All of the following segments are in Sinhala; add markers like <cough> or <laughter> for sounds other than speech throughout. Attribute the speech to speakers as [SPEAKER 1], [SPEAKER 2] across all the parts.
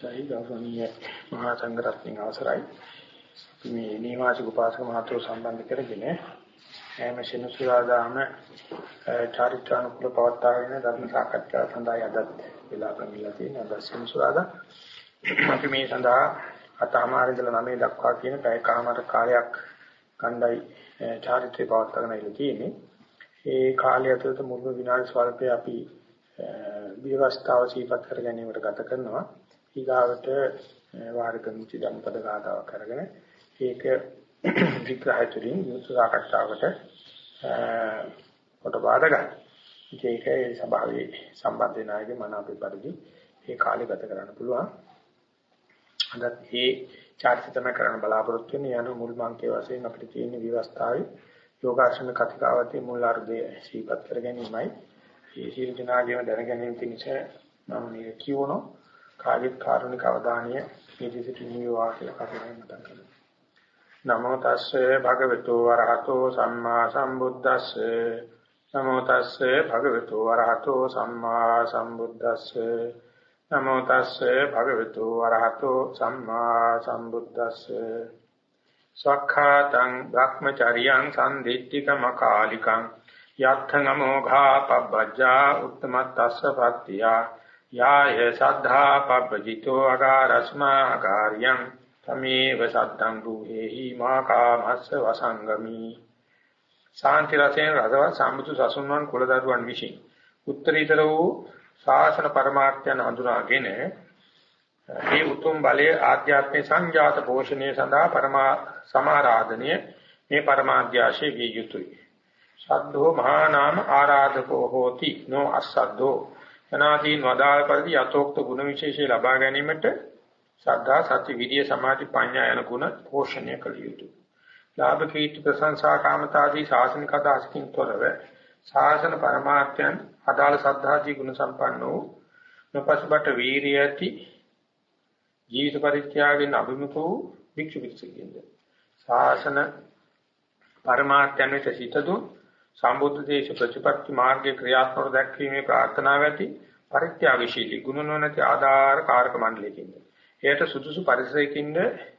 [SPEAKER 1] ජයි ගෞරවනීය මහා සංඝරත්නයේ අවසරයි. මේ නිවාසික උපාසක මහතුරු සම්බන්ධ කරගෙන හැම ශිනසුරාදාම චාරිත්‍රානුකූල පවත්වාගෙන ධර්ම සාකච්ඡා සඳහා යදත් වෙලා ප්‍රමිලා තියෙන අද ශිනසුරාදා. අපි මේ සඳහා අතමාර ඉඳලා 9 දක්වා කියන පැයකමාර කාලයක් කණ්ඩායි චාරිත්‍රය පවත්වාගෙන ඉලා තියෙන්නේ. ඒ කාලය ඇතුළත මුළු විනාඩි ස්වල්පේ අපි විවස්ථාව සීපත් කර ගැනීමට ගත කරනවා. ඊගාවට වාරක මුචි ධම්පද ගාතාවක් අරගෙන ඒක විග්‍රහය තුළින් යුතු සාකච්ඡාවකට කොට බාධා ගන්න. ඒකේ සභාවේ සම්බන්ධ නායක මන අපේ පරිදි ඒ කාලය ගත කරන්න පුළුවන්. අදත් මේ චාරිත්‍ර තමයි කරන්න බලාපොරොත්තු වෙන්නේ යන මුල් මාංකයේ වශයෙන් අපිට තියෙන විවස්ථාවේ යෝගාශ්‍රම කතිකාවතේ මුල් අර්ධය සීපත් කර ගැනීමයි. මේ සියලු දෙනාගේම දැන ගැනීම පිණිස මම මේ කියවනවා. කාලික කාරුණික අවධානය නිදිසිත නියවා කියලා කතාවෙන් මතක් කරනවා. නමෝ තස්සේ භගවතු වරහතෝ සම්මා සම්බුද්දස්සේ. නමෝ තස්සේ භගවතු වරහතෝ සම්මා සම්බුද්දස්සේ. නමෝ තස්සේ භගවතු වරහතෝ සම්මා සම්බුද්දස්සේ. සක්ඛාතං භක්මචරියං සම්දිත්තිකම කාලිකං යත්ථ නමෝඝා පබ්බජ්ජා උත්තමත්තස්ස පත්තියා. යාය සද්ධා පබ්බජිතෝ අගාරස්මා අගාරියං තමේව සද්දං දුහෙහි මා කාමස්ස වසංගමි. ශාන්ති රසයෙන් රසවත් සම්මුතු සසුන්වන් කුලදරුවන් විසින් උත්තරීතර වූ ශාසන පරමාර්ථයන් හඳුනාගෙන මේ උතුම් බලයේ ආධ්‍යාත්මික සංජාත පෝෂණය සඳහා පරමා සමාරාධනය මේ පරමාධ්‍යාශේ විය යුතුය. සද්ධෝ මහා නාම ආරාධකෝ හෝති. නෝ අසද්දෝ අනාදීන් වදාළ පරිදි යතෝක්ත ගුණ විශේෂය ලබා ගැනීමට සද්ධා සති විරිය සමාධි ප්‍රඥා යන ගුණ පෝෂණය කළ යුතුය. ලාභ කීර්ති ප්‍රශංසා කාමතාදී ශාසනික අදහසකින් තොරව ශාසන පරමාර්ථයන් අදාළ සද්ධාදී ගුණ සම්පන්න වූ නොපසුබට වීරියති ජීවිත පරිත්‍යාගයෙන් අභිමුඛ වූ භික්ෂු භික්ෂුකින්ද ශාසන පරමාර්ථයන් වෙත සිත දුන් සම්බුද්ධ දේශ ප්‍රතිපත්ති මාර්ගයේ ක්‍රියාත්මක දැක්වීමේ ප්‍රාර්ථනාව ඇති පරිත්‍යාගශීලී ගුණ නොනැති ආධාර කාරක මණ්ඩලයකින්ද එයට සුදුසු පරිසරයකින්ද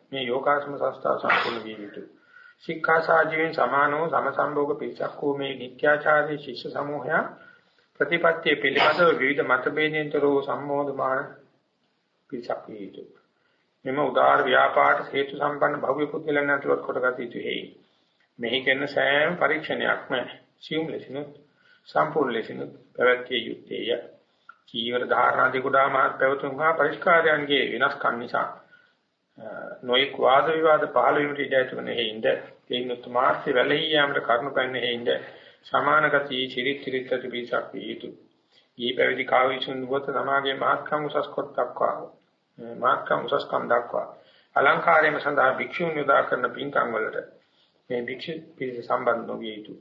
[SPEAKER 1] මේ යෝගාශ්‍රම සංස්ථාව සම්පූර්ණ වී යුතුය. ශික්ෂා සාජීවෙන් සමානව සමසම්භෝග පිරිසක් වූ මේ නිත්‍යාචාරී ශිෂ්‍ය සමූහය ප්‍රතිපත්තිය පිළිබඳව විවිධ මතභේදයන්තරෝ සම්මෝධමාන පිරිසක් වී යුතුය. මෙම උදාාර ව්‍යාපාර හේතු සම්පන්න භව්‍ය පුද්ගලයන් අතුරත් කොටගත යුතුය. මෙහි කරන සෑම පරීක්ෂණයක්ම සියුම් ලෙසිනුත් සම්පූර්ණ ලෙසිනුත් පැවැත්විය යුත්තේය. චීවර ධාරණාදී කුඩා මහත් පැවතුම් හා පරිස්කාරයන්ගේ වෙනස්කම් නිසා නොයෙක් වාද විවාද පහළ වීමට ඉඩ ඇතිවන හේින්ද තේිනුත් මාර්ගය වැළෙහි යාමට කරුණු පැන්න හේින්ද සමාන ගතිය චිරිත් චිරිත් තිබීසක් විය යුතුය. ඊ පැවිදි කාවිසුන් වත සමාගයේ මහත්කම් උසස් කොට දක්වා මහත්කම් උසස්කම් දක්වා අලංකාරයේම සඳහා භික්ෂුන් යොදා කරන පින්කම් වලට මේ භික්ෂු පිරිස සම්බන්ධ නොවිය යුතුය.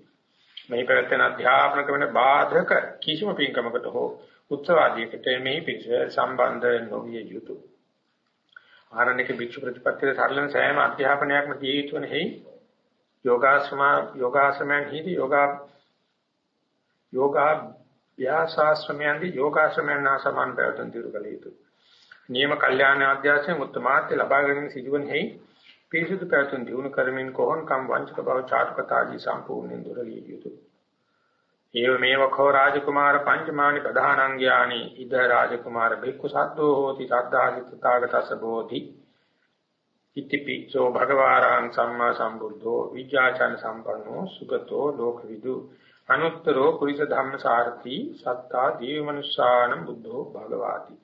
[SPEAKER 1] මේ පැවැත්වෙන අධ්‍යාපන කරන බාධක කිසිම පින්කමකට හෝ උත්සවාදයකට මේ පිරිස සම්බන්ධ නොවිය යුතුය. ආරණ්‍යක භික්ෂු ප්‍රතිපත්තියේ සරලන සෑම අධ්‍යාපනයක්ම දිය යුතුන හේයි යෝගාශ්‍රම යෝගාශ්‍රමයන් හිදී යෝගා යෝගා ව්‍යාසාශ්‍රමයන්දී යෝගාශ්‍රමයන් නා සමාන පැවතුම් දිරු කළ යුතුය. නියම කල්යාණ අධ්‍යාසයෙන් උත්තමාර්ථය ලබා ගැනීම සිදුවන හේයි පිරිසුදු පැතුම් දිනු කරමින් කොහොන්කම් වංචක බව චාටකතාදී සම්පූර්ණයෙන් දුරලිය යුතුය. ඒව මේව කෝ රාජකුමාර පංචමානි ප්‍රධානංගයානි ඉද රාජකුමාර බික්ඛු සද්දෝ හෝති සද්ධාදිතාගතස බෝධි. ඉතිපිසෝ භගවාරං සම්මා සම්බුද්ධෝ විජ්ජාචන සම්පන්නෝ සුගතෝ ලෝකවිදු. අනුත්තරෝ පුරිස ධම්මසාරති සත්තා දීවමනුස්සාන බුද්ධෝ භගවාති.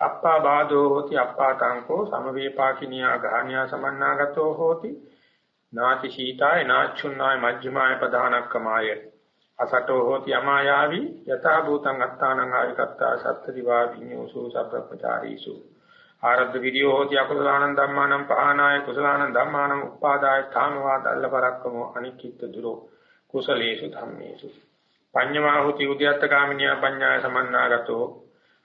[SPEAKER 1] අප්පා බාධෝ hoti අප්පා කාංකෝ සමවේපාකිනියා ගාහනියා සමන්නාගතෝ hoti නාති සීතාය නාච්චුන්නාය මජ්ක්‍ධිමාය පදානක්කමාය අසටෝ hoti අමායාවි යතා භූතං අත්තානං ආයකත්තා සත්තරිවා විඤ්ඤෝසු සබ්බපචාරීසු ආරද්ධ විදියෝ hoti අකුසලානං ධම්මානං පහනාය කුසලානං ධම්මානං උපාදාය කාමවා දල්ල පරක්කමෝ අනික්කිට දුරෝ. කුසලේසු ධම්මේසු. පඤ්ඤමා hoti උද්‍යත්ත ගාමිනියා පඤ්ඤාය සමන්නාගතෝ.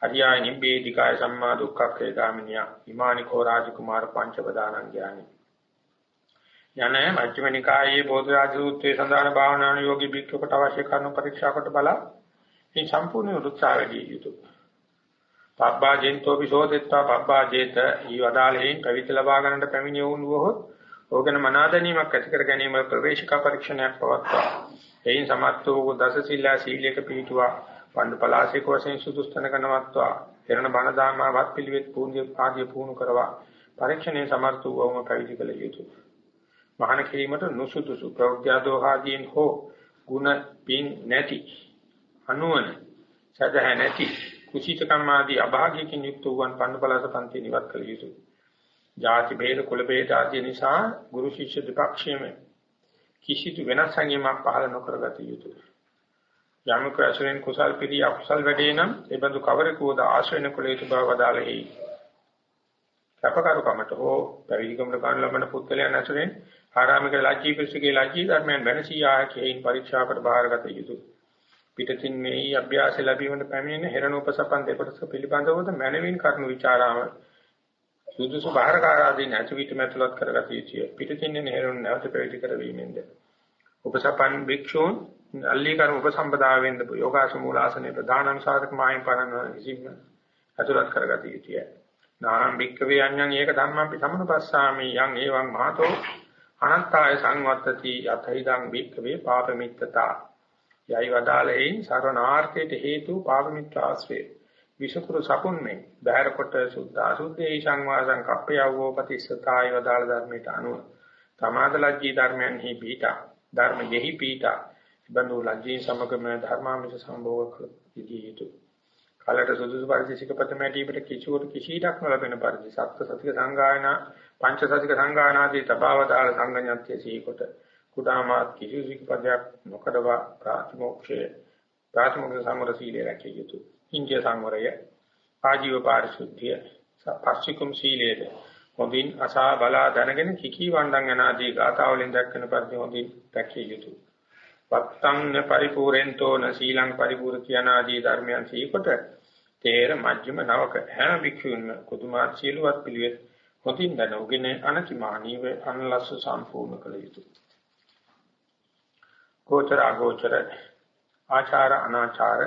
[SPEAKER 1] අරියාය නිබ්බේධිකාය සම්මා දුක්ඛක්ඛේ ගාමිනිය හිමානිකෝ රාජකුමාර පංචපදානං ඥානි යන මජ්ක්‍ධිමනිකායේ බෝධිරාජ සූත්‍රයේ සඳහන් භාවනාන යෝගී භික්ෂුවට අවශ්‍ය කරන පරීක්ෂා කොට බලා මේ සම්පූර්ණ උත්සාහ වැඩි යුතුය පබ්බා ජෙන්තෝ විසෝදෙත්තා පබ්බා ජේත ඊ වදාළෙන් පැවිදි ලබා ගන්නට පැමිණිය වුණොත් ඕගෙන මනාදැනීමක් ඇති කර ගැනීම ප්‍රවේශික පරීක්ෂණයක් පවත්වා. එයින් සමත් වූ දස සීලා සීලයක පිහිටුවා. වණ්ඩ පලාසික වශයෙන් සුදුස්තනක නවත්වා එරණ බණ දානවත් පිළිවෙත් පූර්ණ ආදී පුහුණු කරවා පරීක්ෂණයේ සමර්ථ වූවම පැවිදි කළ යුතුය. මහාන කිරීමට නුසුදුසු ප්‍රවෘත්ති දෝහාදීන් හෝ ಗುಣ පින් නැති අනුවන සදහ නැති කුසීත කම්මාදී අභාග්‍යකින් යුක්ත වූවන් පණ්ඩපලාස පන්ති නිවත් කළ යුතුය. ಜಾති ભેද කුල ભેද ආදී නිසා ගුරු ශිෂ්‍ය දෙපක්ෂයේම කිසිදු වෙනස් සංයමයක් පහළ නොකරගත යුතුය. යමක අසුරෙන් කුසල් පිරී අකුසල් වැඩේ නම් ඒ බඳු කවරෙකුද ආශ්‍රයන කුල යුතු බව වදාළෙහි. කපකරුකමට හෝ පැවිදිකමට ගන්න ලබන පුද්ගලයන් අසුරෙන් ආරාමික ලජ්ජී පිරිසගේ ලජ්ජී ධර්මයන් වෙනසී ආකේයින් පරීක්ෂාකට බාරගත යුතුය. පිටතින් මේ අභ්‍යාස ලැබීමට පැමිණෙන හෙරණ උපසපන් දෙකොටස පිළිබඳවද මනවින් කරුණු ਵਿਚාරාම සුදුසු බාහිරකාරාදී නැති විට මෙතලත් කරගත යුතුය. පිටතින් එන හෙරණ නැවත පැවිදි කරවීමෙන්ද උපසපන් භික්ෂූන් අල්ලී කර්ම උපසම්පදාවෙන්ද යෝගාස මූලාසනේ ප්‍රධාන අනුසාරක මායින් පරණ විසින්න අතුලත් කරගත යුතුය. නාම් භික්කවේ අඤ්ඤං ඒක ධම්මං පිසමනුපස්සාමි යං එවං මහතෝ අනත්තාය සංවත්තති අතයිදං භික්කවේ පාපමිත්තතා යයි වදාළේ සරණාර්ථයට හේතු පාප මිත්‍ර ආශ්‍රය. විසකුරු සකුන්නේ බහැර කොට සුද්ධ අසුද්ධේ සංවාසං කප්පයවෝ පතිස්සතාය වදාළ ධර්මයට අනුව තමාද ලජ්ජී ධර්මයන්හි පීඨා ධර්ම යෙහි පීඨා බඳු ලජ්ජී සමගම ධර්මාමිෂ සම්භෝග කළ යුතු. කලට සුදුසු පරිදි සිකපත මැටීමට කිචුවට කිසිඩක් නොලබෙන පරිදි සත්‍ය සතික සංගායනා පංච සතික සංගායනාදී තබාවදාල සංගඤ්ඤත්‍ය සීකොට කුඩාමාත් කිසිසික පදයක් නොකඩවා ප්‍රාතිමෝක්ෂය ප්‍රාතිමෝක්ෂ සම්වර සීලය රැකිය යුතුය. ඉන්දිය සංවරය ආජීව පාරිශුද්ධිය පස්චිකුම් සීලයද හොඳින් අසා බලා දැනගෙන කිකී වණ්ඩම් යනාදී ගාථාවලින් දක්වන පරිදි හොඳින් රැකිය යුතුය. වත්තං පරිපූර්ෙන්තෝ න සීලං පරිපූර්ණ කියන ආදී ධර්මයන් සීකොට තේර මජ්ක්‍ධිම නවක හැම භික්ෂුන්ම කුතුමාත් සීලවත් පිළිවෙත් හොඳින් දැනුගෙන අනතිමානීව අනලස්ස සම්පූර්ණ කළ යුතුය. ගෝචර අගෝචර ආචාර අනාචාර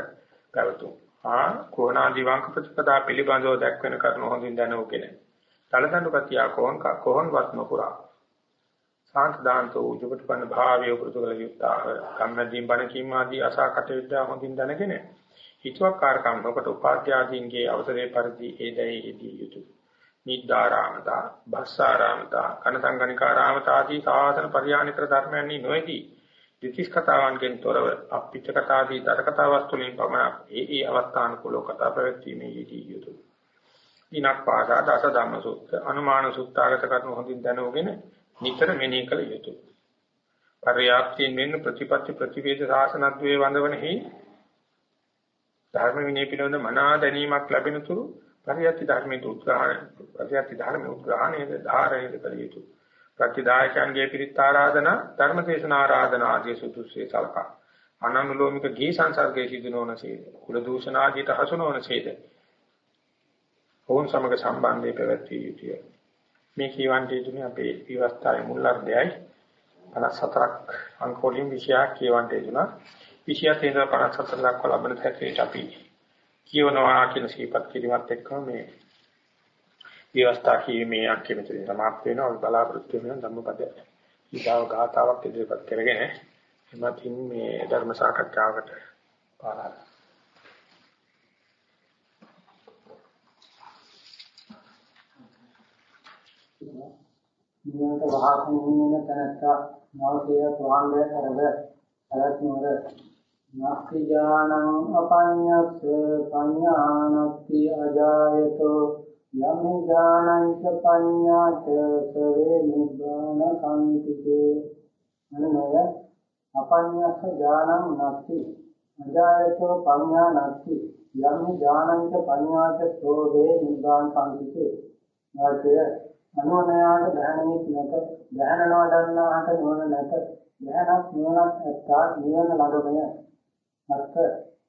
[SPEAKER 1] පැවතුම්. ආ කෝණාදි වංක ප්‍රතිපදා පිළිබඳව දක්වන කරුණු හොඳින් දැනුගෙන. තලදඬු කතිය කොහොන් කොහොන් වත්ම පුරා සාන්ත දාන්තෝ උජුපටපන්න භාවය පුරුදුකල යුක්තාහ කම්මදීන් බණ කීම ආදී අසා කටයුතු හොඳින් දැනගෙන හිතුවක්කාරකම් නොකොට උපාධ්‍ය ආදීන්ගේ අවසරේ පරිදි ඒ දැයි යෙදී යුතුය නිද්දාරාමතා භස්සාරාමතා කනසංගනිකාරාමතා ආදී සාසන පරියානිකර ධර්මයන්හි නොයේදී ත්‍රිතිස් කතාවන්ගෙන් තොරව අපිච්ච කතාදී දර කතා වස්තුලින් පමණක් ඒ ඒ අවස්ථානුකූලව කතා පැවැත්වීමේ යෙදී යුතුය. දිනක් පාසා දස ධම්ම සූත්‍ර අනුමාන සූත්‍රාගත කරන හොඳින් දැනගෙන නිතර මෙනෙහි කළ යුතුය. පර්යාප්තියෙන් වෙන ප්‍රතිපත්ති ප්‍රතිවේද සාසනත්වයේ වඳවනෙහි ධර්ම විනය පිළිබඳ මනා දැනීමක් ලැබෙන තුරු පරියත්ති ධර්මයේ උත්සාහය පරියත්ති ධර්මයේ උත්සාහණයද ධාරණයද කළ යුතුය. ප්‍රතිදායකයන්ගේ පිරිත් ආරාධනා ධර්ම දේශනා ආරාධනා ආදී සුදුසේ සලකා අනනුලෝමික ගී සංසර්ගයේ සිදු නොවනසේද කුල දූෂණ ආදීට හසු නොවනසේද ඔවුන් සමග සම්බන්ධය පැවැත්විය යුතුය මේ කියවන්ටි තුනේ අපේ විවස්ථාවේ මුල් අර්ධයයි 54ක් අංක වලින් 20ක් කියවන්ටි තුනා 27 ඉඳලා 54 දක්වා ලබන හැටියට අපි කියවනවා කියන සීපත් කිරීමත් එක්කම මේ විවස්ථා කීමේ අංකෙ මෙතන සමාප්ත වෙනවා. අපි බලාපොරොත්තු වෙන ධම්මපද ඊගාව ගාතාවක් ඉදිරිපත් කරගෙන එමත්ින් මේ ධර්ම සාකච්ඡාවට පාරාර
[SPEAKER 2] නියත වහකින් තනත්තා නවකය ප්‍රාණය කරද අරත්නවර නාස්තිජානං අපඤ්ඤස්ස පඤ්ඤානක්ති අජායතෝ යම් ඥානං ච පඤ්ඤාච සවේ නිබ්බාන සම්තිකේ අනනය අපඤ්ඤස්ස ඥානං නැති අජායතෝ පඤ්ඤා නැති යම් ඥානං ච පඤ්ඤාච සෝවේ නිබ්බාන සම්තිකේ වාචය අනුනයාට ධානයේ නැත. ධානනවා දන්නාට නොවන නැත. ධානක් නොනක් ඇත්තා නිවන ළඟමය. අත්ත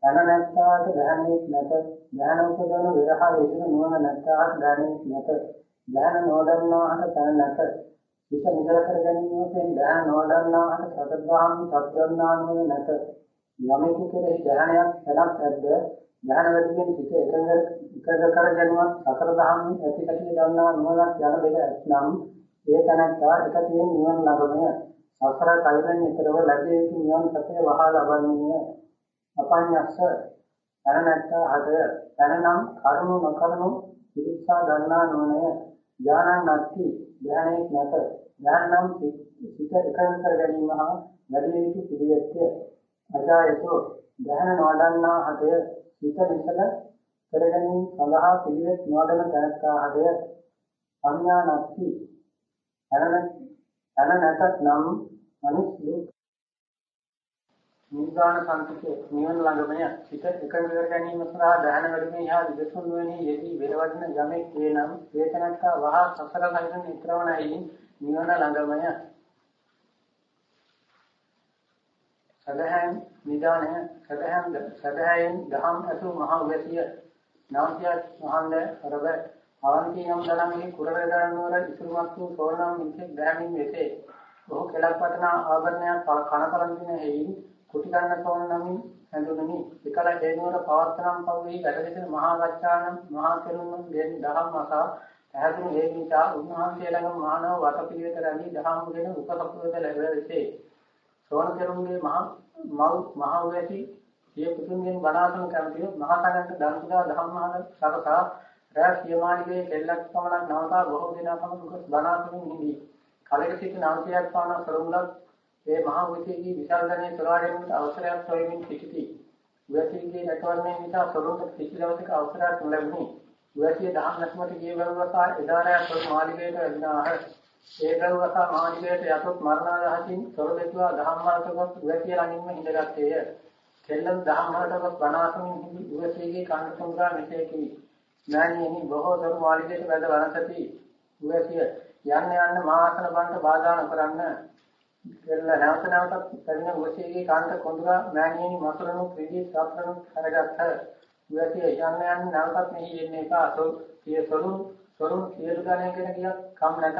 [SPEAKER 2] ධන නැත්තාට ධානයේ නැත. ධාන උපදවන විරහ වේදන නුවණ නැත්තාට ධානයේ නැත. ධාන නොදන්නාට තන නැත. හිත නිදර කර ගැනීමෙන් ධාන නොදන්නාට සතරදාම් සත්‍යඥානය නැත. යමෙකු කෙරෙහි ධානයක් තනක් ඇද්ද ධ්‍යාන වැඩියෙන් සිට එකඟ එකඟ කර ගැනීමත් සතර දහම් ඇති කටිය ගන්නා නුවණක් යන දෙක ඇතනම් ඒ තනත්තා එකතියෙන් නිවන ලබමය. සතර කයින් ඉතරව ලැබිය යුතු නිවන සත්‍ය වහා ලබන්නේ අපඤ්ඤස්ස. දැනනත්තා හද. දැනනම් කරුණු නොකරනු පිරික්සා ගන්නා නුවණය. ඥානං නැති ඥානෙක් නැත. ඥානනම් සිත එකඟ කර ගැනීම හා වැඩි යුතු පිළිවෙත්ය. අජායතෝ ඥාන නොදන්නා හදය. සිත නිසල කර ගැනීම සඳහා පිළිවෙත් නොදන තැනත්තා හදය සංඥා නැති අන නැතත් නම් අනිත්‍ය නිර්වාණ සම්පතේ නිවන ළඟමය. සිත එකඟ කර ගැනීම සඳහා දහන වැඩිමේ හා විදසුන් වෙනී යෙදී වෙරවදින යමෙක් වේනම් වේතනක්ක වහා සසර සහිත නිත්‍රවණයි නිවන ළඟමය. සදහන් නිදානය සදහන් සදහයෙන් දහම් අසු මහ උගතිය නවතිය මහන්ද රබ අවන්තිනම් දලංගේ කුරවේදරන් වල ඉසුරුමත් වූ සෝරණම් මිත්‍යක් දැමින් වෙසේ බොහෝ කෙලක් වටන ආභරණයක් කනකලන්දින හේයින් කුටි ගන්න තෝරන නමින් හැඳුනමි. එකල දෙනුවර පවත්තනම් පවුවේ ගැටදෙන මහා වච්චානම් මහා කෙරුණුන් දෙන් දහම් මසා පැහැදිලි හේමිතා උන්වහන්සේ ළඟ මානව වතපිළිවෙත රැඳී දහම් දෙන උපසපුවද ලැබෙන්නේ. සෝන කෙරුණේ මහා මව් මහා වේති සිය පුතුන්ගෙන් බණාසන කැමතිව මහා සංඝන්ට දන් පුදා දහම් මහා සරසා රැ සියමානිගේ කෙල්ලක් පමණක් නවතා බොහෝ දෙනා සමග බණාසනින් හිඳි. කලක සිට නවතියක් පාන කරුණක් ඒ මහා වෘතියේ විශාල ධනෙ සොරා ගැනීමට අවසරයක් සොයමින් සිටිති. වෘතියේ නැටවන්නේ නිසා සොරුන්ට කිසිදවසක අවසරයක් නොලැබුණි. වෘතියේ දහම් නැස්මට ගිය වරුවසා එදාරය සොරු මාලිගයට වැඩිනාහ. ඒ වරුවසා මාලිගයට යතොත් මරණාදහසින් සොරු දෙතුවා දහම් මාර්ගවත් වෘතිය ළඟින්ම හිඳගත්තේය. කෙල්ලන් දහම් මාර්ගවත් බණාසමින් හිඳි වෘතියේ කන්න සමුදා මෙසේ කි. ඥානියනි බොහෝ සොරු මාලිගයට වැඩ වනසති. වෘතිය යන්න යන්න මාසන බන්ට බාධා නොකරන්න කියලා නැවත නැවතත් පැමිණ උවසේගේ කාන්ත කොඳුරා මෑණියනි මසුරණු ක්‍රීඩී සාත්‍රණු කරගත්ත උවසේ යන්න යන්න නැවතත් මෙහි එන්නේ එක අසෝ සිය සොරුන් සොරුන් සියලු ගණයකට ගියක් කම් නැත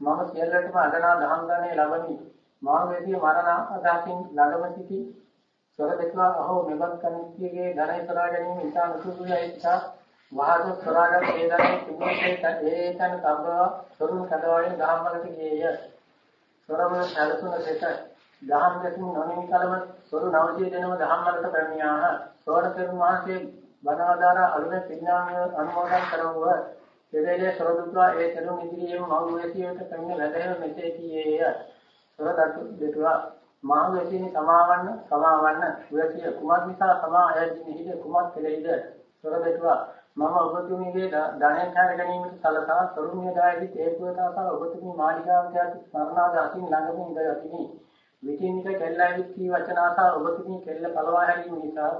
[SPEAKER 2] මම සියල්ලටම අගනා දහම් ගණේ ලබමි මා වේදී මරණ අදාසින් ළඟම සිටි සොර දෙකවා අහෝ මෙබත් කණිතියේ ධනය සොරා ගැනීම ඉතා නුසුදුයි ඉතා වහතු සොරාගත් ඒ ධනය තිබුණේ ඒ තන තබ්බව සොරුන් කඩවාගෙන දහම් වලට ගියේය සොරම සැලසුන දෙක දහම් දෙකින් නොනින් කලම සොරු 900 දෙනම දහම් වලට පැමිණියාහ. සෝණ තෙරුන් වහන්සේ බණාදාර අලුනේ පින්නාමිය අනුමෝදන් කරවුව. දෙවේලේ සොරදුත්වා ඒ තෙරුන් ඉදිරියේම මව් වේසියට පැමිණ වැඩහෙව මෙසේ කීයේය. සොර දතු දෙතුවා මහා වේසිනි සමාවන්න සමාවන්න. වේසිය කුමක් නිසා සමා අයදින හිද කුමක් කෙලෙයිද සොර දෙතුවා මම ඔබතුමීගේ ධනය කර ගැනීමට සලසා සරුමිය දායකී. හේතුවතාව ඔබතුමී මාලිගාවට යති ස්මරණාද අසින් ළඟම ඉඳ යතිනි. විකින් විට කෙල්ලවිත් කී වචනාසා ඔබතුමී කෙල්ල පළවා හැරීම නිසා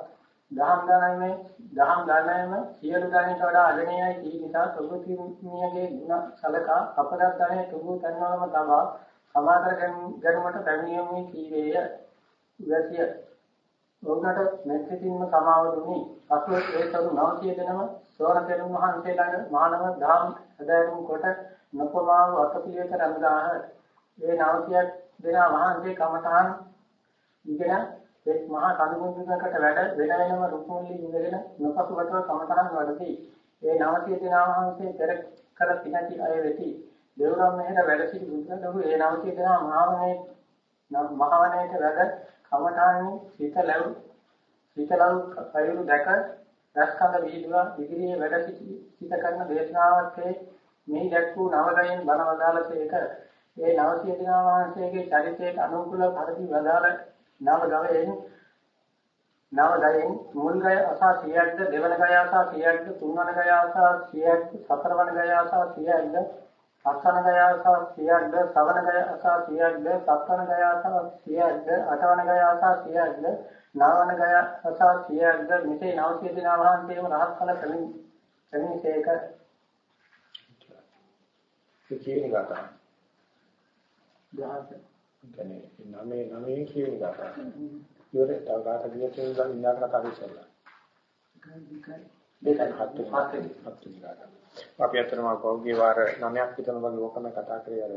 [SPEAKER 2] දහම් දානමේ දහම් දානයම සියලු දානයට වඩා අගණේයයි කී නිසා ඔබතුමීගේ ගුණ සලකා අපරත් දානයේ තුබු කරනවම තබා සමාතර ගැනීමට පැමිණීමේ කීවේය. උගතිය ඔවුන්ට මෙත්තින්ම සමාව දුනි. අසුර ඒ සරු 900 දෙනම සෝන තෙරුන් වහන්සේ ළඟ මානව දාම් හදාගමු කොට නොපමාව අතපිලියට රඳාහ. ඒ 900 දෙනා වහන්සේ කමඨාන් ඉගෙන එක් මහා කඳුමුද්දකට වැඩ වෙන වෙනම රුකුල්ලි ඉඳගෙන නොපසුබටව කමඨාන් වඩති. ඒ 900 දෙනා වහන්සේ පෙර කර පිණටි අය වෙති. දෙවරම් මෙහෙර වැඩ සිටි බුදුදහම ඒ 900 දෙනා මහවනේ මහවනේට වැඩ කමඨාන්නේ සිත ලැබු සිත ලැබු කයුරු දැක රස්කඳ වීදුවා ඉදිරියේ වැඩ සිටි සිත කරන දේශනාවත්ේ මේ දැක්වූ නවගයෙන් බණ වදාළසේක ඒ නවසිය දිනා වහන්සේගේ චරිතයට අනුකූල පරිදි වදාළ නව ගවයෙන් නව ගයෙන් මුල් ගය අසා 100ක්ද දෙවන ගය අසා 100ක්ද තුන්වන ගය අසා 100ක්ද හතරවන ගය අසා 100ක්ද පස්වන ගය අසා 100ක්ද සවන ගය අසා 100ක්ද සත්වන ගය අසා 100ක්ද අටවන ගය අසා 100ක්ද නවවන ගය අසා 100ක්ද මෙසේ 900 දිනා වහන්සේම රහත් ඵල කලින් කලින්සේක
[SPEAKER 1] කියන ගාථා. දහස. කියන්නේ නමේ නමේ කියන ගාථා. ඉවරේ තව ගාථා දිගට යනවා ඉඳන් කතා කරලා. දෙකයි හත් හත් හත්. අපි අතරම පෞද්ගලික වාර 9ක් විතර වගේ ඕකම කතා කරේ අර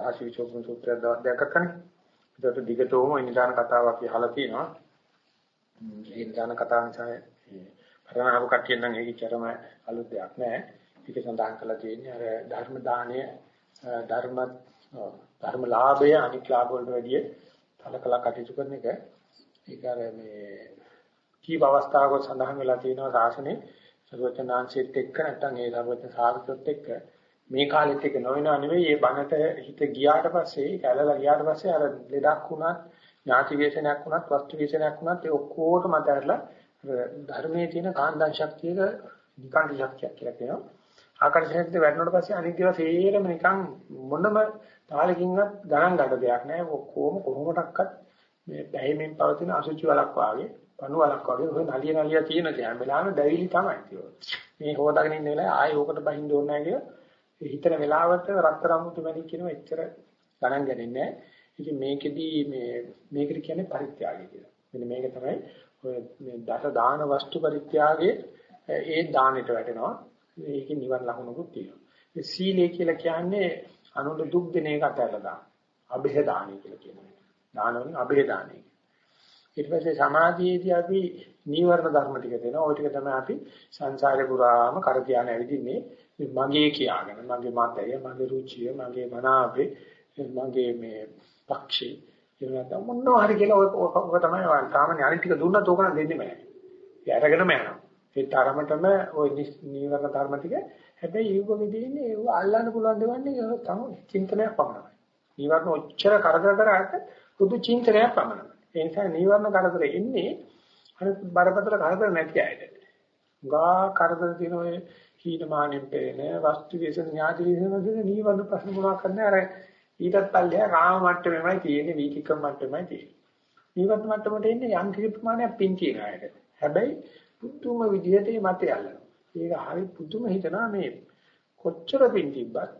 [SPEAKER 1] ආශීචෝපන සූත්‍රය දවස් දෙකක් කනේ. ඒකට දිගටම ඉනිදාන කතාවක් අපි අහලා තියෙනවා. ඒ දාන කතා නිසා පරණාරු කට්ටිය නම් ඒක චරම අලුත් දෙයක් නෑ. ඒක සඳහන් කරලා තියෙන්නේ අර ධර්ම දාණය ධර්ම ධර්ම ලාභය අනික් ලාභ වලට වැඩිය කලකලා කටයුතු කරන එක. ඒක අර මේ කීප අවස්ථාවක සඳහන් වෙලා තියෙනවා සාසනේ සර්වචනාංශෙත් එක්ක නැත්නම් ඒ සර්වචන සාහිත්‍යත් එක්ක මේ කාලෙත් එක නොවෙනා නෙවෙයි. මේ බණට හිත ගියාට පස්සේ කැලලා ගියාට පස්සේ අර ලෙඩක් වුණත් ඥාති වේශනයක් වුණත් වස්තු වේශනයක් වුණත් ඒ ඔක්කොටම අතහැරලා ධර්මයේ තියෙන කාන්දන් ශක්තියක නිකාණ්ඩ ශක්තියක් කියලා කියනවා. ආකර්ෂණයට වැටෙනකොට පස්සේ අනිත් ඒවා සේරම නිකන් මොනම තාලකින්වත් ගණන් ගන්න දෙයක් නැහැ ඔක්කොම කොහොමඩක්වත් මේ බැහැමින් පවතින අසුචි වලක් වාගේ පණු වලක් වගේ ඔය නලිය නලිය තියෙන දේ හැම වෙලාවෙම දැවිලි තමයි තියෙන්නේ. මේ හොදාගෙන ඉන්න වෙලාවේ ආයෙ ඕකට බහින්න ඕනේ නැහැ කියලා හිතන වෙලාවට රත්තරන් මුතු මැණික් කියනවා එච්චර ගණන් ගන්නේ නැහැ. ඉතින් මේකෙදී මේ මේකට කියන්නේ පරිත්‍යාගය කියලා. මෙන්න මේක තමයි ඔය මේ දස දාන වස්තු පරිත්‍යාගයේ ඒ දානෙට වැටෙනවා. ඒකේ නිවන් ලකුණුකුත් තියෙනවා. ඒ සීලය කියලා කියන්නේ අනුන්ට දුක් දෙන එක අතහැරලා දාන. අභය දානයි කියලා කියනවා. දාන වලින් අභය දානයි. ඊට පස්සේ සමාධියේදී අපි නීවරණ ධර්ම ටික දෙනවා. ওই ටික තමයි අපි සංසාරේ පුරාම කර තියාන ඇවිදින්නේ. මගේ කියාගෙන මගේ මතය, මගේ රුචිය, මගේ මනාපේ, මගේ මේ පක්ෂේ ඒකට මොනවා හරි කියලා ඔය තමයි සාමාන්‍ය අනිත් ටික දුන්නත් ඕක නම් දෙන්නේ නැහැ. ඒ අරගෙනම යනවා. ඒ තරමටම ওই නීවරණ ධර්ම ටික හැබැයි ඊගො විදිහේ ඒව අල්ලන්න පුළුවන් දෙවන්නේ තමයි චින්තනයක් පමණයි. නීවරණ ඔච්චර කරදර කරාට පුදු චින්තනයක් පමණයි. ඒ නිසා නීවරණ කරදර එන්නේ අර බරපතල කරදර නැති අයට. ගා කරදර දින ඔය හීනමානෙන් පේන වස්තු විශේෂ ඥාති විශේෂ වගේ නීවරණ ප්‍රශ්න මොනවා කරන්නේ අර ඊටත් පල්ලෙහා රාම මට්ටමෙමයි තියෙන්නේ වීතිකම් මට්ටමයි තියෙන්නේ. නීවරණ මට්ටමට එන්නේ යම් කිසි ප්‍රමාණයක් පින් කියන අයට. හැබැයි පුදුම විදිහට මේ මතය අල්ලනවා. ඒක හරි පුදුම හිතනවා මේ කොච්චර පින් තිබ්බත්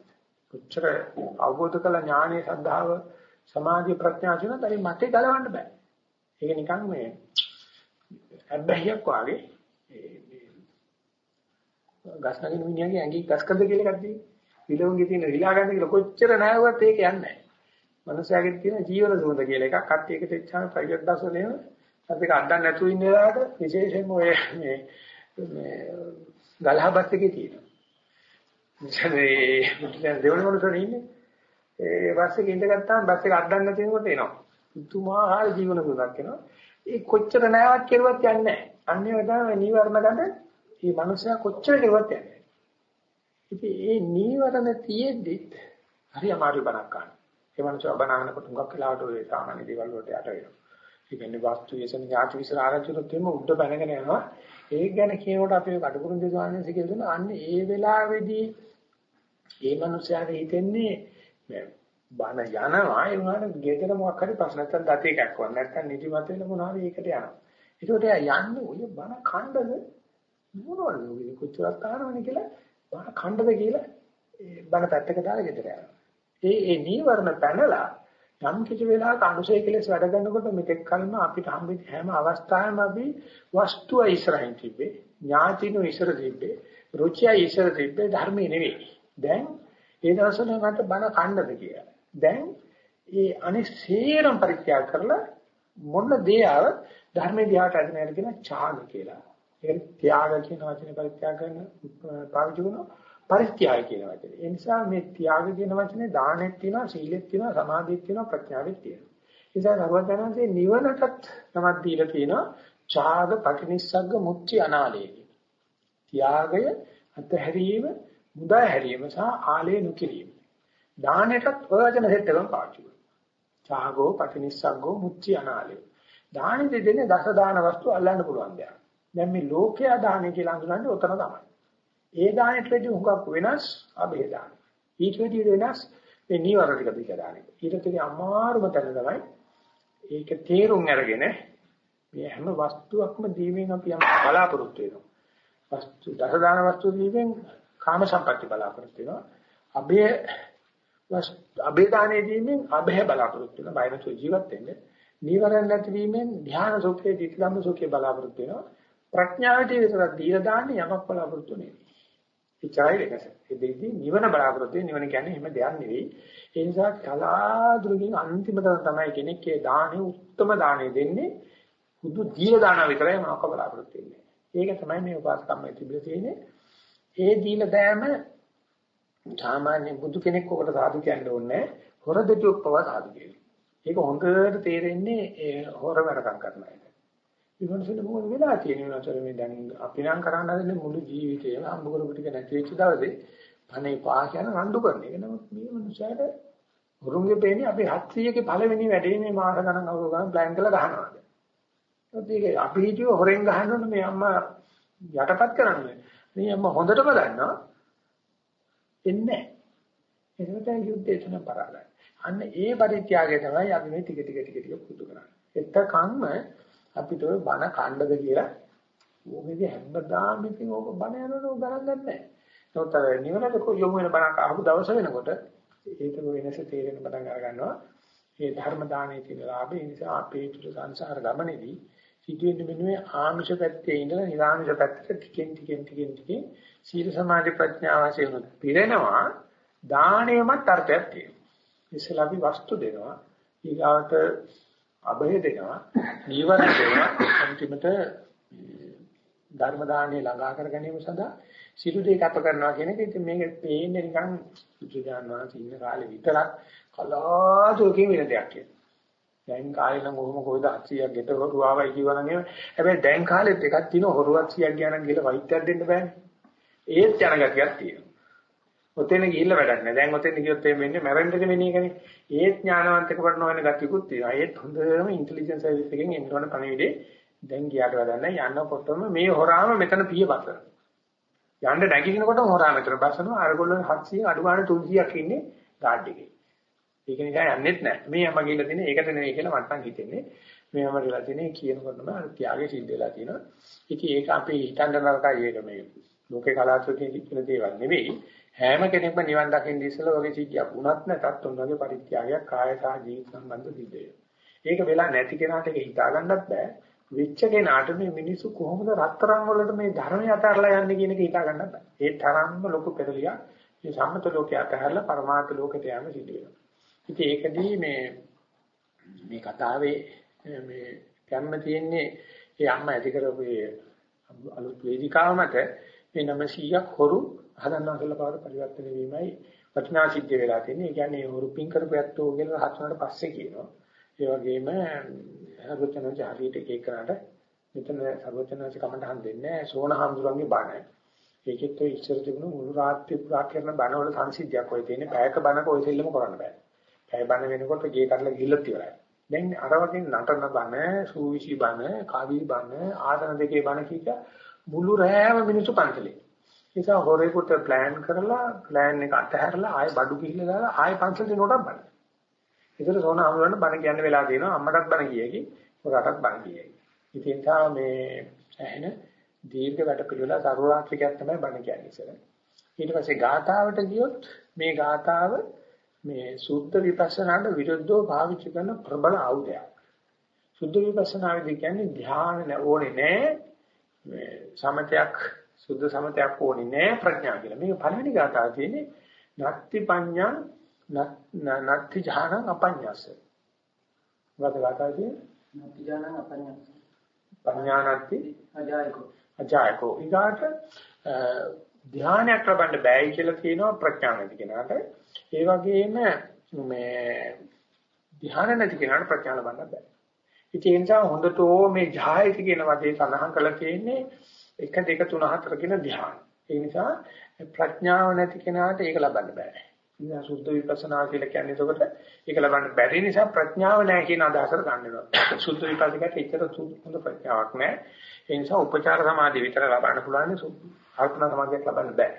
[SPEAKER 1] කොච්චර අවබෝධ කළ ඥානයේ සද්ධාව සමාධි ප්‍රඥා කියන දේ මතේ ගලවන්න බෑ. ඒක නිකන් මේ අබ්බැහියක් වාගේ ගස් නගින මිනිහාගේ ඇඟි ගස්කඳ කියලා එකක් තියෙනවා. විලවුන්ගේ තියෙන විලා ගන්න කියලා කොච්චර නෑවුවත් ඒක යන්නේ නැහැ. මනුස්සයාගේ තියෙන ජීවන සුවඳ කියලා එකක් කට්ටියකට එච්චාම ප්‍රයිවට් බස් වල එන අපි අඩන්න නැතුව ඉන්න වෙලාවට විශේෂයෙන්ම ඔය මේ මේ ගලහබත් එකේ තියෙනවා. මේ දෙවන මනුස්සයෙක් ඉන්නේ. ඒ බස් එකේ ඉඳගත්තාම බස් එක අඩන්න නැතිනකොට එනවා. පුදුමාකාර ජීවන සුවඳක් එනවා. ඒ කොච්චර නෑවත් කෙරුවත් යන්නේ නැහැ. අන්නේ වගේ නීවරණ ගන්න මේ මනුස්සයා කොච්චර කෙරුවත් යන්නේ නැහැ. ඉතින් මේ නීවරණ තියෙද්දි හරි අමාරු බණක් ගන්න. ඒ මනුස්සයා බණහනකොට හුඟක් වෙලාවට ඔය සාමාන්‍ය දේවල් වලට යට වෙනවා. කියන්නේ වස්තු විශේෂණ ඥාති විසර ආරච්චිලොත් එimhe උඩ බැනගෙන යනවා. ඒක ගැන කියනකොට අපි කඩපුරුන් දෙවියන්ස කියලා දෙන අන්න ඒ වෙලාවේදී ඒ මනුස්සයාට හිතෙන්නේ මේ බන යනවා. ඒ වුණාට ගෙදර මොකක් හරි ප්‍රශ්න නැත්තම් දතේ එකක් වන් නැත්තම් නිදිමත වෙන මොනවාරි ඒකට යනවා. ඒකට එයා යන්නේ ඔය බන කණ්ඩද මොනවද? ඔය කොච්චරක් කාරවන්නේ කියලා බන කණ්ඩද කියලා බන පැත්තක දාලා ගෙදර යනවා. ඒ ඒ නීවරණ පැනලා යම් කිසි වෙලාවක අනුසය කෙලස් වැඩ කරනකොට මෙතෙක් කලම අපිට හම්බෙච්ච හැම අවස්ථාවෙම අපි වස්තුව ඉස්සරහින් තිබ්බේ ඥාතිනු ඉස්සර තිබ්බේ රුචිය ඉස්සර තිබ්බේ ධර්මයේ නෙවෙයි. දැන් ඒ දවස්වල මට බන ඛණ්ඩද කියලා. දැන් ඒ අනිත් සේරම පරිත්‍යාග කරලා මොන දේ ආව ධර්මයේ දිහාට අදින හැටි කියන ඡාග කියලා. ඒක ත්‍යාග කියන වචනේ පරිත්‍යාග කරන පාවිච්චි කරනවා පරිත්‍යාග කියන වචනේ. ඒ නිසා මේ ත්‍යාග කියන වචනේ දානෙත් තියෙනවා, සීලෙත් තියෙනවා, සමාධියෙත් තියෙනවා, ප්‍රඥාවෙත් තියෙනවා. ඒ නිසා සර්වඥාන්සේ නිවනටත් නමක් දීලා තියෙනවා ඡාග පටිනිස්සග්ග මුක්ති අනාලේ. ත්‍යාගය අතහැරීම, මුදා හැරීම සහ ආලේ නොකිරීම. දානෙටත් වචන සෙට් එකම පාවිච්චි කරනවා. ඡාගෝ පටිනිස්සග්ගෝ මුච්චි අනාලේ. දානෙ දෙන්නේ දස දාන වස්තු අල්ලන්න පුළුවන් දෙයක්. දැන් මේ ලෝකයා දානෙ කියලා හඳුනන්නේ ඔතන තමයි. ඒ දානෙට වැඩි හුඟක් වෙනස් අබේ දාන. ඊට වැඩි වෙනස් මේ නීවරණ ටික පිට දානෙ. ඊට තියෙන අමාරුම තැන තමයි ඒක තේරුම් අරගෙන මේ හැම වස්තුවක්ම දීමෙන් අපි යම් බලාපොරොත්තු වෙනවා. වස්තු දස දාන වස්තු දීමෙන් කාම සම්පatti බලාපොරොත්තු වෙනවා. අබේ අභේදානයේ දීමෙන් අභය බලාපොරොත්තු වෙන බය නැතුව ජීවත් වෙන්න නීවරණ නැතිවීමෙන් ධ්‍යාන සුඛේ ධිට්ඨම්ම සුඛේ බලාපොරොත්තු වෙනවා ප්‍රඥාවට විතරක් දීලා දාන්නේ යමක් බලාපොරොත්තු නෙවෙයි ඉච්ඡායි වෙනස ඒ දෙකේ නිවන බලාපොරොත්තු වෙන නිවන කියන්නේ එහෙම දෙයක් නෙවෙයි ඒ නිසා කලාතුරකින් අන්තිමට තමයි කෙනෙක් ඒ දානේ උත්තරම දානේ දෙන්නේ බුදු දීලා දානවා විතරයි මම කබලාපොරොත්තු වෙන්නේ. ඒක තමයි මේ උපාසකම්මේ තිබිලා තියෙන්නේ. ඒ දීලා දෑම සාමාන්‍ය බුදු කෙනෙක් ඔකට සාදු කියන්න ඕනේ හොර දෙටුවක් පවා සාදු කියනවා. ඒක හොඳට තේරෙන්නේ ඒ හොර වැඩකම් කරන අයට. ඊමණසෙට මොකද වෙලා තියෙන්නේ නතර මේ දැන් අපි නම් කරන්න හදන්නේ මුළු ජීවිතේම හම්බ කරපු ටික නැති වෙච්ච දවසේ පණේ පා කියන රණ්ඩු කරන එක. නමුත් මේ මනුස්සයාට හුරුන්ගේ පේන්නේ අපි 700 ගේ පළවෙනි වැඩේ මේ මාස ගණන් අවුරුදු ගණන් ප්ලෑන් කරලා ගහනවා. ඒක අපි හිතුව හොරෙන් ගහනොත් මේ අම්මා යටපත් කරන්නේ. මේ අම්මා හොඳටම දන්නවා. එන්නේ නැහැ. ඒකට යුද්ධය තුන පරාදයි. අන්න ඒ පරිත්‍යාගය තමයි අපි මේ ටික ටික ටික ටික පුදු කරන්නේ. එතකන්ම අපිට ඔය බණ කණ්ඩද කියලා ඕකේදී හැමදාම ඉතින් ඕක බණ යනකොට ගණන් ගන්නෑ. නමුත් අර නිවනට යොමු වෙන බණ අහපු දවස වෙනකොට ඒක වෙනස තේරෙන පටන් අර ගන්නවා. මේ ධර්ම දානයේ තියෙන ලාභය නිසා අපේ චුත සංසාර ගමනේදී සිටින්න මෙන්නේ ආමිෂ පැත්තේ ඉඳලා නිරාමිෂ පැත්තට ටිකෙන් ටිකෙන් ටිකෙන් ටිකෙන් සීල සමාධි ප්‍රඥා වශයෙන් පිරෙනවා දාණයමත් අර්ථයක් තියෙනවා ඉස්සලා අපි වස්තු දෙනවා ඊගාවට අභය දෙනවා නීවරණ දෙනවා අන්තිමට ධර්ම දාණය ළඟා කර ගැනීම සඳහා සිළු දෙක අප කරනවා කියන එක ඉතින් මේක පේන්නේ නිකන් සුජාන වාසී ඉන්න කාලේ විතරක් කලාතුරකින් වෙන දෙයක් කියලා දැන් කාලේ නම් ඔහොම කොයිද 800ක් ගෙට හොරු ආවයි කියවනම් එහෙම. හැබැයි දැන් කාලෙත් එකක් තියෙනවා හොරු 800ක් ගියා නම් ගිහලා වෛද්‍යයක් දෙන්න බෑනේ. ඒත් යනගතියක් තියෙනවා. ඔතෙන් ගිහිල්ලා වැඩක් නැහැ. දැන් ඔතෙන් ගියොත් එimhe වෙන්නේ මැරෙන්නද වෙන්නේ එකනේ. ඒත් ඥානවන්තකපට නොවන ගතියකුත් තියෙනවා. ඒත් හොඳම ඉන්ටෙලිජන්ස් සර්විස් එකෙන් එන්න ඕන පණිවිඩේ දැන් ගියාට වැඩක් නැහැ. යනකොටම මේ හොරාම මෙතන පිය බසන. යන්න නැගිටිනකොටම හොරා මෙතන බසනවා. අරගොල්ලෝ 700 අඩු ගන්න 300ක් ඉන්නේ ගාඩ් එකේ. ඒක නිසා යන්නෙත් නැහැ. මේ අම්මා කියලා තියෙන්නේ ඒකට නෙවෙයි කියලා මට නම් හිතෙන්නේ. මේ අම්මා කියලා තියෙන්නේ කියනකොටම ත්‍යාගය සිද්ධ වෙලා තියෙනවා. ඉතින් ඒක අපි හිතන්න නරකයි ඒක මේ ලෝකේ කලාතුරකින් කියන දේවල් නෙවෙයි. හැම කෙනෙක්ම නිවන් දකින්න ඉස්සෙල්ලා වගේ සිද්ධියක් වුණත් නැතත් උන්වගේ පරිත්‍යාගයක් කාය සහ ජීවිත සම්බන්ධ සිද්ධ වෙනවා. ඒක වෙලා නැති කෙනාට ඒක හිතා ගන්නත් බෑ. වෙච්ච කෙනාට මේ මිනිස්සු කොහොමද රත්තරන් වලට මේ ධර්මය අතහැරලා යන්නේ කියන එක හිතා ගන්නත් බෑ. ඒ තරම්ම ලොකු පෙරලියක් මේ සම්මත ලෝකයට අතහැරලා පරමාර්ථ ලෝකයට යෑම සිදු වෙනවා. ඉතින් ඒකදී මේ මේ කතාවේ මේ කම්ම තියෙන්නේ ඒ අම්මා ඇති කරපු අලුත් වේදිකාව මත මේ 900ක් හොරු හදන්නා කියලා පාඩ පරිවර්තන වීමයි වටිනා සිද්ධ වෙලා තියෙන්නේ. ඒ කියන්නේ හොරු පින් කරපු ඇත්තෝ කියලා හත්වනට පස්සේ කියනවා. ඒ වගේම හරුචනජ හරියට එක එකනට මෙතන සර්වචනජ කමටහන් දෙන්නේ සෝනහම්දුරන්ගේ බණ. ඒකෙත් ඔය ඉස්සර තිබුණු මුළු රාත්‍රී පුරා කරන බණ වල සංසිද්ධියක් ඔය තියෙන්නේ. පැයක බණක ඔය දෙල්ලම කරන්න බෑ. පැය බණ වෙනකොට ගේ කරලා ගිහිල්ලත් ඉවරයි. දැන් අර වගේ නටන බණ, සූවිසි බණ, කවි බණ, ආසන දෙකේ බණ කීක මුළු රෑම මිනිස්සු පන්සලේ. නිසා හොරේකට ප්ලෑන් කරලා ප්ලෑන් එක අතහැරලා ආයෙ බඩු ගිහිල්ලා දාලා ආයෙ පන්සල් දිනකොටක් බණ. ඒතර සෝන අමුලන්න බණ කියන්න වෙලා තියෙනවා අම්මටත් බණ කියේකි, ඔයාටත් බණ කියේකි. ඉතින් තා මේ ඇහෙන දීර්ඝ වැඩ පිළිවෙල සරුරාත්‍රිකයක් තමයි බණ කියන්නේ ඉතින්. ඊට පස්සේ ගාථාවට ගියොත් මේ ගාථාව මේ සුද්ධ විපස්සනාට විරුද්ධව පාවිච්චි කරන ප්‍රබල ආයුධයක්. සුද්ධ විපස්සනාවේදී කියන්නේ ධ්‍යාන ඕනේ නෑ. මේ සමතයක් සුද්ධ සමතයක් ඕනේ නෑ ප්‍රඥා කියලා. මේක පළවෙනි ගාථාව තියෙන්නේ නත්ති පඤ්ඤං නත්ති ඥානං අපඤ්ඤස්ස. මොකද ගාථාව?
[SPEAKER 2] නත්ති ඥානං අපඤ්ඤස්ස.
[SPEAKER 1] පඤ්ඤානත්ති
[SPEAKER 2] අජායකෝ.
[SPEAKER 1] අජායකෝ. ඊගාට ධ්‍යානයක් ලබන්න බෑයි කියලා කියනවා ප්‍රඥා නැති කෙනාට. ඒ වගේම මේ ධ්‍යාන නැති කෙනාට ප්‍රඥා ලබන්න බෑ. ඉතින් ඒ නිසා හොඳටෝ මේ ජායති කියන වචේ සඳහන් කරලා තියෙන්නේ 1 2 3 4 කියන ධ්‍යාන. ඒ නිසා ප්‍රඥාව නැති කෙනාට ඒක ලබන්න බෑ. ඉතින් සුද්ධ විපස්සනා කියලා කියන්නේ එතකොට ඒක ලබන්න බැරි නිසා ප්‍රඥාව නැහැ කියන අදහසට ගන්න වෙනවා. සුද්ධ විපස්සකයට එච්චර හොඳ ප්‍රඥාවක් නැහැ. ඒ නිසා උපචාර සමාධිය විතර ලබන්න පුළුවන් අර්ථන සමාධියක් ලබන්න බෑ.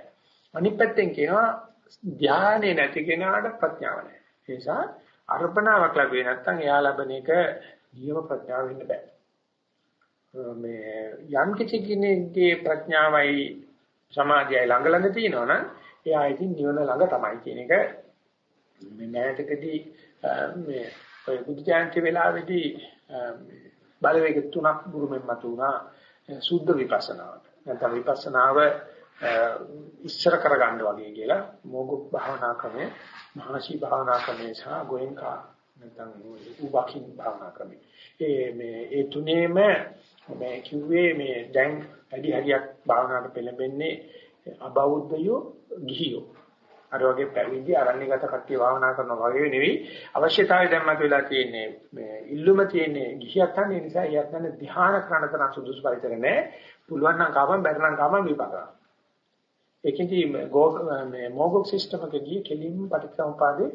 [SPEAKER 1] අනිත් පැත්තෙන් කියනවා ධානය නැති කෙනාට ප්‍රඥාව නැහැ. ඒ නිසා අර්පණාවක් ලැබුවේ නැත්නම් එයා ලබන එක නියම ප්‍රඥාව වෙන්න බෑ. මේ යම් කිසි කෙනෙක්ගේ ප්‍රඥාවයි සමාධියයි ළඟ ළඟ තියෙනවනම් එයා ඉතින් නිවන ළඟ තමයි කියන එක මේ නැටකදී මේ ඔය බුද්ධ ජයන්ති වෙලාවේදී බලවේග තුනක් බුරුමෙන් මතුණා සුද්ධ විපස්සනාවට. නැත්නම් විපස්සනාව ඉස්සර කරගන්න වගේ කියලා මොගු භාවනා ක්‍රමය මහසි භාවනා ක්‍රමය සහ ගෝයන්කා නැත්නම් උවකින් භාවනා ක්‍රමය. ඒ මේ ඒ තුනේම මේ කිව්වේ මේ දැන් වැඩි හරියක් භාවනාවට පෙළඹෙන්නේ අබෞද්ධයෝ ගිහියෝ. අර වගේ පැවිදි අරණ්‍යගත කට්ටිය භාවනා කරනවා වගේ නෙවෙයි. අවශ්‍යතාවය දැන් මත වෙලා තියෙන්නේ මේ ඉල්ලුම තියෙන්නේ ගිහියක් ගන්න නිසා ඊයත් ගන්න ධ්‍යාන කරන තරම් සුදුසු පරිසර නැහැ පුළුවන් නම් කාපම් බැරි නම් කාපම් විපාක ඒකෙන්දි මේ මොගොක් සිස්ටම් එකේ කෙලින්ම පටිච්චසමුපාදේ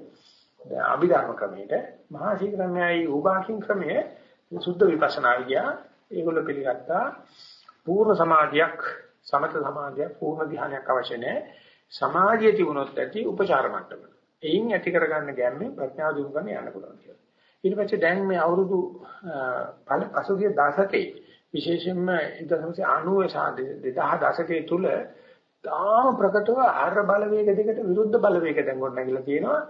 [SPEAKER 1] අභිධර්ම ක්‍රමයට මහා ශීක්‍රමයයි උභාකින් ක්‍රමයේ සුද්ධ විපස්සනා විද්‍යා ඒගොල්ලෝ පිළිගත්තා පූර්ණ සමාධියක් සමත සමාධියක් පූර්ණ ධ්‍යානයක් අවශ්‍ය නැහැ සමාධිය තිබුණොත් ඇති උපචාර මට්ටම. එයින් ඇති කරගන්න ගැම්මේ ප්‍රඥාව දිනු කරන්න යන්න පුළුවන් කියලා. ඊට පස්සේ දැන් මේ අවුරුදු පසුගිය දශකේ විශේෂයෙන්ම 1990 2010 තුල තාම ප්‍රකටව ආර බලවේග දෙකට විරුද්ධ බලවේග දැන් ගොඩ නැගිලා තියෙනවා.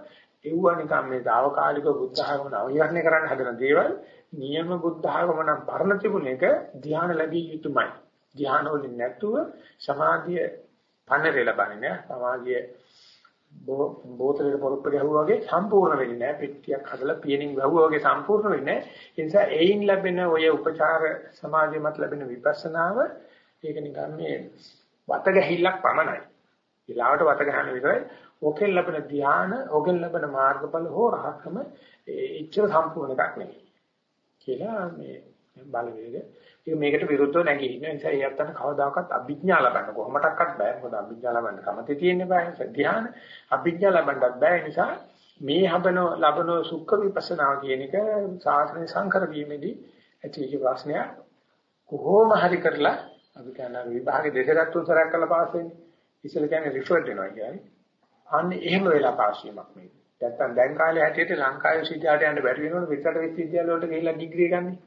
[SPEAKER 1] ඒවා නිකන් මේ తాවකාලික බුද්ධ ආගම නවීකරණය කරන්න හදන දේවල් නියම බුද්ධ ආගම නම් පරණ තිබුණ එක ධ්‍යාන ලැබිය යුතුමයි. ධ්‍යාන වලින් නැතුව සමාධිය පන්නරේ ලබන්නේ නෑ සමාජයේ බෝතලේ පොරොප්ප ගැහුවා වගේ සම්පූර්ණ වෙන්නේ නෑ පෙට්ටියක් හදලා පියනින් වැහුවා වගේ සම්පූර්ණ වෙන්නේ නෑ ඒ නිසා එයින් ලැබෙන ඔය උපචාර සමාජයේ මත ලැබෙන විපස්සනාව ඒක නිකන් මේ වත ගැහිල්ලක් පමණයි. ඊළාවට වත ගන්න විතරයි. ඕකෙන් ලැබෙන ධ්‍යාන ඕකෙන් ලැබෙන මාර්ගඵල හෝ රහත්කම එච්චර සම්පූර්ණ එකක් නෙවෙයි. කියලා මේ බලවේග. ඒක මේකට විරුද්ධව නැගී ඉන්න නිසා ඒ අත්තට කවදාකවත් අභිඥා ලබන්න කොහොමඩක්වත් බෑ. මොකද අභිඥා ලබන්න කමතේ තියෙන්නේ බෑ. ධ්‍යාන අභිඥා ලබන්නත් බෑ. නිසා මේ හබන ලබන සුඛ විපස්සනා කියන එක සාසන සංකර වීමේදී ඇතිවෙච්ච ප්‍රශ්නය කොහොම හරි කරලා අපි කියන විභාගේ දෙකකට තුන් සැරයක් කරලා පාස් වෙන්නේ. ඉස්සෙල් කියන්නේ රිෆර්ඩ් වෙනවා කියන්නේ. අන්න එහෙම වෙලා පාස් වීමක් මේක. නැත්තම් දැන් කාලේ හැටියට ලංකාවේ විශ්වවිද්‍යාලයට යන්න බැරි වෙනවනේ පිටරට විශ්වවිද්‍යාල වලට ගිහිල්ලා ඩිග්‍රී ගන්නේ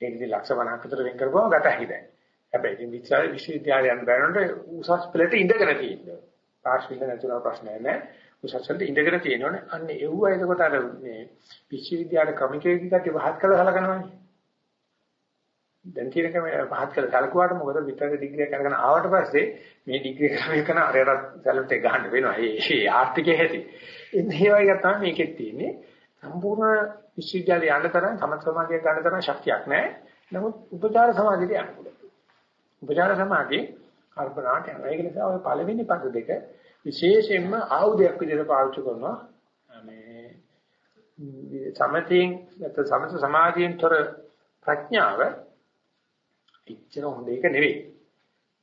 [SPEAKER 1] ඒක ඉතින් ලක්ෂ 50ක් විතර වෙන් කරපුවම ගත හැකි දැන්. හැබැයි ඉතින් විශ්ව විශ්වවිද්‍යාලයන් බැලනකොට උසස් පෙළට ඉඳගෙන තියෙනවා. පාස් විඳ නැතුව ප්‍රශ්නයක් නැහැ. උසස් වලට ඉඳගෙන තියෙනවනේ. අන්න එව්ව එතකොට අර මේ විශ්වවිද්‍යාල ක්‍රමිකයෙක් කටි වහත් කළා සලකනවානේ. දැන් තියෙනක මේ පහත් කළ සැලකුවාට මොකද විතර ඩිග්‍රී එක අරගෙන ආවට පස්සේ මේ ඩිග්‍රී එක කරන අරයට සැලට ගන්න වෙනවා. ඒ ඒ ආර්ථිකයේ හැටි. ඉතින් ඒ වගේ තමයි මේකෙත් තියෙන්නේ. සම්පූර්ණ විශ්වවිද්‍යාලේ යන්න තරම් සමථ සමාධිය ගන්න තරම් ශක්තියක් නැහැ. නමුත් උපචාර සමාධියට යන්න පුළුවන්. උපචාර සමාධිය කල්පනාට යනවා. ඒක නිසා ඔය පළවෙනි පද දෙක විශේෂයෙන්ම ආයුධයක් විදිහට පාවිච්චි කරනවා. මේ සමතෙන් නැත්නම් සමථ සමාධියෙන් තොර ප්‍රඥාව ඉච්ඡන හොඳ එක නෙවෙයි.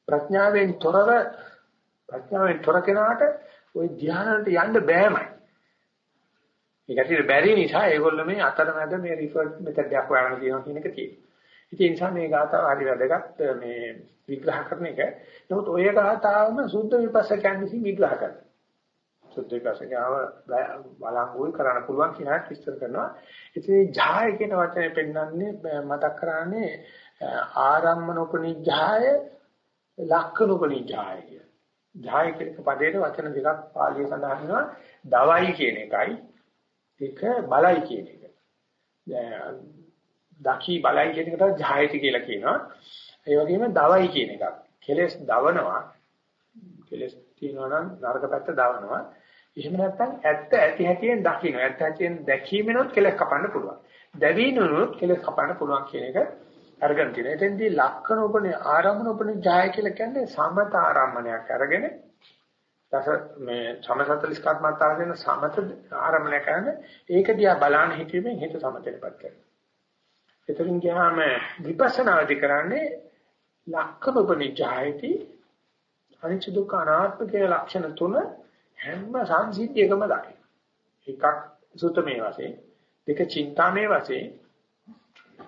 [SPEAKER 1] ප්‍රඥාවෙන් තොරව ප්‍රඥාවෙන් තොර කෙනාට ওই ධ්‍යානට යන්න බෑමයි. ඒක ඇතුලේ බැරි නිසා ඒගොල්ලෝ මේ අතරමැද මේ රිෆර්ඩ් මෙතඩ් එකක් හොයාගෙන තියෙනවා කියන එක තියෙනවා. ඉතින් ඒ නිසා මේ ගාථාව හරි වැදගත් මේ විග්‍රහ කරන එක. නමුත් ඔය ගාථාවම සුද්ධ විපස්සකයන් විසින් විග්‍රහ කරනවා. සුද්ධ විපස්සකයව බලංගුයි කරන්න පුළුවන් කියලා විස්තර කරනවා. ඉතින් ජාය කියන වචනේ පෙන්වන්නේ මතක් කරන්නේ ආරම්මනෝපනිජ්ජාය ලක්කනෝපනිජ්ජාය කිය. ජාය කියන පදේට වචන දෙකක් පාලිය සඳහන් වෙනවා. දවයි කියන එකයි ඒක බලයි කියන එක. දකි බලයි කියන එකට ජායති කියලා කියනවා. ඒ වගේම දවයි කියන එකක්. කෙලස් දවනවා. කෙලස් තියනවා නම් නරක පැත්ත දවනවා. එහෙම නැත්නම් ඇත්ත ඇති හැටියෙන් දකින්න. ඇත්ත හැටියෙන් දැකීමෙනොත් කෙලස් කපන්න පුළුවන්. දැවීනොත් කෙලස් කපන්න පුළුවන් කියන එක අරගෙන තියෙනවා. එතෙන්දී ලක්කන උපනේ ආරම්භන උපනේ ජාය කියලා කියන්නේ සමත ආරම්භණයක් අරගෙන දස මේ සම 40 කර්මතාවගෙන සමත ආරම්භණය කරන ඒක දිහා බලන්න හිතීමෙන් හිත සමතේටපත් කරනවා. එතනින් ගියාම විපස්සනාදි කරන්නේ ලක්කම උපනිජ්ජායති අනිච්ච දුක්ඛ අනාත්ම කියන ලක්ෂණ තුන හැම සංසිද්ධියකම දකින්න. එකක් සුතමේ වශයෙන්, දෙක චින්තාමේ වශයෙන්,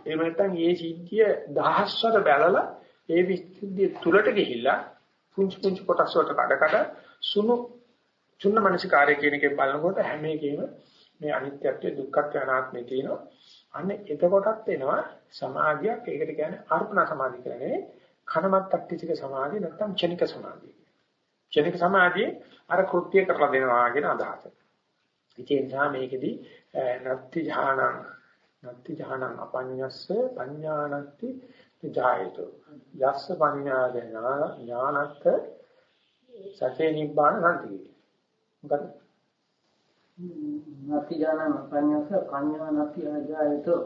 [SPEAKER 1] එහෙම නැත්නම් මේ සිද්ධිය දහස්වර බැලලා ඒ විස්සිද්ධිය තුලට ගිහිල්ලා පුංචි පුංචි කොටස් වලට කඩ කඩ සුණු චුන්න මනසිකාරය කියන එකෙන් බලනකොට හැම එකෙම මේ අනිත්‍යත්වය දුක්ඛත්වය අනාත්මය තියෙනවා. අන්න එතකොටත් එනවා සමාධියක්. ඒකට කියන්නේ අර්පණ සමාධිය කියලා නෙවෙයි. කනමත්තක්තික සමාධිය නැත්නම් චනික සමාධිය. චනික සමාධිය අර කෘත්‍ය කරලා දෙනවා කියන අදහස. ඉතින් ඒ නිසා මේකෙදි නත්ති ඥානං නත්ති ඥානං අපඤ්ඤස්ස පඤ්ඤානත්ති ජායතු. යස්ස පඤ්ඤාය ඥානත්ත සතේ නිබ්බාන සම්තියි. මොකද
[SPEAKER 2] නති ඥාන පඤ්ඤාස කඤ්ඤා නති අජායතෝ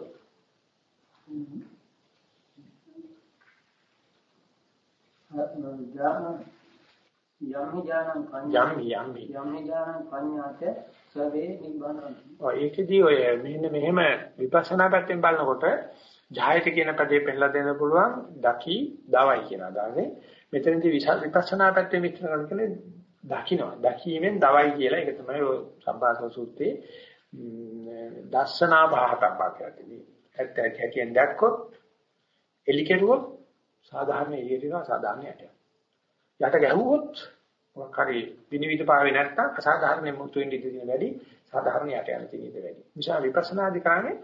[SPEAKER 2] යම් ඥානං පඤ්ඤා
[SPEAKER 1] යම් යම්
[SPEAKER 2] යම් ඥානං පඤ්ඤාත සවේ නිබ්බානං.
[SPEAKER 1] ඔය ඒකදී ඔය මෙන්න මෙහෙම විපස්සනා පැත්තෙන් බලනකොට ජායත කියන පදේ පෙන්නලා දෙන්න පුළුවන් දකි දවයි කියන අදහසේ මෙතනදී විපස්සනා පැත්තෙන් විස්තර කරන්නේ දකින්නවා දකීමෙන් දවයි කියලා ඒක තමයි ඔය සම්භාෂණ සූත්‍රයේ දර්ශනා භාහතබ්බා කියන්නේ ඇත්ත ඇත්ත හැටියෙන් දැක්කොත් එලි කෙරුවොත් සාධාරණ එළියට සාධාරණ යට යට ගැහුවොත් මොකක් හරි විනිවිද පාවේ නැත්තම් අසාධාරණ මුතු වෙන්න ඉඩ තියෙන වැඩි සාධාරණ යට යන තියෙන ඉඩ වැඩි. නිසා විපස්සනා අධිකාරනේ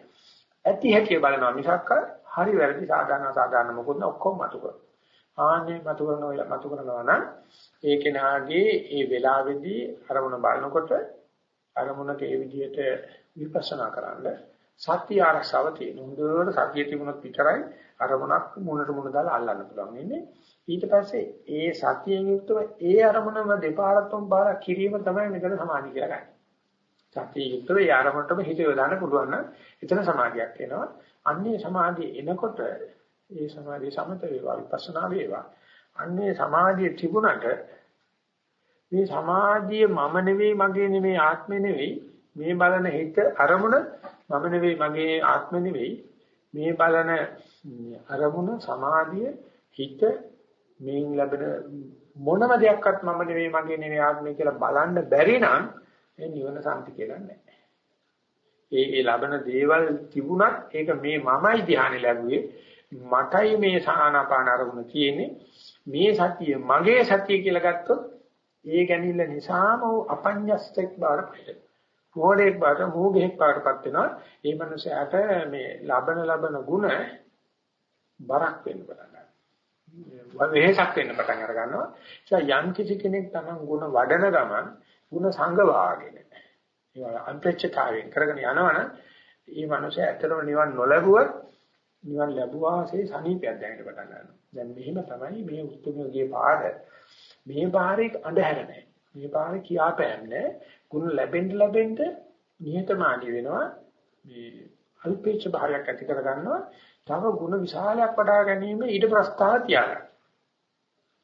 [SPEAKER 1] ඇති හැටි බලනවා මිසක් හරි වැරදි සාධාරණ සාධාරණ මොකොත් නෑ ඔක්කොම මතු කරනවා. ආන්නේ මතු කරනවා මතු කරනවා නම් ඒ කෙනාගේ ඒ වෙලාවේදී අරමුණ බලනකොට අරමුණට ඒ විදිහට විපස්සනා කරන්න සත්‍ය ආරක්ෂාව තියෙන. හොඳට සතිය තිබුණොත් විතරයි අරමුණක් මුණට මුණ දාලා අල්ලන්න පුළුවන් ඉන්නේ. ඊට පස්සේ ඒ සතියෙන් යුක්තව ඒ අරමුණම දෙපාරක්ම බාර කිරීම තමයි මෙතන සමාධිය කියලා ගන්න. සතිය යුක්තව ඒ අරමුණටම හිත යොදාන්න පුළුවන් නම් එතන සමාධියක් එනවා. අන්නේ සමාධිය එනකොට ඒ සමාධිය සමත වේවා විපස්සනා වේවා. අන්නේ සමාධිය තිබුණට මේ සමාධිය මම නෙවෙයි මගේ නෙවෙයි ආත්මෙ නෙවෙයි මේ බලන හිත අරමුණ මම නෙවෙයි මගේ ආත්මෙ නෙවෙයි මේ බලන අරමුණ සමාධිය හිත මේන් ලැබෙන මොනම දෙයක්වත් මම නෙවෙයි මගේ නෙවෙයි ආත්මය කියලා බලන්න බැරි නම් ඒ නිවන සම්පති කියලා නැහැ. ඒ ඒ ලබන දේවල් තිබුණත් ඒක මේ මමයි ධ්‍යානෙ ලැබුවේ. මටයි මේ සානාපාන අරමුණ තියෙන්නේ. මේ සතිය මගේ සතිය කියලා ගත්තොත් ඒ ගැනීම නිසාම අපඤ්ඤස්තෙක් බාරපත් මොහොතේ බාර මොහොතේක් බාරපත් වෙනවා. ඒ මනුස්සයාට මේ ලබන ලබන ಗುಣ බරක් වෙන්න පටන් ගන්නවා. වෙහෙසක් වෙන්න පටන් අර ගන්නවා. ඒ නිසා යම් කිසි කෙනෙක් තමන් ගුණ වඩන ගමන් ගුණ සංගවාගෙන ඒවා අන්ප්‍රච්ඡතාවයෙන් කරගෙන යනවනම් ඒ මනුස්සයා ඇත්තටම නිවන් නොලැබුවත් නිවන් ලැබුවාසේ සනීපයක් දැනෙන්න පටන් ගන්නවා. දැන් මෙහෙම තමයි මේ උත්තුමගේ පාඩ. මේ පාරේ අඳුර නැහැ. මේ පාරේ කියාපෑම් නැහැ. ගුණ ලැබෙන්න ලැබෙන්න නිහතමානී වෙනවා. මේ අල්පේච්ඡ භාවයක් ඇති කර ගන්නවා. තව ಗುಣ විශාලයක් වඩා ගැනීම ඊට ප්‍රස්තාව තියාගන්න.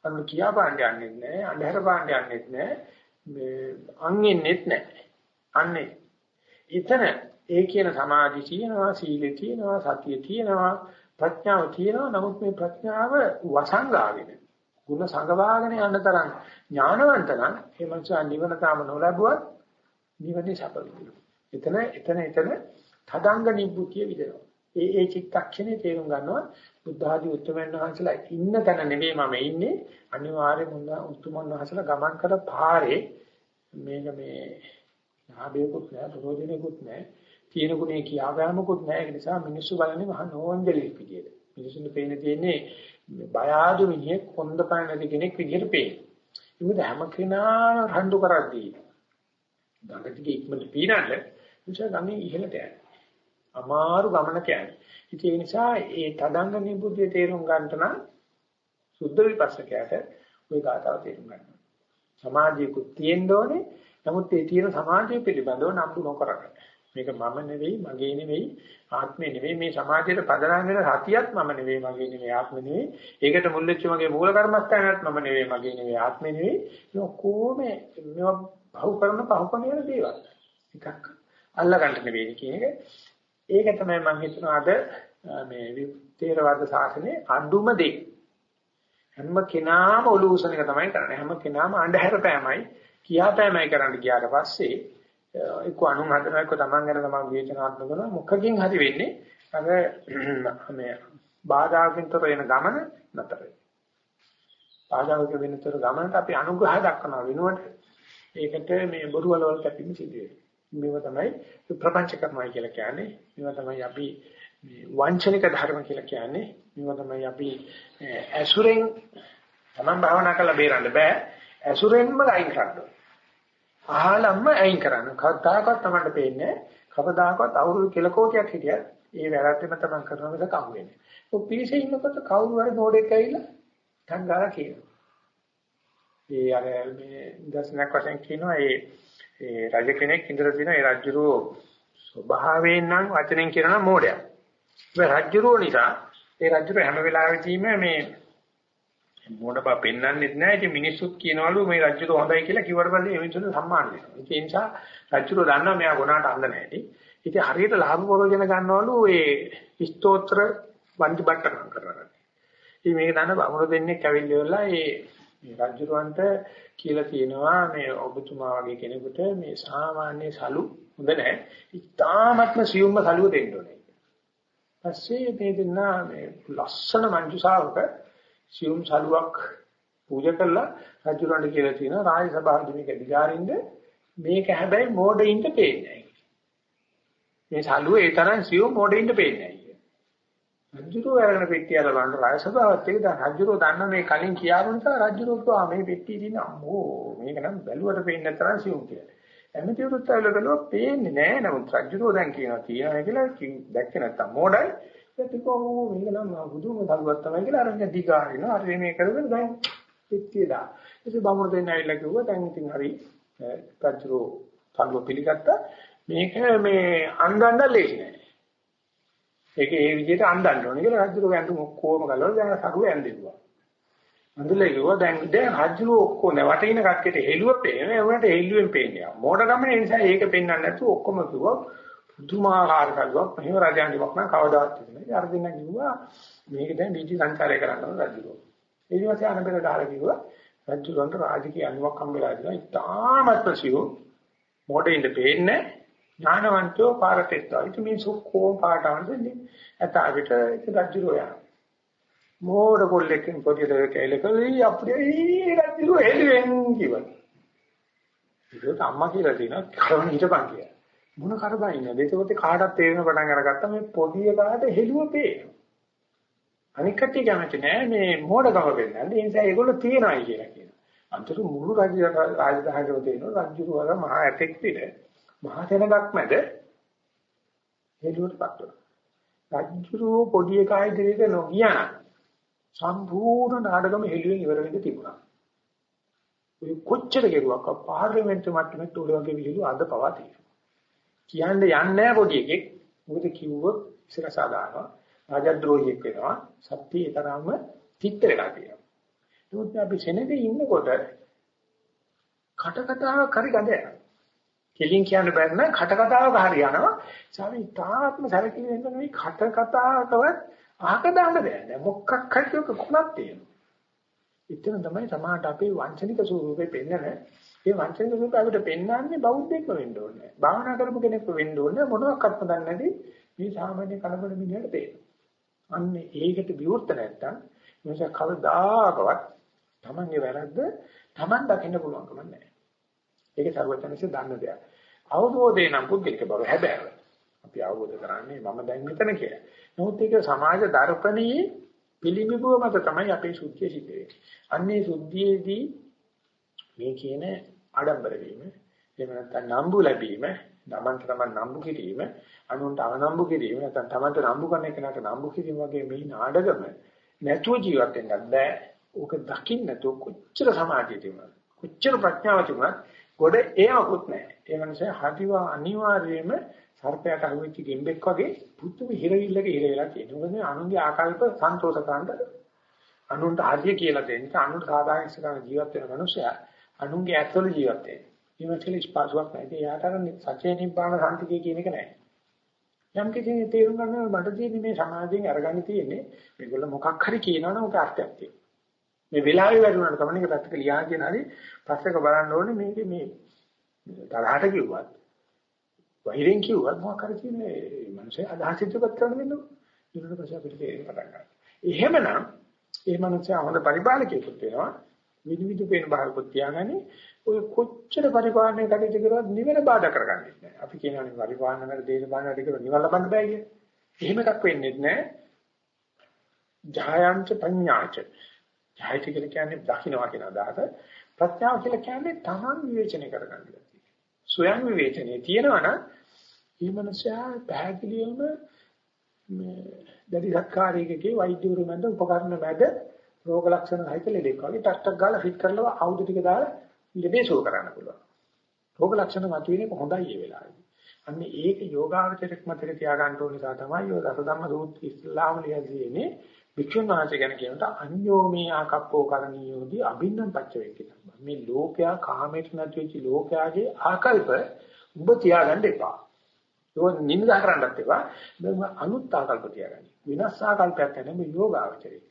[SPEAKER 1] අන්න කියා පාණ්ඩ යන්නේ නැහැ, අන්ධහර පාණ්ඩ යන්නේ නැහැ, මේ අංගෙන්නෙත් නැහැ. අන්නේ එතන ඒ කියන සමාධි තියෙනවා, සීලෙ තියෙනවා, සතිය තියෙනවා, ප්‍රඥාව තියෙනවා. නමුත් මේ ප්‍රඥාව වසංගාගෙන, ಗುಣ සංගවාගෙන යන තරම් ඥානවන්ත නම් ඒ මනුස්සයා නිවන තාම නොලැබුවත් නිවනේ සප විඳිනවා. එතන එතන එතන තදංග නිබ්බුතිය විදෙනවා. ඒ ඒ චිත්තක්ෂණේ තේරුම් ගන්නවා. බුද්ධ ආදී උතුමන් වහන්සේලා ඉන්න තැන නෙවෙයි මම ඉන්නේ. අනිවාර්යයෙන්ම උතුමන් වහන්සේලා ගමන් කර පාරේ මේක මේ ලාභයකුත් නැහැ ප්‍රයෝජනෙකුත් නැහැ. තියෙන ගුණේ කියාගෑමකුත් නැහැ. ඒ නිසා මිනිස්සු බලන්නේ මහා නෝන්ජලෙක් විදියට මිනිස්සුන්ට පේන තියෙන්නේ බය ආදු මිනිහෙක් කොන්ද පණ නැති කෙනෙක් විදියට පේන්නේ ඒක හැම කෙනා රණ්ඩු කරද්දී ගඟට ඉක්මනට පීනන්න නිසා ගමේ ඉහළට යනවා. අමාරු ගමනක යන්නේ. ඉතින් ඒ නිසා ඒ තදංග නිබුද්ධිය තේරුම් ගන්නට නම් සුද්ධ විපස්සකයට ওই ගාතාව තේරුම් ගන්න. සමාධියකුත් තියෙන්න ඕනේ. නමුත් ඒ තියෙන සමාධිය පිළිබඳව නම්බු නොකරගන්න. මේක මම නෙවෙයි, මගේ නෙවෙයි, ආත්මේ නෙවෙයි. මේ සමාධියට පදනම් වෙන සතියත් මම නෙවෙයි, මගේ නෙවෙයි, ආත්මේ නෙවෙයි. ඒකට මුල් වෙච්ච මගේ මූල කර්මස්ථානයත් මම නෙවෙයි, මගේ නෙවෙයි, ආත්මේ නෙවෙයි. මේ ඔක්කොම මේවා පහු කරන පහු කරන දේවල්. එකක් අල්ලගන්න නෙවෙයි කියන එක ඒක තමයි මම හිතනවා අද මේ තේරවාද ශාසනයේ අඳුම දෙය. හැම කෙනාම ඔලු උසන එක තමයි කරන්නේ. හැම කෙනාම අන්ධහැර පෑමයි කියාපෑමයි කරන්න ගියාට පස්සේ එක්ක අනුන් හදනවා එක්ක තමන් ගැන තමන් විචනාත්මක කරනවා මොකකින් හරි වෙන්නේ අර මේ බාධාකින්තර වෙන ගමන නතර වෙනවා. බාධාවක වෙනතර ගමනට අපි අනුග්‍රහය දක්වනවා වෙනුවට ඒකට මේ බොරු වලවල් කැපීම සිදු වෙනවා. මේව තමයි ප්‍රපංච කරනවා කියලා කියන්නේ. මේව තමයි අපි වංචනික ධර්ම කියලා කියන්නේ. මේව තමයි අපි ඇසුරෙන් තමන් භාවනා කරලා බේරන්න බෑ. ඇසුරෙන්ම අයින් කරන්න ඕනේ. අහලම්ම අයින් කරන්න. කවදාකවත් තමන්ට පේන්නේ කවදාකවත් අවුරුදු කෙල කෝටියක් හිටියත් ඒ වැරද්දම තමන් කරන එක කම් වෙන්නේ. ඔය පිළිසෙ ඉන්නකොට කවුරු හරි නෝඩෙක් ඇවිල්ලා ටංගාලා කියනවා. ඒ අර මේ දර්ශනයක් වශයෙන් කියනවා ඒ ඒ රජ කෙනෙක් ඉඳලා තියෙන ඒ රජුරෝ ස්වභාවයෙන් නම් වචනෙන් කියනවා මෝඩයක්. ඒ රජුරෝ නිසා ඒ රජුරෝ හැම වෙලාවෙදීම මේ මෝඩ බව පෙන්වන්නෙත් නැහැ. ඉතින් මිනිස්සුත් කියනවලු මේ රජුරෝ හොඳයි කියලා කිව්වට පස්සේ ඒ මිනිස්සුන්ට සම්මාන දෙනවා. ඒ නිසා රජුරෝ දන්නවා මෙයා ගුණාට අඳ නැහැ. ඉතින් හරියට ලාභ පොරගෙන ගන්නවලු ඒ ස්තෝත්‍ර වන්දි බට්ටකම් කරනවා. ඉතින් මේක දන්න බමුණු දෙන්නෙක් ඇවිල්ලා ඒ රජුරවන්ට කියලා තියෙනවා මේ ඔබතුමා වගේ කෙනෙකුට මේ සාමාන්‍ය සලු හොඳ නැහැ. ඉතාමත්ම සියුම්ම සලුව දෙන්න ඕනේ. පස්සේ මේ දෙන්න මේ ලස්සන මංජුසාවක සියුම් සලුවක් පූජා කළා රජුරවන්ට කියලා තියෙනවා රාජ සභාවේ මේක දිගාරින්ද මේක හැබැයි මෝඩින්ට පේන්නේ නැහැ. මේ සලුව ඒ තරම් සියුම් මෝඩින්ට පේන්නේ නැහැ. රජුරෝ අරගෙන පෙට්ටිය අර බලන්න රාජසභාවත් එක දැන් රජුරෝ දන්න මේ කලින් කියාපු නිසා රජුරෝ කිව්වා මේ පෙට්ටිය තියෙන අම්මෝ මේක නම් බැලුවට පේන්නේ නැතරම් සිවුම් කියලා. එමෙතිවරුත් ඇවිල්ලා බලුවා පේන්නේ නැහැ නමුත් රජුරෝ දැන් කියනවා තියනවා කියලා දැක්කේ නැත්තම් මොඩයි. ඒත් කොහොම මේක නම් බුදුම දරුවක් තමයි කියලා අරගෙන දිගාරිනවා. අර මේ කරගෙන දැන් පෙට්ටිය දා. ඉතින් බමුණු දෙන්න ඇවිල්ලා කිව්වා දැන් ඉතින් හරි රජුරෝ තල්ලුව පිළිගත්තා. මේක මේ අන්දන්න ලේසි නෑ. ඒක ඒ විදිහට අඳන්න ඕනේ කියලා රජුගේ ඇඳුම් ඔක්කොම ගලවලා දැන් සරුව ඇඳෙව්වා. අඳුලේ ගිහුවා දැන් දැන් රජු ඔක්කොම වටින කට්ටියට හෙළුව පේන ඒ වුණාට හෙළුවෙන් පේන්නේ. මෝඩ ගමනේ නිසා ඒක පෙන්වන්න නැතුව ඔක්කොම කිව්වා පුදුමාකාර කල්වක් මෙහෙම රජාන්තිවක් නම් කවදාවත් තිබුණේ. අර දෙන්න කිව්වා මේක දැන් නිදි සංචාරය කරන්න ඕන රජුගේ. ඒ දිවසේ අනබෙර ගහලා කිව්වා රජුන්ට රාජකීය අනුවක් හම්බෙලා දෙනවා. ඉතාමත් සිව් මෝඩින්ද පේන්නේ ඥානවන්තයෝ පාරට එක්වා. ඉතින් මේ සුක්කෝ පාටවන්ද ඉන්නේ. ඇතාවිට ඒක රජුරෝ යනවා. මෝඩ කොල්ලෙක්ගෙන් පොඩි දෙයක් ඇලකලී අප්‍රිය රජුරෝ එළුවෙන් කිව්වා. ඒක අම්මා කියලා දිනා කරන් හිටපන් කියලා. මොන කරබයින්ද? ඒකෝත් කාටවත් තේරෙන පටන් අරගත්තා මේ පොඩි එකාට හෙළුව පේනවා. අනික් කට්ටිය කැමති නෑ මේ මෝඩකම වෙන්නේ. ඒ නිසා ඒගොල්ලෝ තියනයි කියලා කියනවා. අන්තර මුළු රාජ්‍ය රාජධානියම තියෙනවා රජුරෝ වල මහා ඇතෙක් පිට මහා සෙනඟක් මැද හෙළුවටපත් වුණා. රජුරෝ පොඩි එකයි දෙයක නොගියා සම්පූර්ණ නාටකම හෙළුවෙන් ඉවර වෙන්න තිබුණා. ඔය කොච්චර කෙරුවක් පාර්ලිමේන්තු මට්ටමේ උඩ වගේ විහිළු අද පවා තියෙනවා. කියන්නේ යන්නේ නැහැ පොඩි එකෙක්. මොකද කිව්වොත් ඉස්සර සාදානවා. රාජද්‍රෝහියෙක් වෙනවා. සත්‍ය ඒතරම්ම තිත්ත වෙලා තියෙනවා. නමුත් අපි සෙනෙදී ඉන්නකොට කට කතාවක් හරි ගඳ යනවා. කෙලින් කියන්න බැරි නම් කට කතාවක හරි යනවා. සාමි තාත්ම සැලකිලි වෙන මේ කට කතාවකවත් අහක දාන්න බෑ. මොකක් හරි කොනක් තියෙනවා. එතන තමයි සමාහට අපේ වංචනික ස්වරූපේ පෙන්නන. ඒ වංචනික ස්වරූපය අපිට පෙන්වන්නේ බෞද්ධයෙක්ම වෙන්න ඕනේ. භාවනා කරපු කෙනෙක්ම වෙන්න ඕනේ. මොනවාක්වත් දන්නේ නැති මේ සාමාන්‍ය කලබල මිනිහට තේරෙනවා. අන්න ඒකට විවෘත නැත්තම් මොකද කවදාකවත් Tamange වැරද්ද Taman දකින්න පුළුවන්කම නැහැ. ඒක සර්වඥන්සේ දන්න දෙයක්. අවබෝධය නම් පුද්ගලික බව හැබැයි අපි අවබෝධ කරන්නේ මම දැන් මෙතන කියලා. නමුත් ඒක සමාජ දර්පණයේ පිළිඹුව මත තමයි අපේ සුද්ධිය සිද්ධ වෙන්නේ. අන්නේ සුද්ධියේදී මේ කියන ආඩම්බර වීම, එහෙම නැත්නම් නම්බු ලැබීම, තමන්ට තමන් නම්බු කිරීම, අනුන්ට අනම්බු කිරීම, නැත්නම් තමන්ට නම්බු කරන එකනට නම්බු කිරීම වගේ මේ නාඩගම නැතුව ජීවත් වෙන්නත් බෑ. ඕක දකින්න නැතුව කොච්චර සමාධිය තිබුණාද? කොච්චර ප්‍රඥාව තිබුණාද? ගොඩ ඒවකුත් නැහැ. ඒ මනුස්සයා හදිවා අනිවාර්යයෙන්ම සර්පයට අහුවෙච්ච ගෙම්බෙක් වගේ පුදුම හිරවිල්ලක හිර වෙලා තියෙනවා. මොකද අනුන්ගේ ආකල්ප සන්තෝෂ කරන්න අනුන්ට හරිය කියලා දෙන්න අනුන්ට සාධාරණ ඉස්සරහ ජීවත් වෙන මනුස්සයා අනුන්ගේ ඇත්වල ජීවත් වෙනවා. මේ මනුස්සයා ස්පාසුවක් නැහැ. එයාට අර සත්‍ය නිබ්බාන සාන්තිකය කියන එක නැහැ. යම් කිසි තේරුම් ගන්න මට තියෙන්නේ මේ සමාජයෙන් අරගන්න තියෙන්නේ මේගොල්ලෝ මොකක් හරි කියනවනම් මොකක් අර්ථයක් තියෙනවා. මේ වෙලාවේ වැඩුණාට තමයි එක පැත්තක ලියා කියන හරි පස්සක බලන්න ඕනේ. මේකේ මේ තරහට කිව්වත් වෛරෙන් කිව්වත් මොකක් හරි කියන්නේ මිනිස්සේ අදහස් ඉදිරිපත් කරන්න වෙනවා ඊට පස්සේ අපිට තේරෙන්න පටන් ගන්නවා. එහෙමනම් ඒ මිනිස්සේ හොඳ පරිපාලකයෙකුත් වෙනවා. විවිධ පේන භාගකුත් තියාගන්නේ ඔය කොච්චර පරිපාලනය කටයුතු කරවත් නිවන බාධා කරගන්නේ නැහැ අපි කියනවානේ පරිපාලන වල දේශපාලන වැඩ කරලා නිවන ලබන්න බෑ කිය. එහෙම එකක් වෙන්නේ නැහැ. ජායන්ත පඤ්ඤාච. ඡායිත කියලා කියන්නේ දකින්නවා කියන අදහස. ප්‍රඥාව කියලා කියන්නේ තමන් විවේචනය කරගන්න ගැතියි. ස්වයං විවේචනයේ තියෙනවනම් මේ මනුස්සයා පැහැදිලිවම මේ දැඩි සත්කාරයකගේ වෛද්‍යවරු මැද උපකරණ මැද රෝග ලක්ෂණ සහිත ලෙඩෙක් වගේ ටක් ටක් ගාලා ෆිට කරලා ආයුධ ටික දාලා ඉලදී සුව කරන්න පුළුවන්. රෝග ලක්ෂණ මතුවෙන එක හොඳයි ඒ වෙලාවේ. අන්න ඒක යෝගාවචරයක් මතක තියාගන්න ඕන නිසා තමයි ඔය රසධම්ම සූත්‍රය ඉස්ලාම ලියන්නේ වික්ෂුන් වහන්සේ ගැන කියනකොට අන්‍යෝමී ආකප්පෝ කරණීයෝදී අභින්නම් පච්ච වේකින. මේ ලෝකයා කාමයට නැති වෙච්ච ලෝකයාගේ ආකල්ප ඔබ තියාගන්න එපා. ඒක නිඳා කරන්නත් එපා. මම අනුත් ආකල්ප තියාගන්න. විනාශ ආකල්පයක් නැහැ මේ යෝගාවචරේ.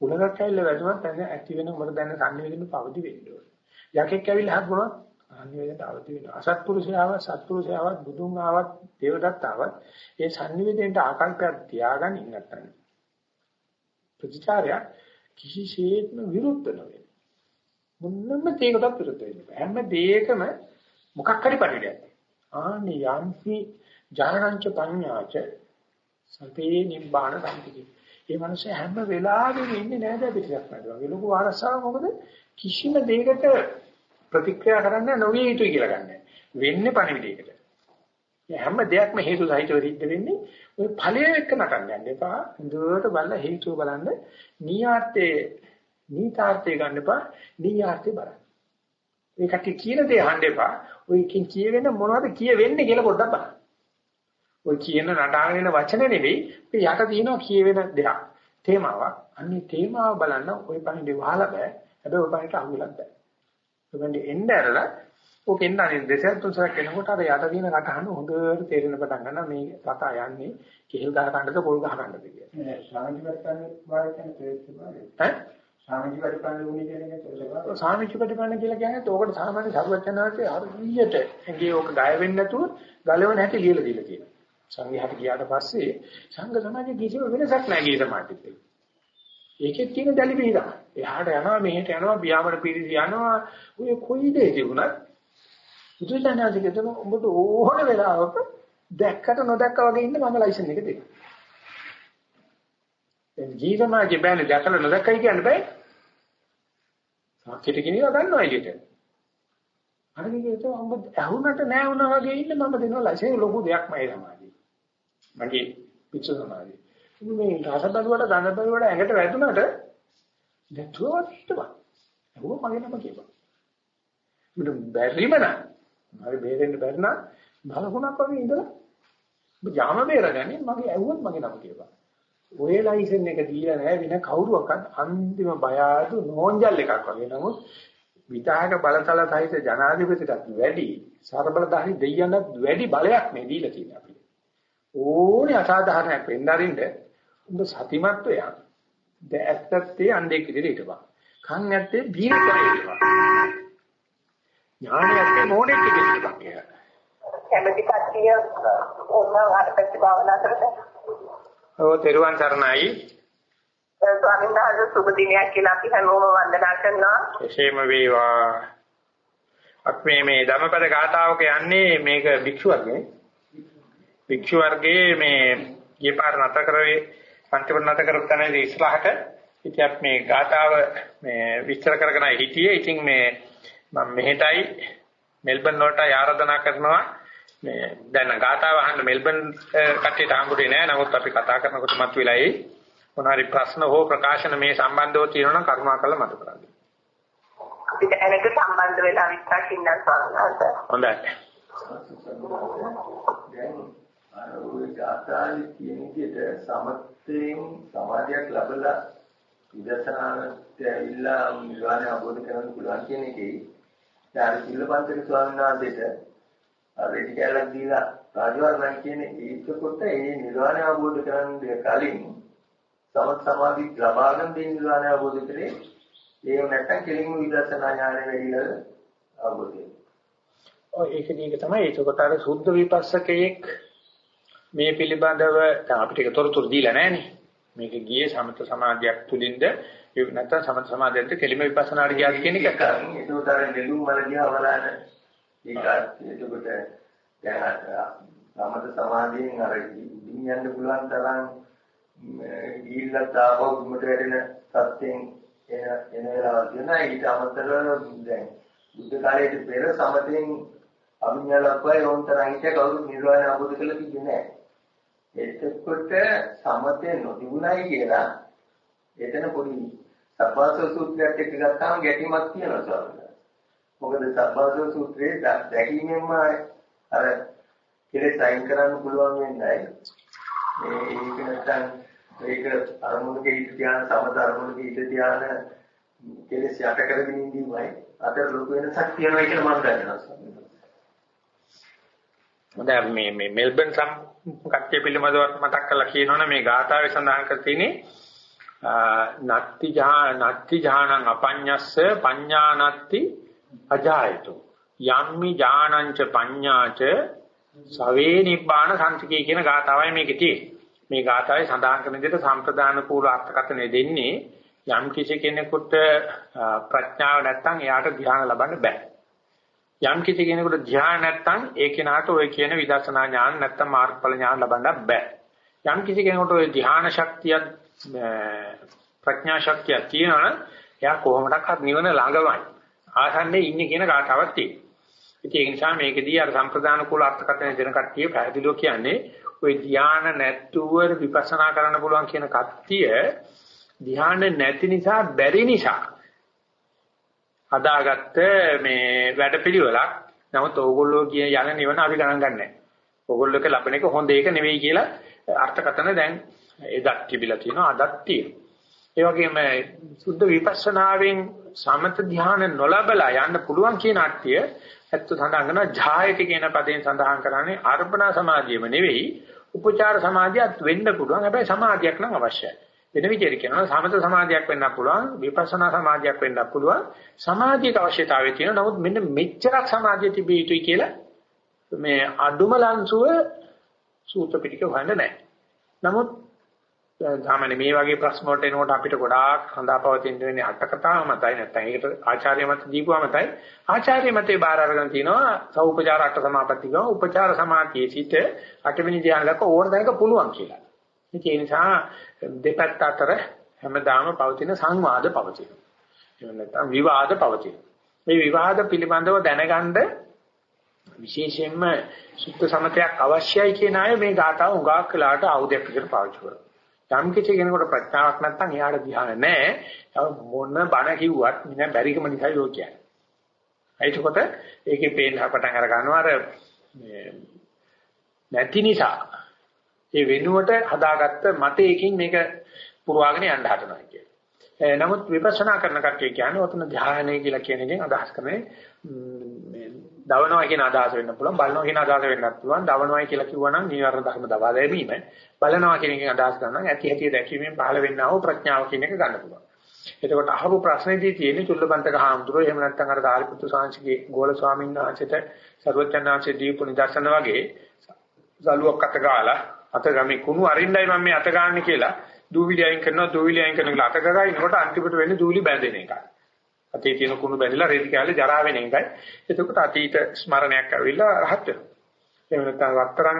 [SPEAKER 1] උලකට ඇවිල්ලා වැටුණත් දැන් ඇති වෙන මොකද දැන් සංනිවේදන පවදි වෙන්න ඕනේ. යකෙක් ඇවිල්ලා හත්ුණා සංනිවේදනට අවදි වෙනවා. අසත්පුරුෂයාව සත්පුරුෂයාව බුදුන් ආවත් දේවදත්ත ආවත් ඒ සංනිවේදනට ආකල්පයක් තියාගන්න ඉන්නත් ප්‍රතිචාරය කිසිසේත්ම විරුද්ධ නොවේ. මොන්නම තේකටත් විරුද්ධ වෙන්නේ. හැම දෙයකම මොකක් හරි පරිඩයක්. ආනි යම්පි ඥානංච පඤ්ඤාච සතේ නිබ්බාන සම්පති. ඒ මනුස්සය හැම වෙලාවෙම ඉන්නේ නේද පිටයක් නේද? වගේ ලොකු ආරසාව මොකද කිසිම දෙයකට ප්‍රතික්‍රියා කරන්න නොවිය යුතුයි කියලා ගන්නෑ. වෙන්නේ පණිවිඩයකට. හැම දෙයක්ම හේතු සහිතව සිද්ධ වෙන්නේ ඔය ඵලය එක්ක නටන්න යන්න එපා. හොඳට බලලා හේතුව බලන්න නීයාර්ථයේ නීතාර්ථය ගන්න එපා. නීයාර්ථය බලන්න. ඒකට කියන දේ අහන්න එපා. ඔයකින් කියවෙන මොනවද කියවෙන්නේ කියලා පොඩ්ඩක් බලන්න. ඔය කියන නටාගෙන වචන නෙවෙයි මේ යට තියෙනවා කියවෙන දෙයක්. තේමාවක්. අන්නේ තේමාව බලන්න ඔය පණිවිඩය වහලා බෑ. හැබැයි ඔය පණිවිඩට අහුලක් බෑ. ඔබන්නේ එන්න ඇරලා ඕක එන්න අනේ දෙසක් තුනක් එනකොට අර යට දින කටහඬ හොඳට තේරෙන පටන් ගන්නවා මේ කතා යන්නේ කෙහෙල් ගහ ගන්නද පොල් ගහ ගන්නද කියලා.
[SPEAKER 2] නෑ සාමිජිපට්ඨාන වාක්‍යන තේරුම්
[SPEAKER 1] ඈ
[SPEAKER 2] සාමිජිපට්ඨාන වුණේ කියන්නේ ඒක.
[SPEAKER 1] සාමිජිපට්ඨාන කියලා කියන්නේ ඕකට සාමාන්‍ය සර්වඥාන්සේ හරියට ඇඟේ ඕක ගය වෙන්නේ නැතුව ගලවන හැටි ලියලා දීලා තියෙනවා. සංඝයාට ගියාට පස්සේ සංඝ සමාජයේ කිසිම වෙනසක් නැහැ ගිය සමාජෙත්. ඒකෙත් තියෙන දැලි පිළිදා. එහාට යනවා මෙහෙට යනවා බියාමර පිරිසි යනවා. ඔය කොයි දේ තිබුණත් බුදුසසුනාදී කියන උඹට ඕන වෙලාවක දැක්කට නොදැක්ක වගේ ඉන්න මම ලයිසන් එක දෙනවා. දැන් ජීවමාගේ බෑනේ දැකලා නොදැක්කයි කියන්න බෑ. සාක්ෂිත කෙනෙක් ගන්නවා එළියට. අර කිව්වොත් උඹ ඇහුනට නෑ වුණා වගේ ඉන්න මම දෙනවා ලයිසන් ලොකු දෙයක් මයි සමාජයේ. මගේ පිටු සමාජයේ. මේ රසබලුවට ගඳබලුවට ඇඟට වැදුනට දැක්ුවත් හිටපන්. ඇහුව මගේ නම කියපන්. මුදු බැරිම නෑ හරි බේරෙන්න බැරි නම් බලහුණක් වගේ ඉඳලා ඔබ යාම බේරගන්නේ මගේ ඇහුවොත් මගේ නම කියපන්. ඔය ලයිසන් එක දීලා නැහැ වෙන කවුරුවක්වත් අන්තිම බය ආදු නෝන්ජල් එකක් වගේ. නමුත් විතායක බලතල සහිත ජනාධිපතිටත් වැඩි සර්බලධාරී දෙයියන්ට වැඩි බලයක් මේ දීලා තියෙනවා අපිට. ඕනේ අසාධාරණයක් වෙන්න අරින්න උඹ සතිමත් වෙයන්. දැත්තත්තේ අන්දේ කිරිට හිටපන්. කන් ඇත්තේ බීරකරේ හිටපන්. ඥානයක් මොනෙක් කියලා කියනවා.
[SPEAKER 3] කැමැති කට්ටිය ඕනනම් අර පැත්ත භාවනා කරලා.
[SPEAKER 1] ඔව් තෙරුවන් සරණයි.
[SPEAKER 3] ස්වාමීන් වහන්සේ සුබ දිනයක් කියලා අපි හැමෝම වන්දනා කරනවා.
[SPEAKER 1] එසේම වේවා. අපි මේ ධම්මපද ගාථාවක යන්නේ මේක භික්ෂුවක්නේ. භික්ෂු වර්ගයේ මේ ඊපාර නැත කරවේ පංචවර නැත කරපු තැන ඉස්සරහට ඉතින් අපි මේ ගාථාව මේ විස්තර කරගෙන හිටියේ. ඉතින් මේ මම මෙහෙටයි මෙල්බන් වලට ආරාධනා කරනවා මේ දැන් ගාතාව අහන්න මෙල්බන් කට්ටියට හම්බුනේ නෑ නමුත් අපි කතා කරනකොට මතුවලා එයි මොනවාරි ප්‍රශ්න හෝ ප්‍රකාශන මේ සම්බන්ධව තියෙනවා නම් කරුණාකරලා මතු කරන්න.
[SPEAKER 3] අපිට එනක සම්බන්ධ වෙලා විස්තර ඉන්න සල්ලාස.
[SPEAKER 1] හොඳයි.
[SPEAKER 4] දැන් අර ওই ගාථාවේ කියන විදිහට සමත්යෙන් සමාධියක් ලැබලා විදර්ශනාවට ඇවිල්ලා නිවන අවබෝධ කරගන්න පුළුවන් කියන එකේ දැන් සිල්පන්තක ස්වාමීන් වහන්සේට අර ඉටි කැලක් දීලා රාජවර්ණන් කියන්නේ ඒකකොට ඒ නිර්වාණය අවබෝධ කරගන්න කලින් සමත් සමාධි ලබා ගන්න දේ නිර්වාණය අවබෝධ කරේ. ඒක නැත්තම් කෙලින්ම විදර්ශනා ඥානය වැඩිලා අවබෝධ
[SPEAKER 1] ඔය ඒක දීක තමයි. ඒකකොට අර සුද්ධ විපස්සකයෙක් මේ පිළිබඳව අපිට ඒක තොරතුරු දීලා නැහනේ. මේක ගියේ සමත සමාධියක් තුලින්ද නැත්නම් සමත සමාධියට කෙලිම විපස්සනාට ගියාද කියන එක.
[SPEAKER 4] ඒක උදාර නෙළුම් මල ගියා බලන්න. ඒක එතකොට දැන් සමත සමාධියෙන් අර ඉදින් යන්න පුළුවන් තරම් ගිහිල්ලා තාපව මුට වැඩෙන සත්‍යයෙන් එන එන වෙලාවක් තියෙනවා. ඊට අමතරව දැන් බුද්ධ කාලයේ පෙර සමතෙන් අභිඥාලක්වයි ඕන්තරන් හිටිය කවුරුත් නිර්වාණය අවබෝධ කරලා තිබුණේ නැහැ. එතකොට සමතේ නොතිබුණයි කියලා එතන පොඩි සප්පාස සූත්‍රයක් එක්ක ගත්තාම ගැටීමක් තියෙනවා ස්වාමීන් වහන්සේ. මොකද සබ්බාසව සූත්‍රයේ දැකීමෙන්ම අර කෙලෙස් අයින් කරන්න පුළුවන් වෙන්නේ මේ ඒක නැත්නම් ඒක අරමුණක හිත ධානය සමත අරමුණක හිත ධානය කෙලෙස් යට කරගෙන ඉඳීමයි අතර ලොකු වෙනසක් තියෙනවා කියලා මම දන්නවා.
[SPEAKER 1] දැන් මේ මේ මෙල්බන් සම් කට්ටිය පිළිමදව මතක් කරලා කියනවනේ මේ ගාථාවේ සඳහන් කර තියෙන්නේ නත්ති ජා නත්ති ජානං අපඤ්ඤස්ස පඤ්ඤානත්ති අජායතු යම්මි ජානංච පඤ්ඤාච සවේ නිබ්බාන සම්තිකේ කියන ගාථාවයි මේකේ තියෙන්නේ. මේ ගාථාවේ සඳහන් කරන විදිහට සම්ප්‍රදාන කූල අර්ථකථනය දෙන්නේ යම් කිසි කෙනෙකුට ප්‍රඥාව නැත්තම් එයාට ධ්‍යාන ලබන්න බෑ. යම් කිසි කෙනෙකුට ධ්‍යාන නැත්තම් ඒ කෙනාට ඔය කියන විදර්ශනා ඥාන නැත්තම් මාර්ගඵල ඥාන ලබන්න බෑ. යම් කිසි කෙනෙකුට ඔය ධ්‍යාන ශක්තිය ප්‍රඥා ශක්තිය තියෙනවනම් එයා කොහොමඩක්වත් නිවන ළඟමයි. ආසන්නේ ඉන්නේ කියන කාටවත් තියෙනවා. ඉතින් ඒ නිසා මේකෙදී අර සම්ප්‍රදාන කුල අර්ථකථන දෙන කට්ටිය පැහැදිලිව කියන්නේ ওই ධ්‍යාන නැත්තුව විපස්සනා කරන්න පුළුවන් කියන කට්ටිය ධ්‍යාන නැති නිසා බැරි නිසා හදාගත්ත මේ වැඩපිළිවෙලක්. නමුත් ඕගොල්ලෝ කිය යන නිවන අපි ගණන් ගන්නෑ. ඕගොල්ලෝක ලබන එක හොඳ එක නෙවෙයි කියලා අර්ථකථන දැන් එදත් තිබිලා තියෙනවා අදත් තියෙනවා. ඒ වගේම සුද්ධ විපස්සනාවෙන් සමත ධ්‍යාන නොලබලා යන්න පුළුවන් කියන අට්ටිය ඇත්ත සඳහන් කරනවා ඡායති කියන පදයෙන් සඳහන් කරන්නේ අර්පණා සමාධියම නෙවෙයි උපචාර සමාධියත් වෙන්න පුළුවන්. හැබැයි සමාධියක් නම් අවශ්‍යයි. වෙන විදිහට කියනවා සමත සමාධියක් වෙන්න පුළුවන් විපස්සනා සමාධියක් වෙන්න පුළුවන් සමාධියක අවශ්‍යතාවය තියෙනවා නමුත් මෙන්න මෙච්චරක් සමාධිය තිබිය යුතුයි කියලා මේ අඩුම ලංසුව සූත්‍ර පිටික හොයන්න නැහැ නමුත් සාමාන්‍ය මේ වගේ ප්‍රශ්න වලට එනකොට අපිට ගොඩාක් හඳාපවතින්න වෙන්නේ අට කතාව මතයි නැත්නම් ඒකට ආචාර්ය මත දීපුවා මතයි ආචාර්ය මතේ බාර අරගෙන තිනවා සෞපචාර අට සමාපatti ගම උපචාර සමාධියේ සිට අටවෙනි ධ්‍යාන ලක ඕන දැනක පුළුවන් කියලා ඒ නිසා දෙපැත්ත අතර හැමදාම පවතින සංවාද පවතින. එහෙම නැත්නම් විවාද පවතින. මේ විවාද පිළිබඳව දැනගන්න විශේෂයෙන්ම සුද්ධ සමතයක් අවශ්‍යයි කියන අය මේ ගාතාව උගාක් කළාට ආයුධයක් විදිහට පාවිච්චි කරනවා. යම් කිසි කෙනෙකුට ප්‍රඥාවක් නැත්නම් එයාට ධ්‍යාන නැහැ. මොන බණ කිව්වත් මිනිහ බැරිකම නිසා යෝග්‍යයි. ඒකකොට ඒකේ පේන්න පටන් අර ගන්නවා අර නැති නිසා ඒ වෙනුවට හදාගත්ත මතයකින් මේක පුරවාගෙන යන්න හදනවා කියන්නේ. නමුත් විපස්සනා කරන කට්ටිය කියන්නේ ඔතන ධ්‍යානය කියලා කියන එකෙන් අදහස් කරන්නේ මේ දවනවා කියන අදහස වෙන්න පුළුවන් බලනවා කියන අදහස වෙන්නත් පුළුවන් දවනවායි කියලා කිව්වනම් නීවරණ ධර්ම දවා දැමීම බලනවා කියන එකෙන් අදහස් කරනවා ඇති හැටි දැකීමෙන් පහළ වෙන්නා වූ ප්‍රඥාව කියන එක ගන්න පුළුවන්. එතකොට අහපු ප්‍රශ්නේදී තියෙන්නේ චුල්ලබන්තක හාමුදුරුවෝ එහෙම නැත්නම් අර ධාරිපුත්තු සාංශිකේ ගෝල ස්වාමීන් වහන්සේට සර්වඥාන්සේ දීපු නිදර්ශන වගේ සලුවක් අත ගාලා අත ගමේ කුණු අරින්නයි මම මේ අත ගන්න කියලා දූවිලි අයින් කරනවා දූවිලි අයින් කරනවා අත ගගා ඉනකොට අන්තිමට වෙන්නේ දූවිලි බැඳෙන එකයි. අතේ තියෙන කුණු බැඳිලා රෙදි කැලේ ජරා වෙන එකයි. එතකොට අතීත ස්මරණයක් ඇවිල්ලා රහත් වෙනවා. එහෙම නැත්නම් වත්තරන්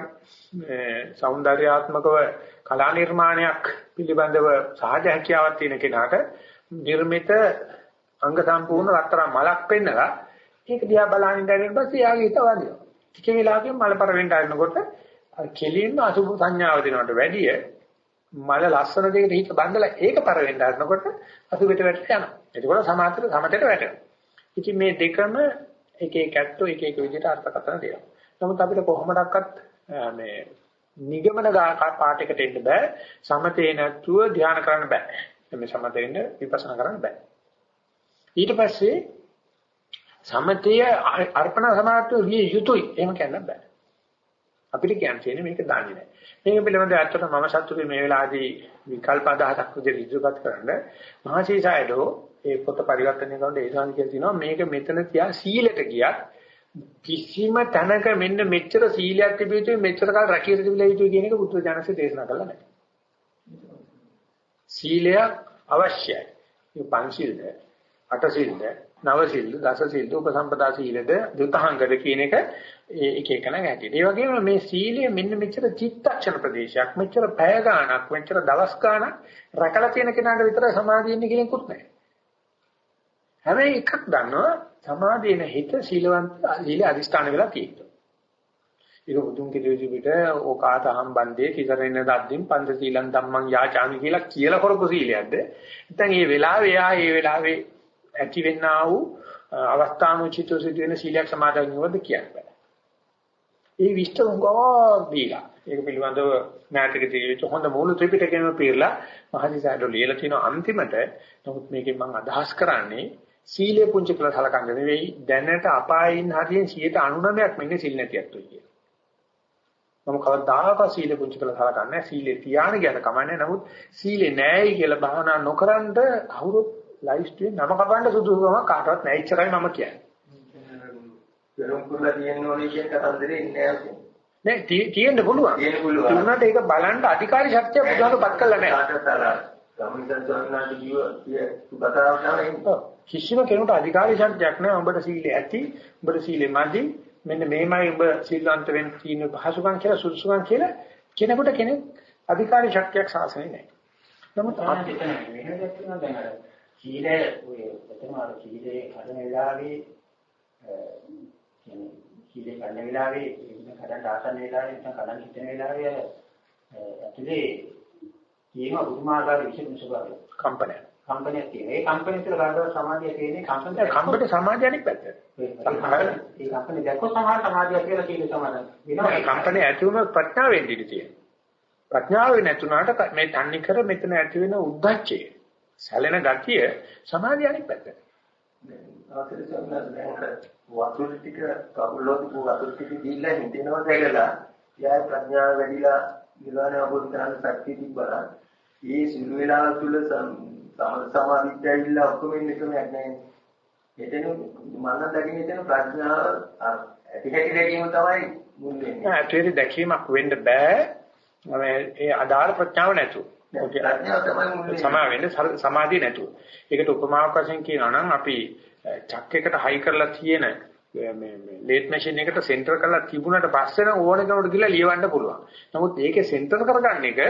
[SPEAKER 1] సౌందర్యාත්මකව කලා නිර්මාණයක් පිළිබඳව සාජ හැකියාවක් තියෙන කෙනාට නිර්මිත අංග සම්පූර්ණ රත්තරන් මලක් පෙන්නලා ඒක දිහා බලන ඉඳගෙන පස්සේ යාගේ හිත වදිනවා. ටික වෙලාවකින් මල පර වෙන්න ආනකොට කෙලින්ම අසුභ සංඥාව දෙනවට වැඩිය මල ලස්සන දෙයකට හිත බඳලා ඒක පර වෙන්න ආනකොට අසුභයට වැටලා යනවා. එතකොට සමාතර සමතේට වැටෙනවා. ඉතින් මේ දෙකම එක එක ඇත්තෝ එක එක විදිහට අර්ථකථන දෙනවා. නමුත් අපිට කොහොමඩක්වත් මේ නිගමන පාටයකට එන්න බෑ. සමතේ නැතුව ධ්‍යාන කරන්න බෑ. මේ සමතේෙන් විපස්සනා කරන්න බෑ. ඊට පස්සේ සමතය අර්පණ සමාධිය විය යුතුයි. එහෙම කියන්න බෑ. අපිට කියන්නේ මේක දන්නේ නැහැ. මේක පිළිබඳව ඇත්තට මම සතුටුයි මේ වෙලාවේදී විකල්ප අදහසක් විදිහට ඉදිරිපත් කරන්න. මහසීසයඩෝ ඒ පොත පරිවර්තනය කරනකොට ඒසාන් කියලා තිනවා මේක මෙතන තියා සීලෙට ගියත් කිසිම තැනක මෙන්න මෙච්චර සීලයක් තිබියුතු මෙච්චර කාල රැකිය තිබිලා යුතුයි කියන එක බුද්ධ ජනසේ දේශනා කළා නැහැ. සීලය අවශ්‍යයි. මේ පංචශීලද, අටශීලද, නවශීලද, දසශීලද, උපසම්පදා සීලද, දුතහංගද කියන එක ඒක එක නම් ඇති. ඒ වගේම මේ සීලය මෙන්න මෙච්චර චිත්තක්ෂණ ප්‍රදේශයක්, මෙච්චර පැය ගාණක්, මෙච්චර දවස් ගාණක් රැකලා තියෙන කෙනාට විතරයි සමාධිය ඉන්නේ කියලාකුත් නැහැ. හැබැයි එකක් දන්නවා සමාධියන හිත සීලවන්ත සීල අදිස්ථාන වෙලා තියෙනවා. ඒක බුදුන් කිව්වේ පිට ඕකාත හම්බන්දේ තිසරෙන්න දද්දින් පංච සීලං ධම්මං යාචාමි කියලා කියලා කරපු සීලයක්ද? නැත්නම් මේ වෙලාවේ ආ මේ වෙලාවේ ඇති වෙන්නා වූ අවස්ථානුචිතව සිදුවෙන සීලයක් සමාදන් වෙනවද කියන්නේ. ඒ විස්තර උගා දීලා ඒක පිළිබඳව ඥාතිකදී වෙච්ච හොඳ මූල ත්‍රිපිටකයම පිරලා මහදිසාරෝ ලියලා තියෙන අන්තිමට නමුත් මේකෙන් මම අදහස් කරන්නේ සීලය පුංචි කියලා සලකන්නේ නෙවෙයි දැනට අපායින් හරියෙන් 99ක් මෙන්නේ සිල් නැතිවත් වෙයි කියන. මම කවදාකවත් සීලය පුංචි කියලා සලකන්නේ සීලේ තියාන ගැන කමන්නේ නමුත් සීලේ නැහැයි කියලා භාවනා නොකරනද කවුරුත් ලයිස්ට්ුවේ නම කපන්න සුදුසුකම කාටවත් නැහැ ඉච්චරයි මම කියන්නේ.
[SPEAKER 4] පෙරම් කුරුලා තියෙන්න ඕනේ කියන කතන්දරේ ඉන්නේ නැහැ.
[SPEAKER 1] නෑ තියෙන්න පුළුවන්.
[SPEAKER 4] තියෙන්න පුළුවන්.
[SPEAKER 1] උනාට ඒක බලන්න අධිකාරී ශක්තිය බුදුහාමුදුරුවෝ පත් කළා නෑ.
[SPEAKER 4] ගමිතන් ස්වාමීන් වහන්සේ කතාව තමයි.
[SPEAKER 1] කිසිම කෙනෙකුට අධිකාරී ශක්තියක් නෑ. උඹට සීලය ඇති, උඹට සීලෙ මදි. මෙන්න මේමයි උඹ සීලවන්ත වෙන්න තියෙන පහසුකම් කියලා සුසුකම් කියලා කෙනෙකුට කෙනෙක් අධිකාරී ශක්තියක් සාසනේ නෑ. නමුත්
[SPEAKER 2] ආයෙත් මෙහෙම දැක්කම දැන් අර සීලය ඔය එතන අර සීලේ කඩන වෙලාවේ කියන්නේ සීලේ කඩන වෙලාවේ ඉන්න කඩන ආසන වෙලාවේ නැත්නම් කඩන හිතන වෙලාවේ ඇතුලේ තියෙන උතුමාකාර විශේෂ ස්වභාවය
[SPEAKER 1] කම්පනය.
[SPEAKER 2] කම්පනයක් තියෙනවා. ඒ කම්පනය තුළ ගන්න සමාධිය තියෙන්නේ කම්පනය.
[SPEAKER 1] කම්පට සමාධිය අනිත් පැත්ත.
[SPEAKER 2] ඒ කම්පනය දැක්කොත් සමහර සමාධිය කියලා සීල සමාධිය වෙනවා.
[SPEAKER 1] කම්පනය ඇති වුණොත් ප්‍රඥාවෙන් ඉඳී තියෙනවා. ප්‍රඥාව නැතුණාට මේ තන්නේ කර මෙතන ඇති වෙන උද්දච්චය සැලෙන ගතිය සමාධිය අනිත්.
[SPEAKER 4] ආතර සම්මත වතුර ටික කවුලොත් වතුර ටික දීලා හිටිනවා කියලා යාය ප්‍රඥාව වැඩිලා නිවන අවබෝධ කරගන්න ශක්තිය තිබ්බනම් ඒ සිළු වේලාව තුල සමාධිත්‍ය ඇවිල්ලා ඔක්කොම ඉන්න ක්‍රමයක් නැහැ. එතන මන්න දකින්න එතන ප්‍රඥාව ඇති හැටි දැකීම තමයි මුල් වෙන්නේ.
[SPEAKER 1] නෑ ඇටි දැකීමක් වෙන්න බෑ. ඒ අදාළ ප්‍රඥාව නැතුව.
[SPEAKER 4] ප්‍රඥාව තමයි මුල් වෙන්නේ.
[SPEAKER 1] සමා වෙන්නේ සමාධිය නැතුව. ඒකට උපමාවක් වශයෙන් කියනවා නම් අපි චක් එකට හයි කරලා තියෙන මේ මේ ලේට් මැෂින් එකට සෙන්ටර් කරලා තිබුණාට පස්සේ නම් ඕන කෙනෙකුට ගිහලා ලියවන්න පුළුවන්. නමුත් ඒකේ සෙන්ටර් කරගන්න එක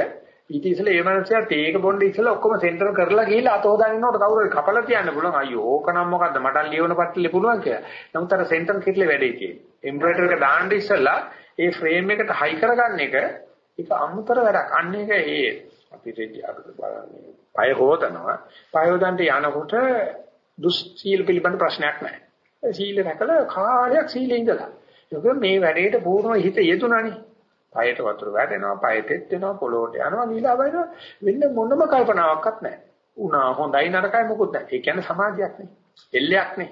[SPEAKER 1] ඊට ඉස්සෙල්ලා ඒ මනුස්සයා තේක බොණ්ඩ ඉස්සෙල්ලා ඔක්කොම සෙන්ටර් කරලා ගිහලා අත හොදාගෙන ඉන්නකොට කවුරු හරි කපලා තියන්න පුළුවන්. අයියෝ ඕක නම් මොකද්ද මට ලියවන පට්ටලේ පුළුවන් කියලා. නමුත් අර සෙන්ටර් කිට්ලේ වැඩේ තියෙන්නේ. එම්බ්‍රොයිඩර් එක දාන්න ඉස්සෙල්ලා ඒ ෆ්‍රේම් එකට හයි කරගන්න එක ඒක අමුතර වැඩක්. අන්න ඒක ඒ අපි රෙදි අපිට බලන්නේ. පය හොදනවා. පය හොදන්න යනකොට දුස්සීල පිළිබඳ ප්‍රශ්නයක් නැහැ. සීල රැකලා කාලයක් සීලේ ඉඳලා. ඒක මේ වැඩේට පූර්ණ හිත යෙදුණානේ. පයට වතුර වැටෙනවා, පය තෙත් වෙනවා, පොළොවට යනවා, නීලා වයින්නවා. වෙන්න මොනම කල්පනාවක්වත් නැහැ. උනා හොඳයි නරකයි මොකුත් නැහැ. ඒ කියන්නේ සමාධියක් නේ. එල්ලයක් නේ.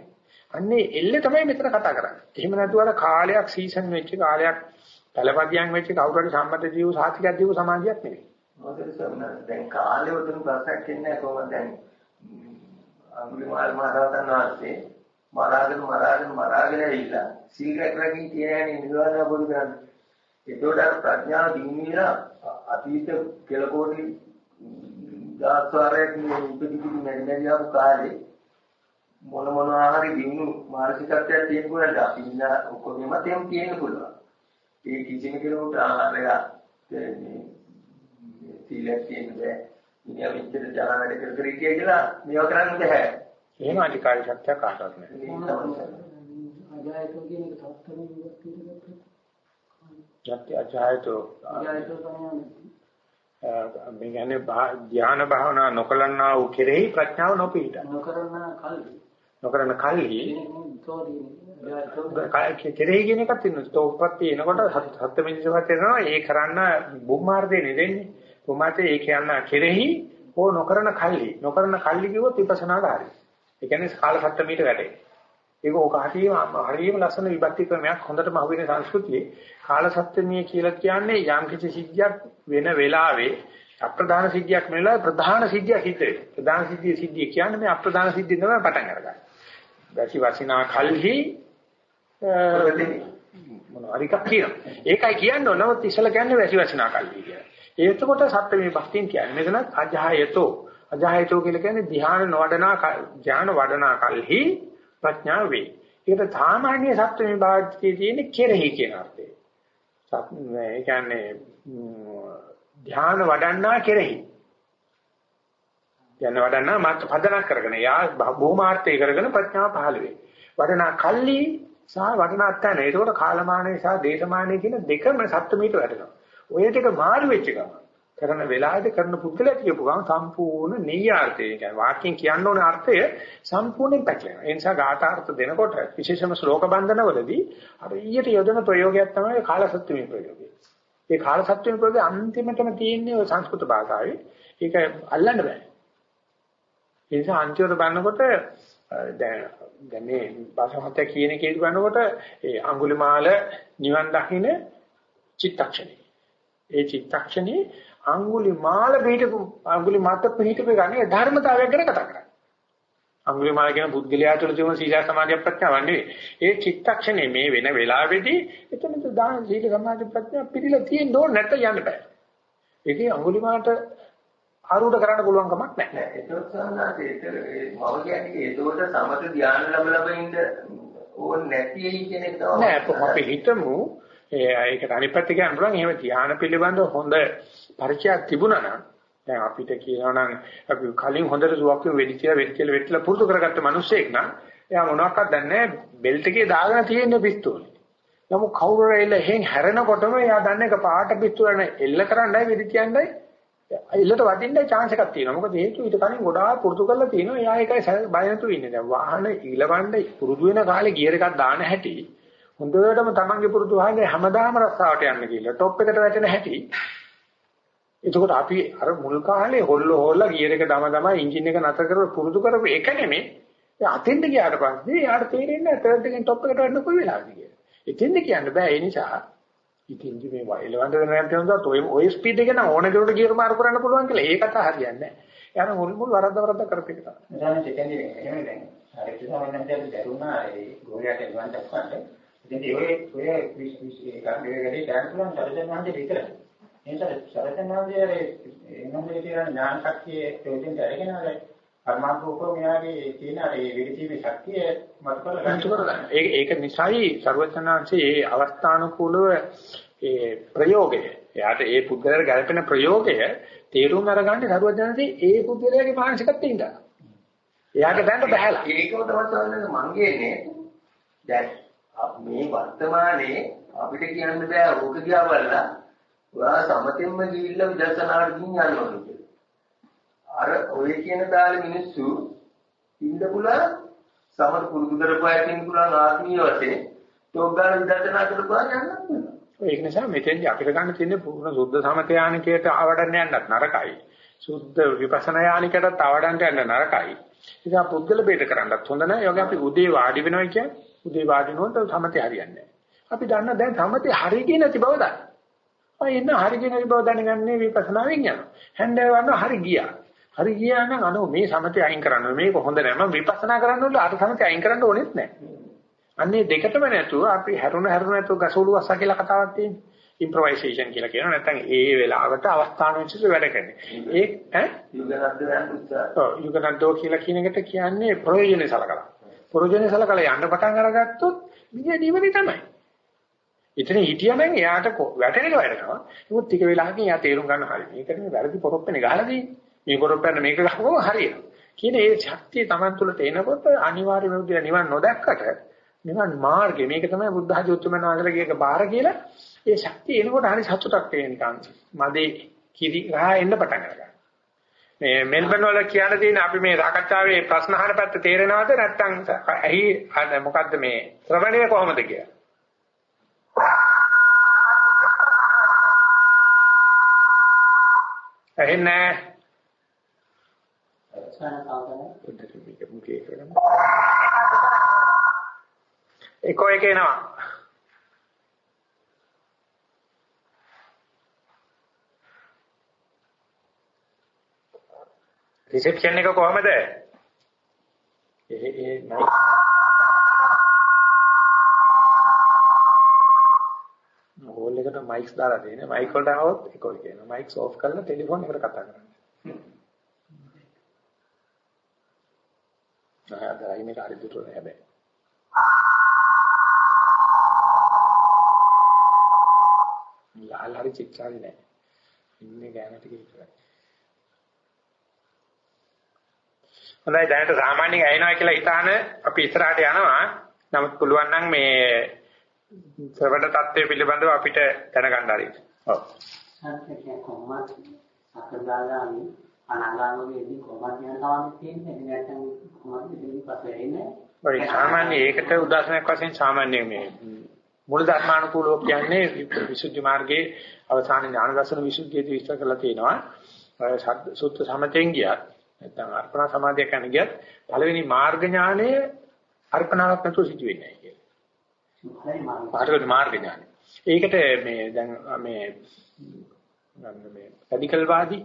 [SPEAKER 1] අන්නේ එල්ලේ තමයි මෙතන කතා කරන්නේ. එහෙම නැතුව අර කාලයක් සීසන් වෙච්ච කාලයක් පළපදියම් වෙච්ච කවුරු හරි සම්මත ජීව සාතිකයක් දීපු සමාධියක් නෙවෙයි.
[SPEAKER 4] මොකද සම්මත දැන් කාලේ උතුම් ප්‍රශ්නයක් ඉන්නේ කොහොමද දැන් අඟුලිමාල් මහරහතන් වහන්සේ මරාගෙන මරාගෙන මරාගෙන ඇවිල්ලා සීල් රැකගෙන කියන්නේ නිවන අවබෝධ කරගන්න. ඒතකොට ප්‍රඥාව දිනුවිලා අතීත කෙලකෝටි දාස්වාරයක් ඉපදිපිදි මෙරි මෙරි ආපු කාලේ මොන මොන ආහාරي දිනු මානසිකත්වයක් තියෙන කොහොමද අපි ඉන්න ඔක්කොගෙම තේම තියෙන්න පුළුවන්. ඒ කිසිම කෙනෙකුට ආහාරය මේ සීලයක් තියෙන්න බෑ. ඉතින් මෙච්චර ජන වැඩ කර කර කියලා මේවා කරන්න බෑ.
[SPEAKER 1] එහෙම අධිකාරී ශක්තිය කාටවත් නැහැ.
[SPEAKER 2] අජායතෝ කියන එක සත්‍යම විවස්තියට ගත්තොත්.
[SPEAKER 1] යත්‍ය අජායතෝ
[SPEAKER 2] අජායතෝ තමයි
[SPEAKER 1] මේ කියන්නේ ධ්‍යාන භාවනා නොකලන්නා වූ කෙරෙහි ප්‍රඥාව නොපිහිට.
[SPEAKER 2] නොකරන කල්හි.
[SPEAKER 1] නොකරන කල්හි කෙරෙහි කියන එකක් තියෙනවා. තෝපත් එනකොට සත්‍ය මිනිස්සුන්ට එනවා ඒ කරන්න බුම්මාර්ධේ නෙදෙන්නේ. කොහොමද ඒ කියන්න කෙරෙහි ඕ නොකරන කල්හි. නොකරන කල්හි කිව්වොත් විපස්සනාට හරියි. ඒ කියන්නේ කාල සත්‍යමීට වැඩේ. ඒක ඕක හරියම හරියම ලස්සන විභක්ති ක්‍රමයක් හොඳටම අහුවෙන සංස්කෘතියේ කාල සත්‍යමී කියලා කියන්නේ යම් කිසි සිද්ධියක් වෙන වෙලාවේ අප්‍රධාන සිද්ධියක් නෙවෙයි ප්‍රධාන සිද්ධියක් සිද්ධ වෙනවා. ප්‍රධාන සිද්ධිය සිද්ධිය කියන්නේ මේ අප්‍රධාන සිද්ධිය තමයි පටන් අරගන්නේ. දැසි වසිනා කල්හි මොනවා හරි එකක් කියනවා. ඒකයි කියන්නේ නමුත් ඉස්සලා කියන්නේ වැසි වසිනා කල්හි කියලා. ඒකකොට සත්‍යමී භක්තිය කියන්නේ මෙතන අජහයතෝ අජහයතෝ කියලා කියන්නේ ධ්‍යාන නොවඩනා ධ්‍යාන වඩනා කල්හි ප්‍රඥාව වේ. ඒකට සාමාන්‍ය සත්‍ය විභාගයේ තියෙන කෙරෙහි කියන අර්ථය. ඒ කියන්නේ ධ්‍යාන වඩන්නා කෙරෙහි. ධ්‍යාන වඩන්නා මාත් පදනක් කරගෙන යා බොහොමාර්ථය කරගෙන ප්‍රඥාව පහළ වේ. වඩනා කල්ලි සහ වඩනා තැන. ඒකෝට කාලමානය සහ දේශමානය කියන දෙකම සත්‍යමීට වැටෙනවා. ඔය ටික මාරු වෙච්ච ගමන් කරන වෙලාවෙදී කරන පුද්ගලයා කියපු ගමන් සම්පූර්ණ නෙయ్యాර්ථය කියන්නේ වාක්‍යයෙන් කියන්න ඕන අර්ථය සම්පූර්ණයෙන් පැටලෙනවා. ඒ නිසා ගාථාර්ථ දෙනකොට විශේෂම ශ්ලෝක බන්ධනවලදී අර ඊට යොදන ප්‍රයෝගයක් තමයි කාලසත්ත්වයේ ප්‍රයෝගය. ඒ කාලසත්ත්වයේ ප්‍රයෝගය අන්තිමටම තියෙන්නේ ඔය සංස්කෘත භාෂාවේ. ඒක අල්ලන්න බෑ. ඒ නිසා අන්තිමට බලනකොට දැන් දැන් මේ භාෂාවත කියන එකේ බලනකොට ඒ අඟුලිමාල නිවන් දකින්න චිත්තක්ෂණේ. ඒ චිත්තක්ෂණේ අඟුලිමාල පිටු අඟුලිමාත පිටු ගන්නේ ධර්මතාවයක් ගැන කතා කරන්නේ. අඟුලිමාල කියන පුද්ගලයා තුළ තියෙන සීල සමාධිය ප්‍රඥාවක් නෙවෙයි. ඒ චිත්තක්ෂණේ මේ වෙන වෙලාවේදී එතනද දාන සීල සමාධි ප්‍රඥා පිළිලා තියෙන්න ඕන නැත්නම් යන්න බෑ. ඒකේ අඟුලිමාලට ආරූඪ කරන්න පුළුවන් කමක් නැහැ.
[SPEAKER 4] ඒකත් සම්මාත ඒතර මම කියන්නේ ඒතකොට සමත ධානය ලැබ ලැබ ඉන්න ඕන නැති ඇයි කියන එක තමයි.
[SPEAKER 1] නෑ අපි හිතමු ඒකට අනිත් පැත්ත කියන්න පුළුවන් එහෙම ධානය පිළිබඳ හොඳ පරිචයක් තිබුණා නම් දැන් අපිට කියනවා නම් අපි කලින් හොඳට සුවක් වෙඩිචිලා වෙඩිචිලා වෙట్లా පුරුදු කරගත්ත මිනිස්සෙක් නම් එයා මොනවක්වත් දන්නේ නැහැ බෙල්ට් එකේ දාගෙන තියෙන පිස්තෝලේ. නමුත් කවුරු එල්ල එහෙන් හැරෙනකොටම එයා දන්නේ එක පාට පිස්තෝලනේ එල්ල කරන්නයි වෙඩිචියන්නයි එල්ලට වදින්න chance එකක් තියෙනවා. මොකද හේතුව ඊට කලින් ගොඩාක් පුරුදු කරලා තියෙනවා. එයා ඒකයි බය නැතුව ඉන්නේ. දැන් වාහන ඊලවන්න පුරුදු වෙන කාලේ ගියර් එකක් දාන හැටි හොඳටම තමන්ගේ පුරුදු වාහනේ හැමදාම රස්සාවට යන්න කියලා টොප් එකට වැටෙන හැටි එතකොට අපි අර මුල් කාලේ හොල්ල හොල්ල ගියර් එක දම දම එන්ජින් එක නතර කරලා පුරුදු කරපු එක නෙමෙයි. ඒ අතෙන්ද ගියාට පස්සේ යාට තේරෙන්නේ නැහැ තර්ඩ් එකෙන් টොප් එකට යන්න කොයි වෙලාවද කියලා. එතෙන්ද කියන්න බෑ ඒ නිසා ඉතින්දි මේ වයිලවන්ද දැනගන්න තියෙනවා ඔය ඔය ස්පීඩ් එක නම් ඕන දෙකට ගියර මාරු කරන්න පුළුවන් කියලා ඒක කතා හරියන්නේ නැහැ. යාර මුල් මුල් වරද්ද වරද්ද කරපේක තමයි.
[SPEAKER 2] දැන් චෙකෙන්දි එහෙම දැන් හරි සමහරවිට දැන් දරුණා ඒ ගෝලියට එනවා දක්වන්න. ඉතින් ඔය ඔය විශ් ඒ කාර්යයකදී දැන් පුළුවන් සරජන් වහන්සේ විතරයි. එනිසා සරසනාන්දයේ එනොමලේ තියෙන ඥාන ශක්තිය ප්‍රයෝජනට අරගෙන අර කර්මාන්තෝපෝ මෙයාගේ තියෙන අර විවිධීමේ ශක්තිය මත කරගන්න.
[SPEAKER 1] ඒක ඒක නිසායි සර්වචනාංශයේ ඒ අවස්ථානුකූලව ඒ ප්‍රයෝගය එයාට ඒ පුද්ගලයාට ගැලපෙන ප්‍රයෝගය තේරුම් අරගන්න සර්වචනාංශයේ ඒ පුද්ගලයාගේ මානසිකත්වයෙන් ඉඳලා. එයාට දැනට බහැලා.
[SPEAKER 4] ඒකම තමයි මම කියන්නේ. දැන් මේ වර්තමානයේ අපිට කියන්න බෑ ඕක දිහා බලලා ඔයා සමතෙන්ම ගිහිල්ලා විදර්ශනාවට ගිහින් යන්න ඕනේ කියලා. අර ඔය කියන තාලේ මිනිස්සු ඉන්න පුළුවන් සමත පුරුදු කරපුවා ඉන්න පුළුවන් ආත්මීය වශයෙන් තෝග්ගාල විදර්ශනා කරපුවා යන්න පුළුවන්.
[SPEAKER 1] ඒක නිසා මෙතෙන්දි අපිට ගන්න තියෙන්නේ පුරුණ සුද්ධ සමත යානිකයට ආවඩන්න යන්නත් නරකයි. සුද්ධ විපස්සනා යානිකයටත් ආවඩන්න යන්න නරකයි. ඉතින් පුද්ගල බේද කරන්නත් හොඳ නැහැ. යෝග අපි උදේ වාඩි වෙනවා කියන්නේ උදේ වාඩි වෙනකොට සමතේ හරියන්නේ නැහැ. අපි දන්න දැන් සමතේ හරියන්නේ නැති බව දන්නවා. ඔය ඉන්න හරියන බව දැනගන්නේ විපස්සනාවෙන් යනවා. හැන්දෑව වන්න හරි ගියා. හරි ගියා නම් අනෝ මේ සමතේ අයින් කරන්න මේක හොඳ නෑ මම විපස්සනා කරන්න ඕනේ අර සමතේ අයින් කරන්න ඕනෙත් නෑ. අන්නේ දෙකටම නැතුව අපි හැරුණ හැරුණ නැතුව ගසෝළු වස්සා කියලා කතාවක් තියෙනවා. ඉම්ප්‍රොවයිසේෂන් කියලා කියනවා නැත්නම් ඒ වෙලාවට අවස්ථාන විශේෂ වැඩ කරන්නේ. ඒ ඈ යුගනද්දෝ කියලා කියන එකට කියන්නේ ප්‍රයෝජනේ සලකලා. ප්‍රයෝජනේ සලකලා යන්න පටන් අරගත්තොත් නිය නිවනේ තමයි. ඉතින් හිටියනම් එයාට වැටෙන එක වැටෙනවා. නමුත් ටික වෙලාවකින් එයා තේරුම් ගන්න හරි. මේකට මේ වැරදි පොරොප්පනේ ගහලා දෙන්නේ. මේ පොරොප්පෙන් මේක ගහපුවම හරියනවා. කියන ඒ ශක්තිය Taman තුළට එනකොට අනිවාර්යයෙන්ම උදින නිවන් නොදැක්කට නිවන් මාර්ගය මේක තමයි බුද්ධ ධර්මෝත්තමන ආගලගේක බාර කියලා ඒ ශක්තිය එනකොට හරි සතුටක් තියෙන නිකන්. මදේ කිරි රහ එන්න පටන් ගන්නවා. මේ මෙල්බන් වල කියන්න තියෙන අපි මේ සාකච්ඡාවේ ප්‍රශ්න අහන පැත්ත තේරෙනවද? නැත්නම් ඇහි මොකද්ද මේ ශ්‍රවණය කොහොමද කියලා? ඇහෙන්නේ එකෝ එක එනවා රිසෙප්ෂන් එක කොහමද? ඒ ඒ හෝල් එකට මයික්ස් දාලා තියෙනවා. මයික් වලට આવොත් එකෝ කියනවා. මයික්ස් ඕෆ් කරලා ටෙලිෆෝන් එකට කතා කරන්න. නෑ අදයි මේක හරි දුර නෑ හැබැයි. ලාල් හරි චිත්‍රාලි නෑ. ඉන්නේ ගෑනට කියලා. හොඳයි දැනට සාමාන්‍යයෙන් ඇහෙනවා කියලා හිතාන අපි ඉස්සරහට යනවා. නමුත් පුළුවන් නම් මේ ශ්‍රවණ தත්ත්වය පිළිබඳව අපිට දැනගන්න හරි. ඔව්.
[SPEAKER 2] සත්‍ය කොහොමද
[SPEAKER 5] සතරදාගාමි අනාගාමීදී කොහොමද යන කවන්නේ තියෙන්නේ නැත්නම් කොහොමද ඉතින් පස්සේ එන්නේ
[SPEAKER 1] ඔය සාමාන්‍ය ඒකට උදාහරණයක් වශයෙන් සාමාන්‍ය මේ මූල ධර්මානුකූලව කියන්නේ විසුද්ධි මාර්ගයේ අවසාන ඥාන දර්ශන විසුද්ධියදී විස්තර කරලා තියෙනවා. සුත්ත සමතෙන් ගියත් නැත්නම් අර්පණ සමාධිය කියන ගියත් පළවෙනි මාර්ග ඥානය අර්පණාවක් නැතුව සිදු වෙන්නේ නැහැ කියලා. පාරවල මාර්ග ඥානය. ඒකට මේ දැන් මේ මේ රැඩිකල් වාදී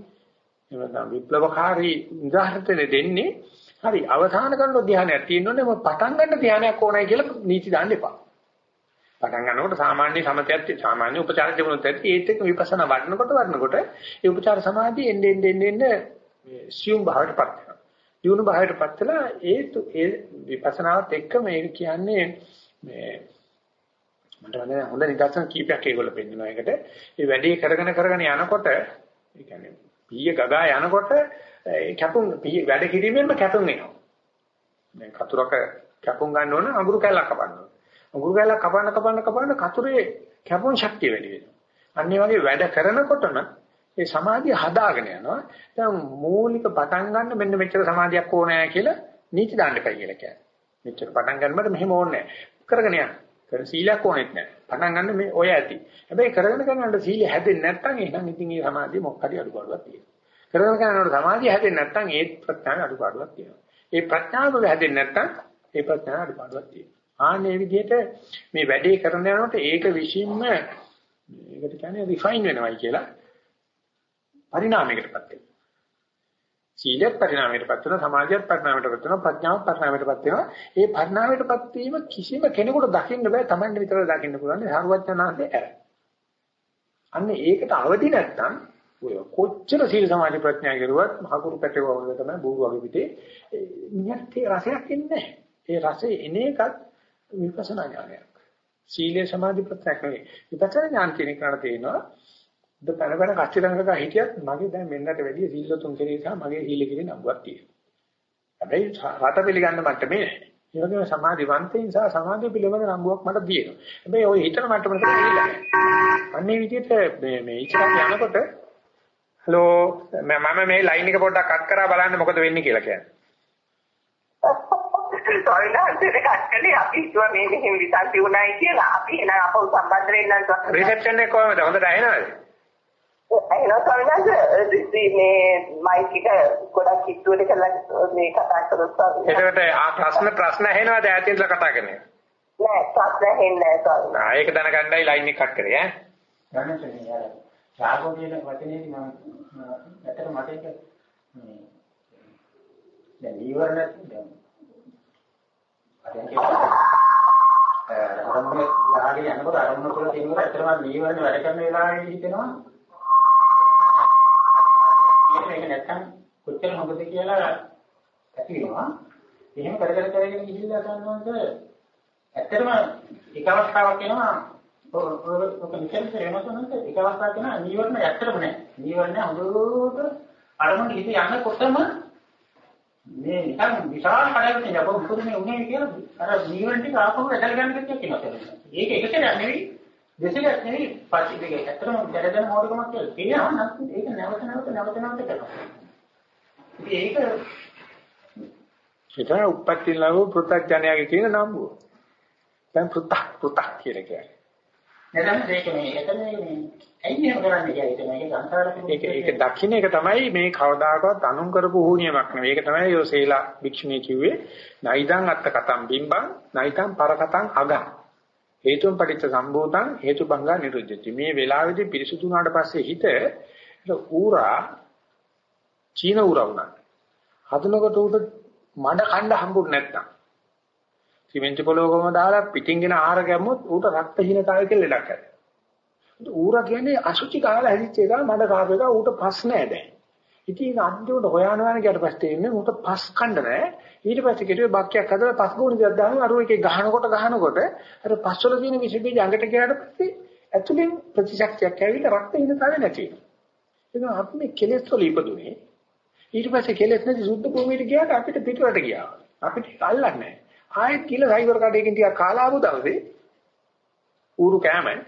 [SPEAKER 1] එහෙම විප්ලවකාරී උදාහරණ දෙන්නේ හරි අවසාන කරන ධ්‍යානයක් තියෙනෝනේ මම පටන් ගන්න ධ්‍යානයක් ඕනයි කියලා නීති දාන්න එපා. පටන් ගන්නකොට සාමාන්‍ය සමතයත් සාමාන්‍ය උපචාර තිබුණොත් ඇති ඒත් එක්ක විපස්සනා වඩනකොට වඩනකොට ඒ උපචාර සමාධිය එන්න එන්න එන්න එන්න සියුම් භාවයටපත් වෙනවා. දියුණු භාවයටපත් වෙලා ඒ ඒ විපස්සනාවත් එක්ක මේක කියන්නේ මේ මට වනේ හොඳ නිදර්ශන කීපයක් ඒගොල්ලෝ පෙන්නනවා. ඒකට මේ වැඩේ කරගෙන කරගෙන යනකොට ඒ කියන්නේ පීය ගගා යනකොට ඒ කැපුම් වැඩ කිරීමෙන්ම කැපුම් එනවා. දැන් කතුරක කැපුම් ගන්න ඕන අඟුරු කැල්ලක් කපන්න ඕන. අඟුරු කැල්ලක් කපන්න කපන්න කපන්න කතුරේ කැපුම් ශක්තිය වැඩි වෙනවා. අන්න වගේ වැඩ කරනකොටම ඒ සමාධිය හදාගෙන යනවා. දැන් මූලික පටන් ගන්න මෙන්න මෙච්චර සමාධියක් ඕනෑ කියලා නීති දාන්න එපයි කියලා කියන්නේ. මෙච්චර පටන් ගන්නකොට මෙහෙම ඕනේ කරගෙන යන්න. කර සීලයක් ඕනෙත් නැහැ. පටන් ගන්න මේ ඔය ඇති. හැබැයි කරගෙන කරනකොට සීලය හැදෙන්නේ නැත්නම් එහෙනම් ඉතින් ඒ සමාධිය මොකක් හරි අඩුපාඩුවක් තියෙනවා. කරගෙන කරනකොට සමාධිය හැදෙන්නේ නැත්නම් ඒ ප්‍රඥාවේ අඩුපාඩුවක් තියෙනවා. ඒ ප්‍රඥාව හැදෙන්නේ නැත්නම් ඒ ප්‍රඥාවේ අඩුපාඩුවක් තියෙනවා. ආන්නේ විදිහට මේ වැඩේ කරන යනකොට ඒක විශ්ින්ම ඒකට කියන්නේ රිෆයින් වෙනවයි කියලා පරිණාමයකටපත් වෙනවා. සීලයක් පරිණාමයටපත් වෙනවා සමාධියක් පරිණාමයටපත් වෙනවා ප්‍රඥාවක් පරිණාමයටපත් වෙනවා ඒ පරිණාමයටපත් වීම කිසිම කෙනෙකුට දකින්න බෑ Tamanne විතරයි දකින්න පුළුවන් සාරවත්ඥාන්සේ ඇර. අන්න ඒකට අවදි නැත්නම් ඔය කොච්චර සීල සමාධි ප්‍රඥා කරුවත් මහකුරු පැටව වගේ තමයි බූරු වගේ පිටේ නියත් රසයක් ඉන්නේ ඒ රසය එන එකත් විපස්සනා ඥානයක්. සීලේ සමාධි ප්‍රඥා නෙවෙයි. විපස්සනා ඥාන කියන එකට තේනවා ද පැනපැන කච්චිරංගක හිටියත් මගේ දැන් මෙන්නට වැඩිය සීලතුන් කෙරේ සහ මගේ සීල කෙරේ නම්බුවක් තියෙනවා. හැබැයි රට පිළිගන්න මට්ටමේ නැහැ. ඒ වගේම සමාධිවන්තයින් සහ සමාධිය පිළිබඳ නම්බුවක් මට තියෙනවා. හැබැයි ওই හිතන මට්ටමට ගිහිල්ලා නැහැ. අන්නේ විදිහට මේ මේ ඉස්සරහ යනකොට හලෝ මම මේ ලයින් එක පොඩ්ඩක් කට් කරලා බලන්න මොකද වෙන්නේ කියලා කියන්නේ. <laughs> රිසෙප්ෂන් එක කොහමද? හොඳට ඇහෙනවද?
[SPEAKER 3] එහෙනම් ස්වාමීන් මේ මයික් එක ගොඩක් කිට්ටුවට කරලා මේ කතා කරොත්
[SPEAKER 1] එතකොට ආ ප්‍රශ්න ප්‍රශ්න ඇහෙනවද ඈතින් ඉඳලා කතා කරන්නේ?
[SPEAKER 3] නෑ ප්‍රශ්න ඇහෙන්නේ නෑ ස්වාමීන්.
[SPEAKER 1] ආ ඒක දැනගන්නයි ලයින් එක කට් කරේ ඈ.
[SPEAKER 5] යාර. රාගෝ කියන වචනේදී මම ඇත්තට මට ඒක මේ දැන් නීවරණ දැන් අරමුණ යනකොට අරමුණ තුළ තියෙනකොට ඇත්තටම නීවරණ වැඩ කරන වෙලාවෙදී හිතෙනවා මේක නැත්තම් කොච්චර හොඳද කියලා ඇති වෙනවා. එහෙම කර කර කරගෙන ගිහිල්ලා ගන්නවද ඇත්තටම එක අවස්ථාවක් එනවා ඔක නිකන් ප්‍රේමසනන්ත එක අවස්ථාවක් එනවා නීවරණ ඇත්තටම නෑ. නීවරණ හොඳට අරමුණ හිත යනකොටම මේ නිකන් විශාල කඩයක් නේ අපෝ මොකද මේ උනේ කියලා අර නීවරණ ටික ආපහු ඇදලා ගන්න කච්චක් කියනවා. ඒක එක සැරයක් නෙවෙයි දෙසරයක් නෙවෙයි පස්සේ දෙක. ඇත්තටම දැනගෙන මොඩකමක් කියලා කියනවා නම් ඒක නැවත නැවත නැවත නැවත කරනවා. ඒක
[SPEAKER 1] ඒක උප්පත්ති ලැබු පෘථග්ජනයාගේ කියන නම්බුව. දැන් පෘථක් පෘථක් කියලා කියන්නේ.
[SPEAKER 5] නැදන් ඒක මේ එතන මේ ඇයි එහෙම කරන්නේ කියලා මේක සංසාරකේ
[SPEAKER 1] ඒක ඒක දකින්න එක තමයි මේ කවදාකවත් අනුන් කරපු හුනියමක් නෙවෙයි. ඒක තමයි යෝසේලා භික්ෂුණී කිව්වේ නයිදං අත්ත කතම් බිම්බං නයිතං පරකතං අගං. හේතුන් පටිච්ච සම්භූතං හේතු බංගා නිරුද්ධති. මේ වෙලාවේදී පිරිසුදු වුණාට පස්සේ හිත ඌරා චීන ඌරා වුණා. හදනකොට උට මඩ කණ්ඩ හම්බුනේ නැත්තම්. සිමෙන්ති පොලොවකම දාලා පිටින්ගෙන ආහාර ගැම්මොත් ඌට රක්තහීනතාවය කියලා ලෙඩක් ඇති. ඌරා කියන්නේ අසුචි කාලා හැදිච්ච එක මඩ කාප එක ඌට පස් නෑ දැන්. ඉතින් අන්තිමට හොයානවා ගියට පස්සේ ඉන්නේ ඌට පස් කණ්ඩ නෑ. ඊට පස්සේ කෙරුවේ බක්කයක් හදලා පස් ගුණ දෙයක් දානවා අර එකේ ගහනකොට ගහනකොට අර පස්වල තියෙන විස බීජ අඟට ගියාට පස්සේ ඇතුලෙන් ප්‍රතිශක්තියක් ඇවිල්ලා රක්ත හිනතාවේ නැති වෙනවා. ඒක අපි මේ කෙලෙස් වල ඉපදුනේ. ඊට පස්සේ කෙලෙස් නැති සුද්ධ භූමියට ගියාට අපිට පිටරට ගියා. අපිට අල්ලන්නේ නැහැ. ආයෙත් කියලා සයිබර් කඩේකින් ටිකක් කාලා ආපු දවසේ ඌරු කෑම එහෙම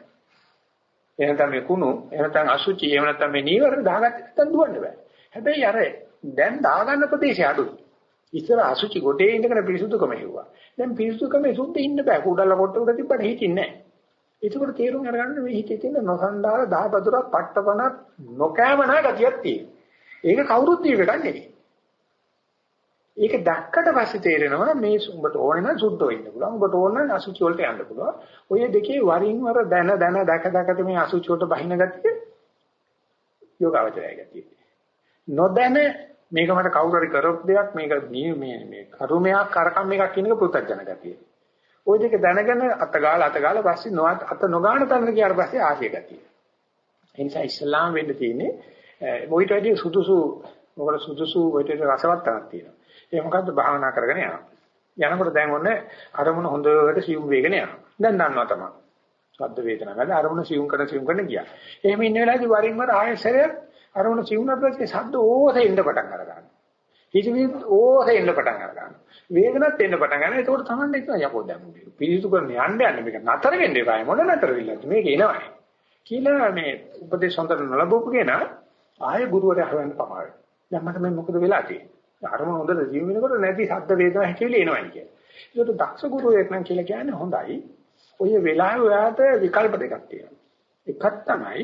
[SPEAKER 1] නැත්නම් මේ කුණු, එහෙම නැත්නම් අසුචි, එහෙම නැත්නම් මේ නීවරණ දාගත්තේ නැත්නම් දුවන්න බෑ. හැබැයි අර දැන් දාගන්න ප්‍රදේශය අඩුයි. ඉස්සර අසුචි ගොඩේ ඉඳගෙන පිරිසුදුකම හෙව්වා. දැන් පිරිසුදුකමේ සුද්ධ ඉන්න බෑ. කුඩල කොට උඩ තිබ්බට හිටින්නේ නැහැ. ඒකෝට තේරුම් අරගන්න මේ හිතේ තියෙන නොසන්ඩාල දහපතුරක් පට්ටපනක් නොකෑමනා ගතියක් තියෙනවා. ඒක කවුරුත් දීව එකක් නෙවෙයි. ඒක දැක්කට පස්සේ තේරෙනවා මේ උඹට ඕනේ නම් සුද්ධව ඉන්න පුළුවන්. උඹට ඕන නම් අසුචි වලට යන්න පුළුවන්. ඔය දෙකේ වරින් වර දැන දැන දැක දැකට මේ අසුචි වලට බහින ගතිය යෝගාවචරය ගතිය. නොදැන මේක මට කවුරු හරි කරොත් දෙයක් මේක මේ මේ කරුමයක් කරකම් එකක් කියන එක පුතත්ජන ගතිය. ওই දෙක දැනගෙන අතගාලා අතගාලා පස්සේ නොඅත් අත නොගාන තැනට ගියාට පස්සේ ආශය ගතිය. ඒ නිසා ඉස්ලාම් වෙන්න තියෙන්නේ මොයිට වැඩි සුදුසු මොකද සුදුසු ඔයිට රසවත් තනක් තියෙනවා. ඒ මොකද්ද භාවනා කරගෙන යනවා. යනකොට දැන් ඔන්නේ අරමුණ හොඳට සියුම් වේගන යනවා. දැන් දන්නවා තමයි. ශබ්ද වේදනා ගන්න අරමුණ සියුම් කරන සියුම් කරන ගියා. එහෙම ඉන්න වෙලාවේදී වරින් වර ආයෙසරයක් අරමුණ සිවුනට පස්සේ ශබ්ද ඕසේ ඉන්න පටන් අර ගන්නවා. හිතවිලි ඕසේ ඉන්න පටන් අර ගන්නවා. වේදනත් එන්න පටන් ගන්නවා. ඒකෝට තමයි ඉතන යකෝ දැන් පිළිසු කරන යන්න යන්න මේක නතර වෙන්න එපා. මොන නතර වෙන්නද මේක එනවනේ. කියලා මේ උපදේශ හොඳට නොලබපු කෙනා ආයේ ගුරුවරයා හොයන්න පමාවයි. දැන් මට මේ මොකද වෙලා තියෙන්නේ? අරමුණ හොඳට ජීව වෙනකොට නැති ශබ්ද වේදනා හිතවිලි එනවයි කියන්නේ. ඒකට දක්ෂ ගුරුවරයෙක් නම් කියලා කියන්නේ හොඳයි. ඔය වෙලාවේ ඔයාට විකල්ප දෙකක් තියෙනවා. එකක් තමයි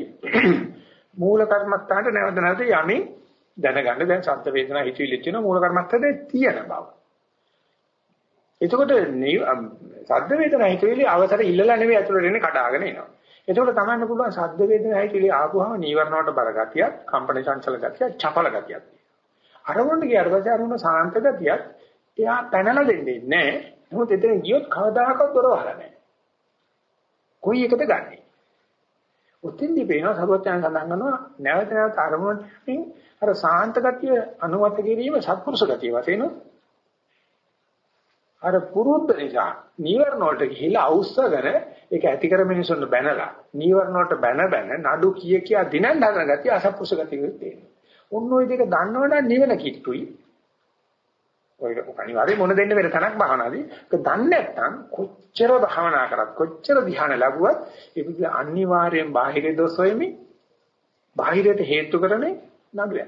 [SPEAKER 1] මූල කර්මස්ථානට නැවත නැවත යමින් දැනගන්න දැන් සත්ත්ව වේදනා හිතවිලි තියෙන මූල කර්මස්ථානේ තියෙන බව. එතකොට සද්ද වේදනා හිතවිලි අවසර ඉල්ලලා නෙවෙයි ඇතුළට එන්නේ කඩාගෙන එනවා. එතකොට තමන්න පුළුවන් සද්ද වේදනා හිතවිලි ආපුවම නීවරණ වලට බර ගතියක්, කම්පන චංචල ගතියක්, චපල ගතියක්. අරමුණට ගියාට පස්සේ අරමුණ සාන්ත ගතියක් එයා පැනලා දෙන්නේ නැහැ. නමුත් එතන ගියොත් කවදාකවත් දොර වහලා නැහැ. කොයි එකද ගන්නෙ? උතින්දි පේනවා සරුවචයන් සඳහන් කරනවා නැවත නැවත අරමුණකින් අර සාන්ත ගතිය අනුමත කිරීම සත්පුරුෂ ගතිය වශයෙන් අර පුරුද්ද නිසා නීවරණ වලට ගිහිලා අවශ්‍යගෙන ඒක ඇති කර මිනිසුන්ට බැනලා නීවරණ වලට බැන බැන නඩු කිය කියා දිනන් හදන ගතිය අසත්පුරුෂ ගතියකුත් තියෙනවා. ඔන්න ඔය දෙක දන්නවනම් නිවන කිට්ටුයි ඔය අනිවාර්යයෙන් මොන දෙන්න වෙන තැනක් භාවනාදී. ඒක දන්නේ නැත්නම් කොච්චර භාවනා කරත් කොච්චර ධ්‍යාන ලැබුවත් ඒක අනිවාර්යෙන් බාහිර දොස් වෙමි බාහිරට හේතු කරන්නේ නඩුවයි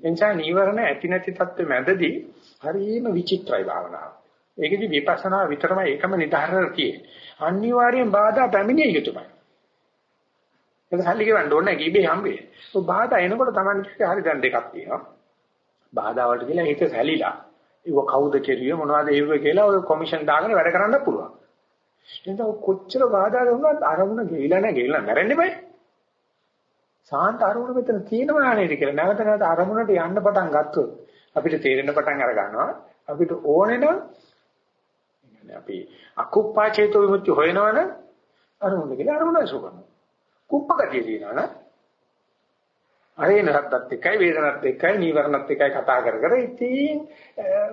[SPEAKER 1] එනිසා නීවරණ ඇති නැති තත්ත්වෙ මැදදී හරිම විචිත්‍රයි භාවනාව. ඒකෙදි විපස්සනා විතරමයි ඒකම නිදහරණ තියෙන්නේ. අනිවාර්යෙන් බාධා පැමිණිය යුතුමයි. ඒක සල්ලි ගෙවන්න ඕනේ නැහැ කීබේ හම්බේ ඔය බාධා එනකොට Taman හරි දැන් දෙකක් තියෙනවා. බාධාවලට කියලා හිත සැලිලා ඒක කවුද කෙරුවේ මොනවද ඒව කියලා ඔය කොමිෂන් දාගෙන වැඩ කරන්න පුළුවන්. එහෙනම් කොච්චර බාධා දුන්නත් අරමුණ ගෙවිලා නැහැ ගෙවිලා නැරෙන්නේ බෑ. සාන්ත අරමුණ මෙතන තියෙනවා නේද කියලා නැවත නැවත අරමුණට යන්න පටන් ගත්තොත් අපිට තේරෙන පටන් අර ගන්නවා අපිට ඕනේ නම් අපි අකුප්පා චේතෝ විමුක්ති හොයනවනම් අරමුණ කියලා අරමුණ සුගන්න. කුප්පකතිය දිනනවා අරේ නරද්දත් එකයි වේදනත් එකයි නීවරණත් එකයි කතා කර කර ඉතින්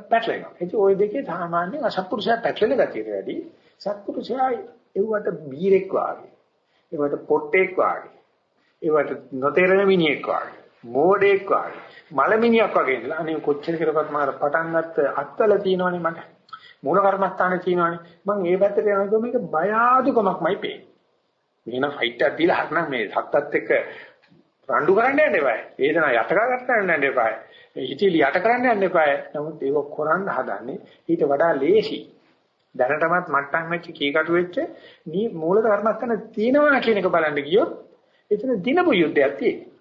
[SPEAKER 1] පැටලෙනවා. ඉතින් ওই දෙකේ සාමාන්‍යයෙන් අසත්පුරුෂයා පැටලෙන ගතියට වැඩි සත්පුරුෂයා ඒවට බීරෙක් වාගේ. ඒවට පොට්ටෙක් වාගේ. ඒවට නොතේරෙන මිනිහෙක් වාගේ. මෝඩෙක් වාගේ. මලමිනියක් වගේ ඉඳලා අනේ කොච්චර කරපත් මාර පටන් ගත්ත අත්වල තියෙනවනේ මට. මූල කර්මස්ථානේ තියෙනවනේ. මම ඒ පැත්තට යනකොට මේක බය ආදුකමක්මයි පේන්නේ. මේන ෆයිට් එකක් දීලා හරනම් මේ සත්තත් එක්ක රණ්ඩු කරන්න යන්න එපා. වේදනාව යට කරගන්න යන්න එපා. හිතවිලි යට කරන්න යන්න එපා. නමුත් ඒක කරන්න හදන්නේ ඊට වඩා ලේසි. දැනටමත් මට්ටම් වෙච්ච කීකටු වෙච්ච මූල කර්මස්තන තියෙනවා කියන එක බලන්න ගියොත් එතන දිනපු යුද්ධයක් තියෙනවා.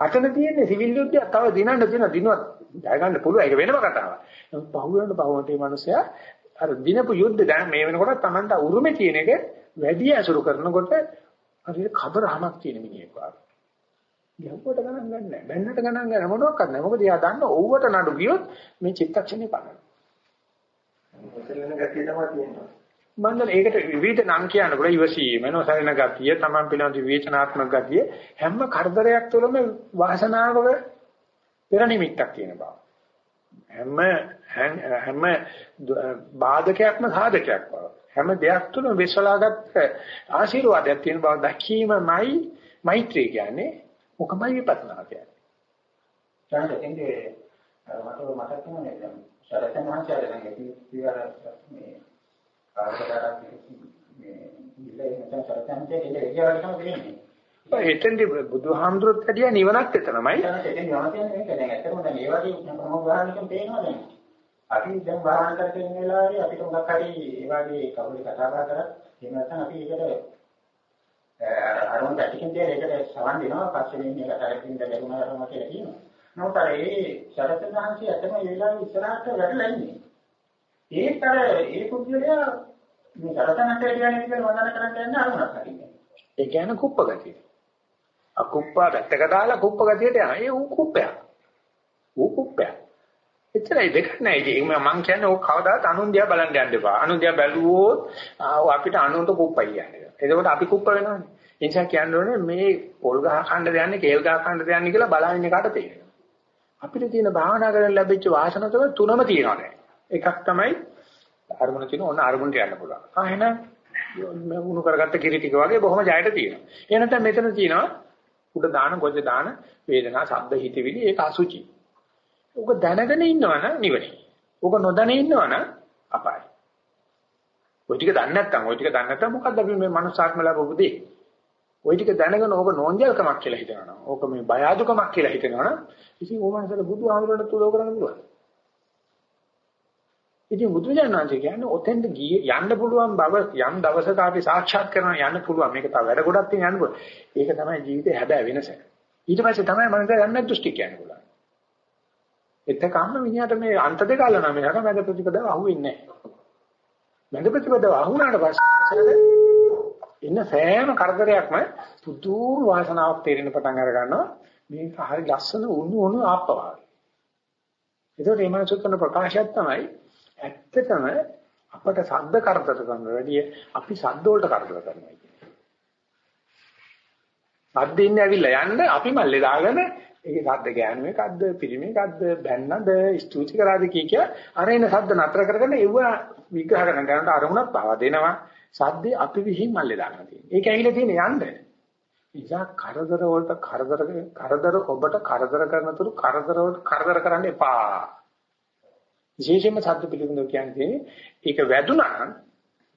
[SPEAKER 1] අතන තියෙන්නේ සිවිල් යුද්ධයක් තව දිනන්න තියෙන දිනුවත් ජය ගන්න පුළුවන් ඒක වෙනම කතාවක්. නමුත් පහුවෙන්න පහුවට මේ මිනිසයා අර දිනපු යුද්ධ දැන් මේ වෙනකොට Tamanට උරුමේ තියෙන එක වැඩි ඇසුරු කරනකොට හරියට කබරහමක් තියෙන මිනිහෙක් වගේ. ගැහුවට ගණන් ගන්න නැහැ. බැන්නට ගණන් ගන්න මොනවත් නැහැ. මොකද එයා දන්න ඕවට නඩු ගියොත් මේ චිත්තක්ෂණේ
[SPEAKER 4] තියෙන්නේ.
[SPEAKER 1] මන්දල ඒකට විවිධ නම් කියන්න පුළුවන් ඉවසීම නොසලින ගතිය තමන් පිළිබඳ විවේචනාත්මක ගතිය හැම කරදරයක් තුළම වාසනාවක පෙර නිමිත්තක් කියන බව හැම හැම බාධකයක්ම සාධකයක් බව හැම දෙයක් තුළම විශ්වලාගත් ආශිර්වාදයක් තියෙන බව දැකීමයි මෛත්‍රී කියන්නේ මොකමයි විපස්සනා කියන්නේ.
[SPEAKER 2] දැන් එතෙන්දී මට මතක් වෙනවා දැන් සරසන් මහත්තයා දැන් ඉතිවිවර මේ කාර්යකාරක මේ ඉල්ලේ නැත්නම් සරසන්තේ ඉන්නේ ඒකවල තමයි වෙන්නේ.
[SPEAKER 1] එතෙන්දී බුදුහාමුදුරුවෝ ඇදියා නිවනක් එතනමයි.
[SPEAKER 2] එතන යනවා කියන්නේ මේක දැන් ඇත්තටම දැන් මේ වගේ ප්‍රමුඛානිකම් පේනවා දැන්. අපි දැන් බාහන කරගෙන ඉන්න වෙලාවේ අපිට මොකක් හරි ඒ වගේ කවුරු කතා කරත් එහෙම නැත්නම් අපි ඒකට අරුණ පැටිකින් දෙය ඒකට සවන් දෙනවා පස්සේ මේ කතා කරමින් දැනුම කරනවා කියලා කියනවා. නමුත් අර ඒ ශරත්නාංශي ඇත්තම ඒ වෙලාවේ ඉස්සරහට වැටලා ඉන්නේ. ඒත් අර ඒ පුද්ගලයා මේ ශරත්නාංශය කියන්නේ කියලා වන්දන කරන්න යන අරුණක් හරින්නේ.
[SPEAKER 1] ඒ කියන්නේ කුප්ප ගතිය. අකුප්පා වැටක දාලා කුප්ප ගතියට යනවා. ඒ ඌ කුප්පයක්. ඌ කුප්පයක්. එච්චරයි දෙක නෑ. ඒක මම කියන්නේ ඕක කවදාත් අනුන් දිහා බලන්න යන්න එපා. අනුන් දිහා බැලුවොත් අපිට අනුන්ට කුප්පයි කියන්නේ. එතකොට අපි කුප්ප වෙනවනේ. ඒ නිසා කියන්නේ මේ පොල් ගහ කන්න දෙන්නේ, කේල් ගහ කන්න දෙන්නේ කියලා බලන්නේ කාට තේරෙනවා. අපිට තියෙන භාවනා කරලා ලැබිච්ච වාසන තුන තුනම තියෙනවා දැන්. එකක් තමයි අරමුණ තියෙන ඕන අරමුණට යන්න පුළුවන්. ආ එහෙනම් මේ උණු කරගත්ත කිරි ටික වගේ බොහොම ජයට තියෙනවා. ඒ නැත්නම් මෙතන තියෙනවා උඩ දාන ගොජ දාන වේදනා ශබ්ද හිතවිලි ඒක අසුචි. ඔක දැනගෙන ඉන්නවනම් නිවනේ. ඔක නොදැන ඉන්නවනම් අපායයි. ඔය ටික දන්නේ නැත්නම් ඔය ටික දන්නේ නැත්නම් මොකද්ද අපි මේ මනුස්සාත්ම ලැබුවු දෙය? ওই ටික දැනගෙන ඕක නෝන්ජල්කමක් කියලා හිතනවා. ඕක මේ බය අඩුකමක් කියලා හිතනවා. ඉතින් ඕමනසල බුදු ආමරණ තුලෝ කරන්න පුළුවන්. ඉතින් බුදුජානනාංශ කියන්නේ ඔතෙන්ද ගිය යන්න පුළුවන් බව යම් දවසක අපි සාක්ෂාත් කරන යන්න පුළුවන්. මේක තව වැඩ ගොඩක් තියෙන යන්න පුළුවන්. ඒක තමයි ජීවිතේ හැබෑ වෙනස. ඊට පස්සේ තමයි මනස යන්න දෘෂ්ටි කියන්නේ පුළුවන්. එතකම්ම මිනිහට මේ අන්ත දෙක අල්ලනවා මිසක මැද ප්‍රතිපදාව අහුවෙන්නේ නැහැ. මැද ප්‍රතිපදාව අහුණාට පස්සේ ඉන්න සෑම කරදරයක්ම පුදුම වාසනාවක් තේරෙන පටන් අර ගන්නවා. මේක හරි ලස්සන උණු උණු ආප්පවාගේ. ඒකට මේ මනසත් කරන ප්‍රකාශයක් තමයි ඇත්තටම අපට ශබ්ද කරදර කරන වැඩිය අපි ශබ්ද වලට කරදර කරනවා කියන්නේ. ශබ්ද ඉන්නේ ඇවිල්ලා යන්න අපි මල්ලේ දාගෙන ඒකේ ශබ්ද ගෑනු එකක්ද පිරිමි එකක්ද බැන්නද ස්තුති කරාද කිය කිය අර එන ශබ්ද නතර කරගෙන ඒව විග්‍රහ කරන ගන්නට අරමුණක් පාවා දෙනවා. ශබ්දේ අපි විහිං මල්ලේ දානවා තියෙන්නේ. ඒක ඇවිල්ලා තියෙන යන්න. නිසා කරදර වලට කරදර කරදර ඔබට කරදර කරන තුරු කරදර වලට කරදර කරන්න එපා. විශේෂයෙන්ම සද්ද පිළිබඳව කියන්නේ ඒක වැදුනා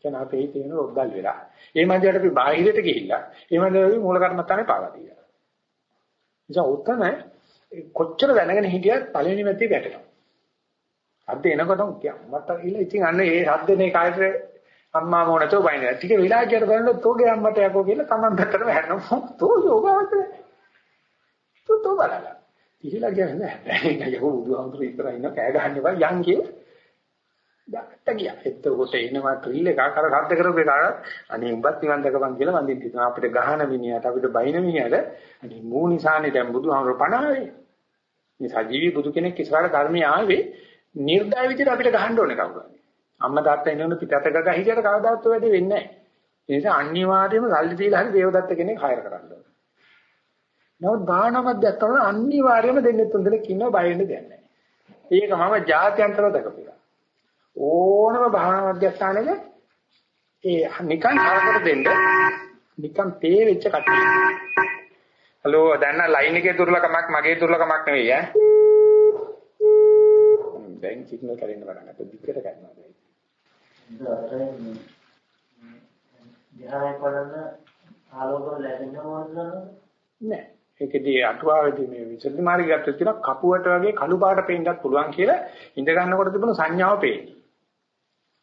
[SPEAKER 1] කියන අපේ තියෙන රොද්දල් වෙලා. ඒ මන්දියට අපි බාහිරට ගිහිල්ලා ඒ මන්දියට මූල කර්මත්තානේ පාවා දීලා. නිසා උත්තම කොච්චර දැනගෙන හිටියත් පළවෙනි මැත්තේ වැටෙනවා. සද්ද එනකොටම මට කියලා ඉතින් අන්න ඒ සද්දනේ කායතර අම්මා මොනතෝ බයින. ටික වෙලා ගියට බලනකොට තෝගේ අම්මට යකෝ කියලා Taman පැත්තටම හැරෙනවා. තෝ යෝගාවචරය. තෝ තෝ බලලා. ඉහිලා කියන්නේ නැහැ. යකෝ බුදුහාමුදුරු ඉතර ඉන්න කෑ ගහන්න එපා යන් කිය. ඩක්ට ගියා. එතකොට එනවා ත්‍රිල් එක කර සද්ද කරපු එකට අනේ උඹත් නිවන් දකපන් කියලා වන්දින් හිතනවා. අපිට ගහන මිනිහට අපිට බයින මිනිහට අනේ මූ නිසානේ දැන් බුදුහාමුදුරු පණාවේ. මේ සජීවී බුදු කෙනෙක් ඉස්සරහට ධර්මයේ ආවේ නිර්දය විදිහට අපිට ගහන්න ඕනේ කවුරුහරි. අම්මා තාත්තා ඉන්නවනේ පිටත ගග හිටියට කවදාවත් ඔය වැඩේ වෙන්නේ නැහැ. ඒ නිසා අනිවාර්යයෙන්ම සල්ලි දීලා හරි දේවදත්ත කෙනෙක් හයර කරන්න ඕනේ. නමුත් භාවනා මධ්‍යස්ථාන අනිවාර්යයෙන්ම දෙන්නේ තුන් දෙනෙක් ඉන්නවා බය වෙන්න දෙයක් නැහැ. ඒක මම ජාත්‍යන්තරව දකපුවා. ඕනම භාවනා මධ්‍යස්ථානෙක ඒ නිකන් හරකට දෙන්න නිකන් තේ වෙච්ච කට්ටිය. හලෝ දැන් ලයින් එකේ දුර්ලකමක් මගේ දුර්ලකමක් නෙවෙයි ඈ. දැන් සිග්නල් කරන්න පටන් ගත්තා. දිගට කරනවා දැන්.
[SPEAKER 2] ධ්‍යානය කරන ආලෝක ලැබෙනවද
[SPEAKER 1] නෑ ඒකදී අටුවාවේදී මේ විසුද්ධි මාර්ගය ගත්තොත් කියන කපුවට වගේ කළු පාට පෙන්නත් පුළුවන් කියලා ඉඳ ගන්නකොට තිබුණු සංඥාව පේන්නේ.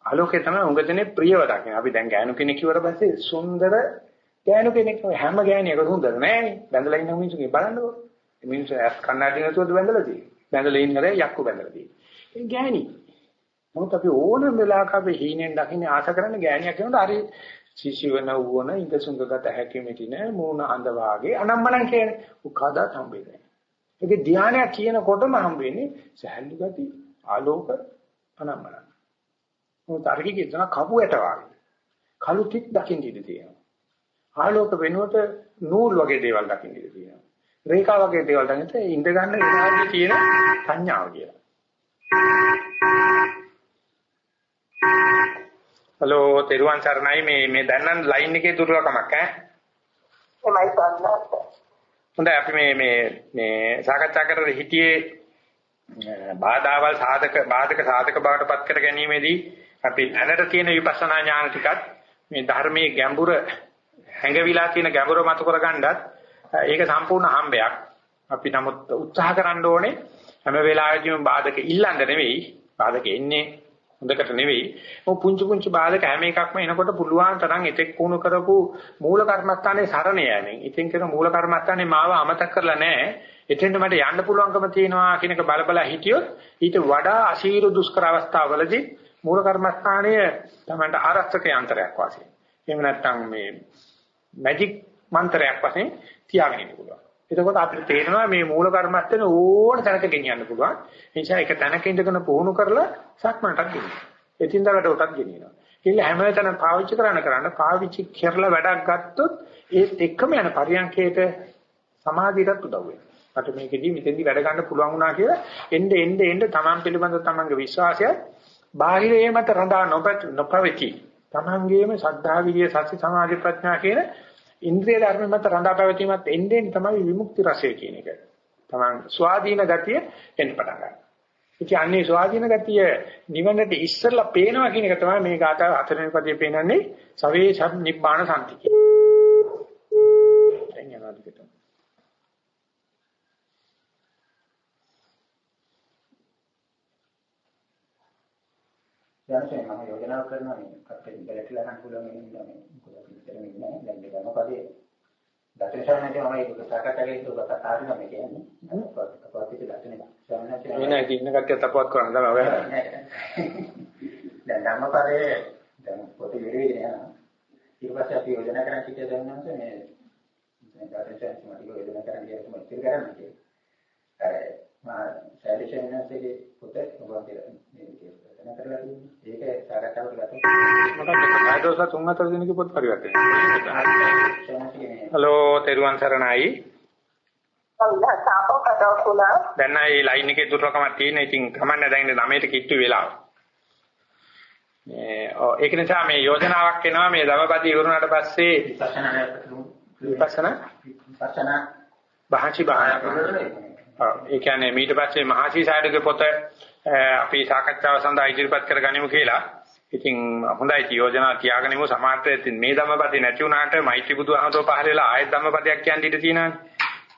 [SPEAKER 1] ආලෝකය තමයි උඟදෙනේ ප්‍රියව දකින්න. අපි දැන් ගෑනු කෙනෙක් කිව්වට පස්සේ සුන්දර ගෑනු කෙනෙක් හැම ගෑණියක සුන්දර නෑනේ. බැඳලා ඉන්න මිනිස්සුගේ බලන්නකෝ. මේ මිනිස්සු ඇස් කන්නඩි නැතුවද බැඳලා තියෙන්නේ. බැඳලා ඉන්නරේ යක්කු බැඳලා තියෙන්නේ. ඒ ගෑණි. නමුත් අපි ඕනම වෙලාවක අපි හීනෙන් දකින්න ආස කරන ගෑණියක් වෙනකොට හරි සිසිවන වුණ ඉඳසුඟගත හැකි මෙතින මූණ අඳ වාගේ අනම්මනම් කියන්නේ උකදා හම්බෙන්නේ. ඒකේ ධානයක් කියනකොටම හම්බෙන්නේ සහැල්ලු ගති ආලෝක අනම්මන. මොකද අරකි කියන කපු ඇට වාගේ. කළු තික් දකින්න ඉඩ තියෙනවා. ආලෝක වෙනුවට නූල් වගේ දේවල් දකින්න ඉඩ තියෙනවා. රේඛා වගේ දේවල් දකින්න ඉඳ ගන්න විනාඩිය තියෙන සංඥාව කියලා. හලෝ තෙරුවන් සරණයි මේ මේ දැන් නම් ලයින් එකේ දුර්ලකමක් ඈ
[SPEAKER 3] එමයි සන්නත්
[SPEAKER 1] හොඳයි අපි මේ මේ මේ සාකච්ඡා කරලා හිටියේ බාධාවල් සාධක බාධක සාධක බවට පත් කර ගැනීමේදී අපි දැනට තියෙන විපස්සනා ඥාන ටිකත් මේ ධර්මයේ ගැඹුර හැඟවිලා තියෙන ගැඹුර මතු කරගන්නත් ඒක සම්පූර්ණ හම්බයක්. අපි නමුත් උත්සාහ කරන්න ඕනේ හැම වෙලාවෙදීම බාධක ඉල්ලන්න නෙවෙයි බාධක එන්නේ හොඳකට නෙවෙයි. මොකද පුංචි පුංචි බාධක හැම එකක්ම එනකොට පුළුවන් තරම් එතෙක් කුණු කරපු මූල කර්මස්ථානයේ සරණ යෑමෙන්. ඉතින් කියන මූල කර්මස්ථානේ මාව අමතක කරලා නැහැ. එතෙන්ට මට යන්න පුළුවන්කම තියෙනවා කියන එක බලබලා හිටියොත් ඊට වඩා අසීරු දුෂ්කර අවස්ථාවලදී මූල කර්මස්ථානයේ තමයි ආරක්ෂක යන්ත්‍රයක් වශයෙන්. එහෙම නැත්නම් මේ මැජික් මන්ත්‍රයක් වශයෙන් තියාගෙන ඉන්න පුළුවන්. එතකොට අපිට තේරෙනවා මේ මූල කර්මස්තන ඕන තැනක ගෙනියන්න පුළුවන්. ඒ නිසා එක තැනක ඉඳගෙන පුහුණු කරලා සක්මනටත් ගෙනියනවා. එතින්දකට උටත් ගෙනියනවා. ඉතින් හැමතැනම පාවිච්චි කරන්න කරන්න පාවිච්චි කරලා වැඩක් ගත්තොත් ඒත් එක්කම යන පරියන්කේට සමාධියටත් උදව් වෙනවා. මට මේකෙදි මෙතෙන්දි වැඩ ගන්න පුළුවන් වුණා කියලා එnde එnde එnde තමන් පිළිබඳ තමන්ගේ විශ්වාසය බාහිරේ මත රඳා නොපැවති. තමන්ගේම ශ්‍රද්ධා විරිය සති සමාධි ප්‍රඥා කියන ඉන්ද්‍රිය ධර්ම මත රඳා පැවතීමත් එන්නේ තමයි විමුක්ති රසය කියන එක. තමන් ස්වාධීන ගතිය එන්න පටන් ගන්නවා. ඉතින් අන්නේ ස්වාධීන ගතිය නිවනට ඉස්සෙල්ලා පේනවා කියන එක තමයි මේ ගාථා හතරවෙනි පදයේ පේනන්නේ සවේ සබ් නිබ්බාන සම්තිකේ. දැන් යනවා දෙකට.
[SPEAKER 2] දැන් මම යෝජනා කරනවා මේ කට්ටිය ඉඳලා ගන්න පුළුවන් වෙනවා මේ මොකද පිටරෙන්නේ නැහැ දැන් දෙකම පදේ දර්ශන ශාස්ත්‍රයේ මම ඒක සාකච්ඡා කරේ ඒක කතාරිනවා මේ කියන්නේ. අපවත් දර්ශනේ
[SPEAKER 1] වෙන ඉන්න කට්ටිය තපවත් කරන්න තමයි ඔය
[SPEAKER 2] දැන් ධම්මපදයේ දැන් පොතේ විරේදී යනවා ඊට පස්සේ අපි යෝජනා කරන් සිටිය දැනනවාද? මේ දැන් දර්ශන ශාස්ත්‍රය මට යෝජනා කරන් කියලා මම ඉතිරි කරන්නේ අර මා සැලිෂන් නැසෙගේ පොතේ ඔබ කියලා රචනා කරලා තියෙන්නේ. ඒක සාකච්ඡාවට ගත්තා.
[SPEAKER 1] මොකක්ද කායදෝස තුන් හතර දිනක පොත් පරිවර්තනය. හලෝ තෙරුවන් සරණයි. දැන් ආයේ ලයින් එකේ දුර්ලභමක් තියෙන. ඉතින් කමන්න දැන් 9ට කිට්ටු වෙලාව. මේ ඒක නිසා මේ යෝජනාවක් එනවා මේ දවපති ඉවරුණාට පස්සේ විපස්සනා
[SPEAKER 2] විපස්සනා
[SPEAKER 1] බහචි බහන. ඒ කියන්නේ ඊට පස්සේ මහසි සායඩගේ පොත අපි සාකච්ඡාව සඳහා ඉදිරිපත් කරගනිමු කියලා. ඉතින් හොඳයි යෝජනා තියාගනිමු සමාර්ථය මේ ධම්මපදේ නැති වුණාට මෛත්‍රී බුදුහමතෝ පහල වෙලා ආයෙත් ධම්මපදයක් කියන්න ඉඩ තියෙනවානේ.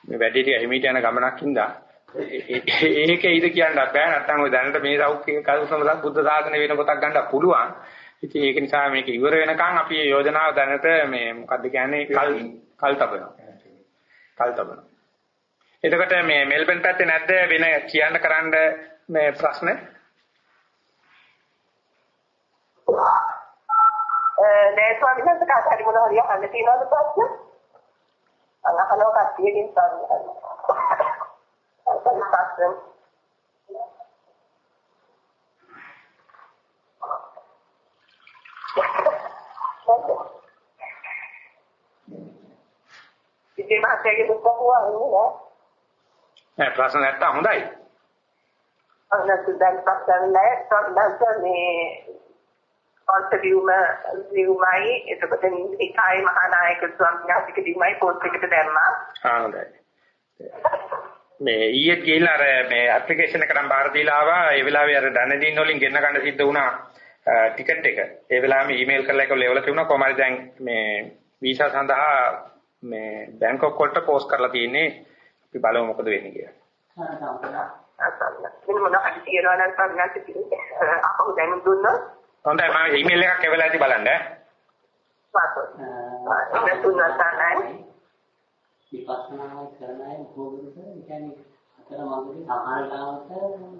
[SPEAKER 1] මේ වැඩි ටික හිමීට යන ගමනක් ඉඳා ඒකේ ඉද කියන්න බෑ නැත්නම් ඔය දැනට මේ සෞඛ්‍ය කල්පසමලා බුද්ධ සාධන වෙන පොතක් ගන්න පුළුවන්. ඉතින් ඒක නිසා මේක ඉවර වෙනකන් අපි මේ යෝජනාව දැනට මේ මොකද්ද කියන්නේ කල් කල් තබනවා. කල් තබනවා. එතකොට මේ මෙල්බන් පැත්තේ නැද්ද වෙන කියන්න කරන්න මේ ප්‍රශ්න
[SPEAKER 3] නෑ ස්වාමීන් වහන්සේ කාටරි මොනවා හරි අහන්න තියෙනවද ප්‍රශ්න? අහනවා කට්ටියකින් ස්වාමීන් වහන්සේ. ඉතින් මාතේගේ දුක හොයන්නේ
[SPEAKER 1] නෑ ප්‍රශ්න නැත්තම් හොඳයි.
[SPEAKER 3] අනතු දැන් ප්‍රශ්න නෑ ප්‍රශ්න මේ ඔන්ටවියුම වියුමයි එතකොට ඒකයි මහානායක ස්වාමීන් වහන්සේගේ දිමයි පෝස්ට් එකට දැම්මා.
[SPEAKER 1] ආ හොඳයි. මේ ඊයේ ගිහිල්ලා අර මේ ඇප්ලිකේෂන් එකට නම් බාර දීලා ආවා ඒ වෙලාවේ අර ධනදීන් වලින් ගෙන්න ගන්න සිද්ධ වුණා ටිකට් එක. ඒ වෙලාවෙම ඊමේල් කරලා ඒක ලෙවල තිබුණා කොහමද දැන් මේ වීසා සඳහා මේ බැංකොක් වලට පෝස්ට් කරලා තියෙන්නේ අපි බලමු මොකද වෙන්නේ කියලා.
[SPEAKER 3] මෙන්න මොනවා හරි තියනවා නම් සම්මාසිත අපහු දැනුම් දුන්නොත්
[SPEAKER 1] හොඳයි මම ඊමේල් එකක් එවලා ඇති බලන්න ඈ.
[SPEAKER 3] පාසොත්. ඒක තුනසනයි.
[SPEAKER 6] විපස්සනා කරන අය කොහොමද කියන්නේ අතර මගදී සමහරලාවට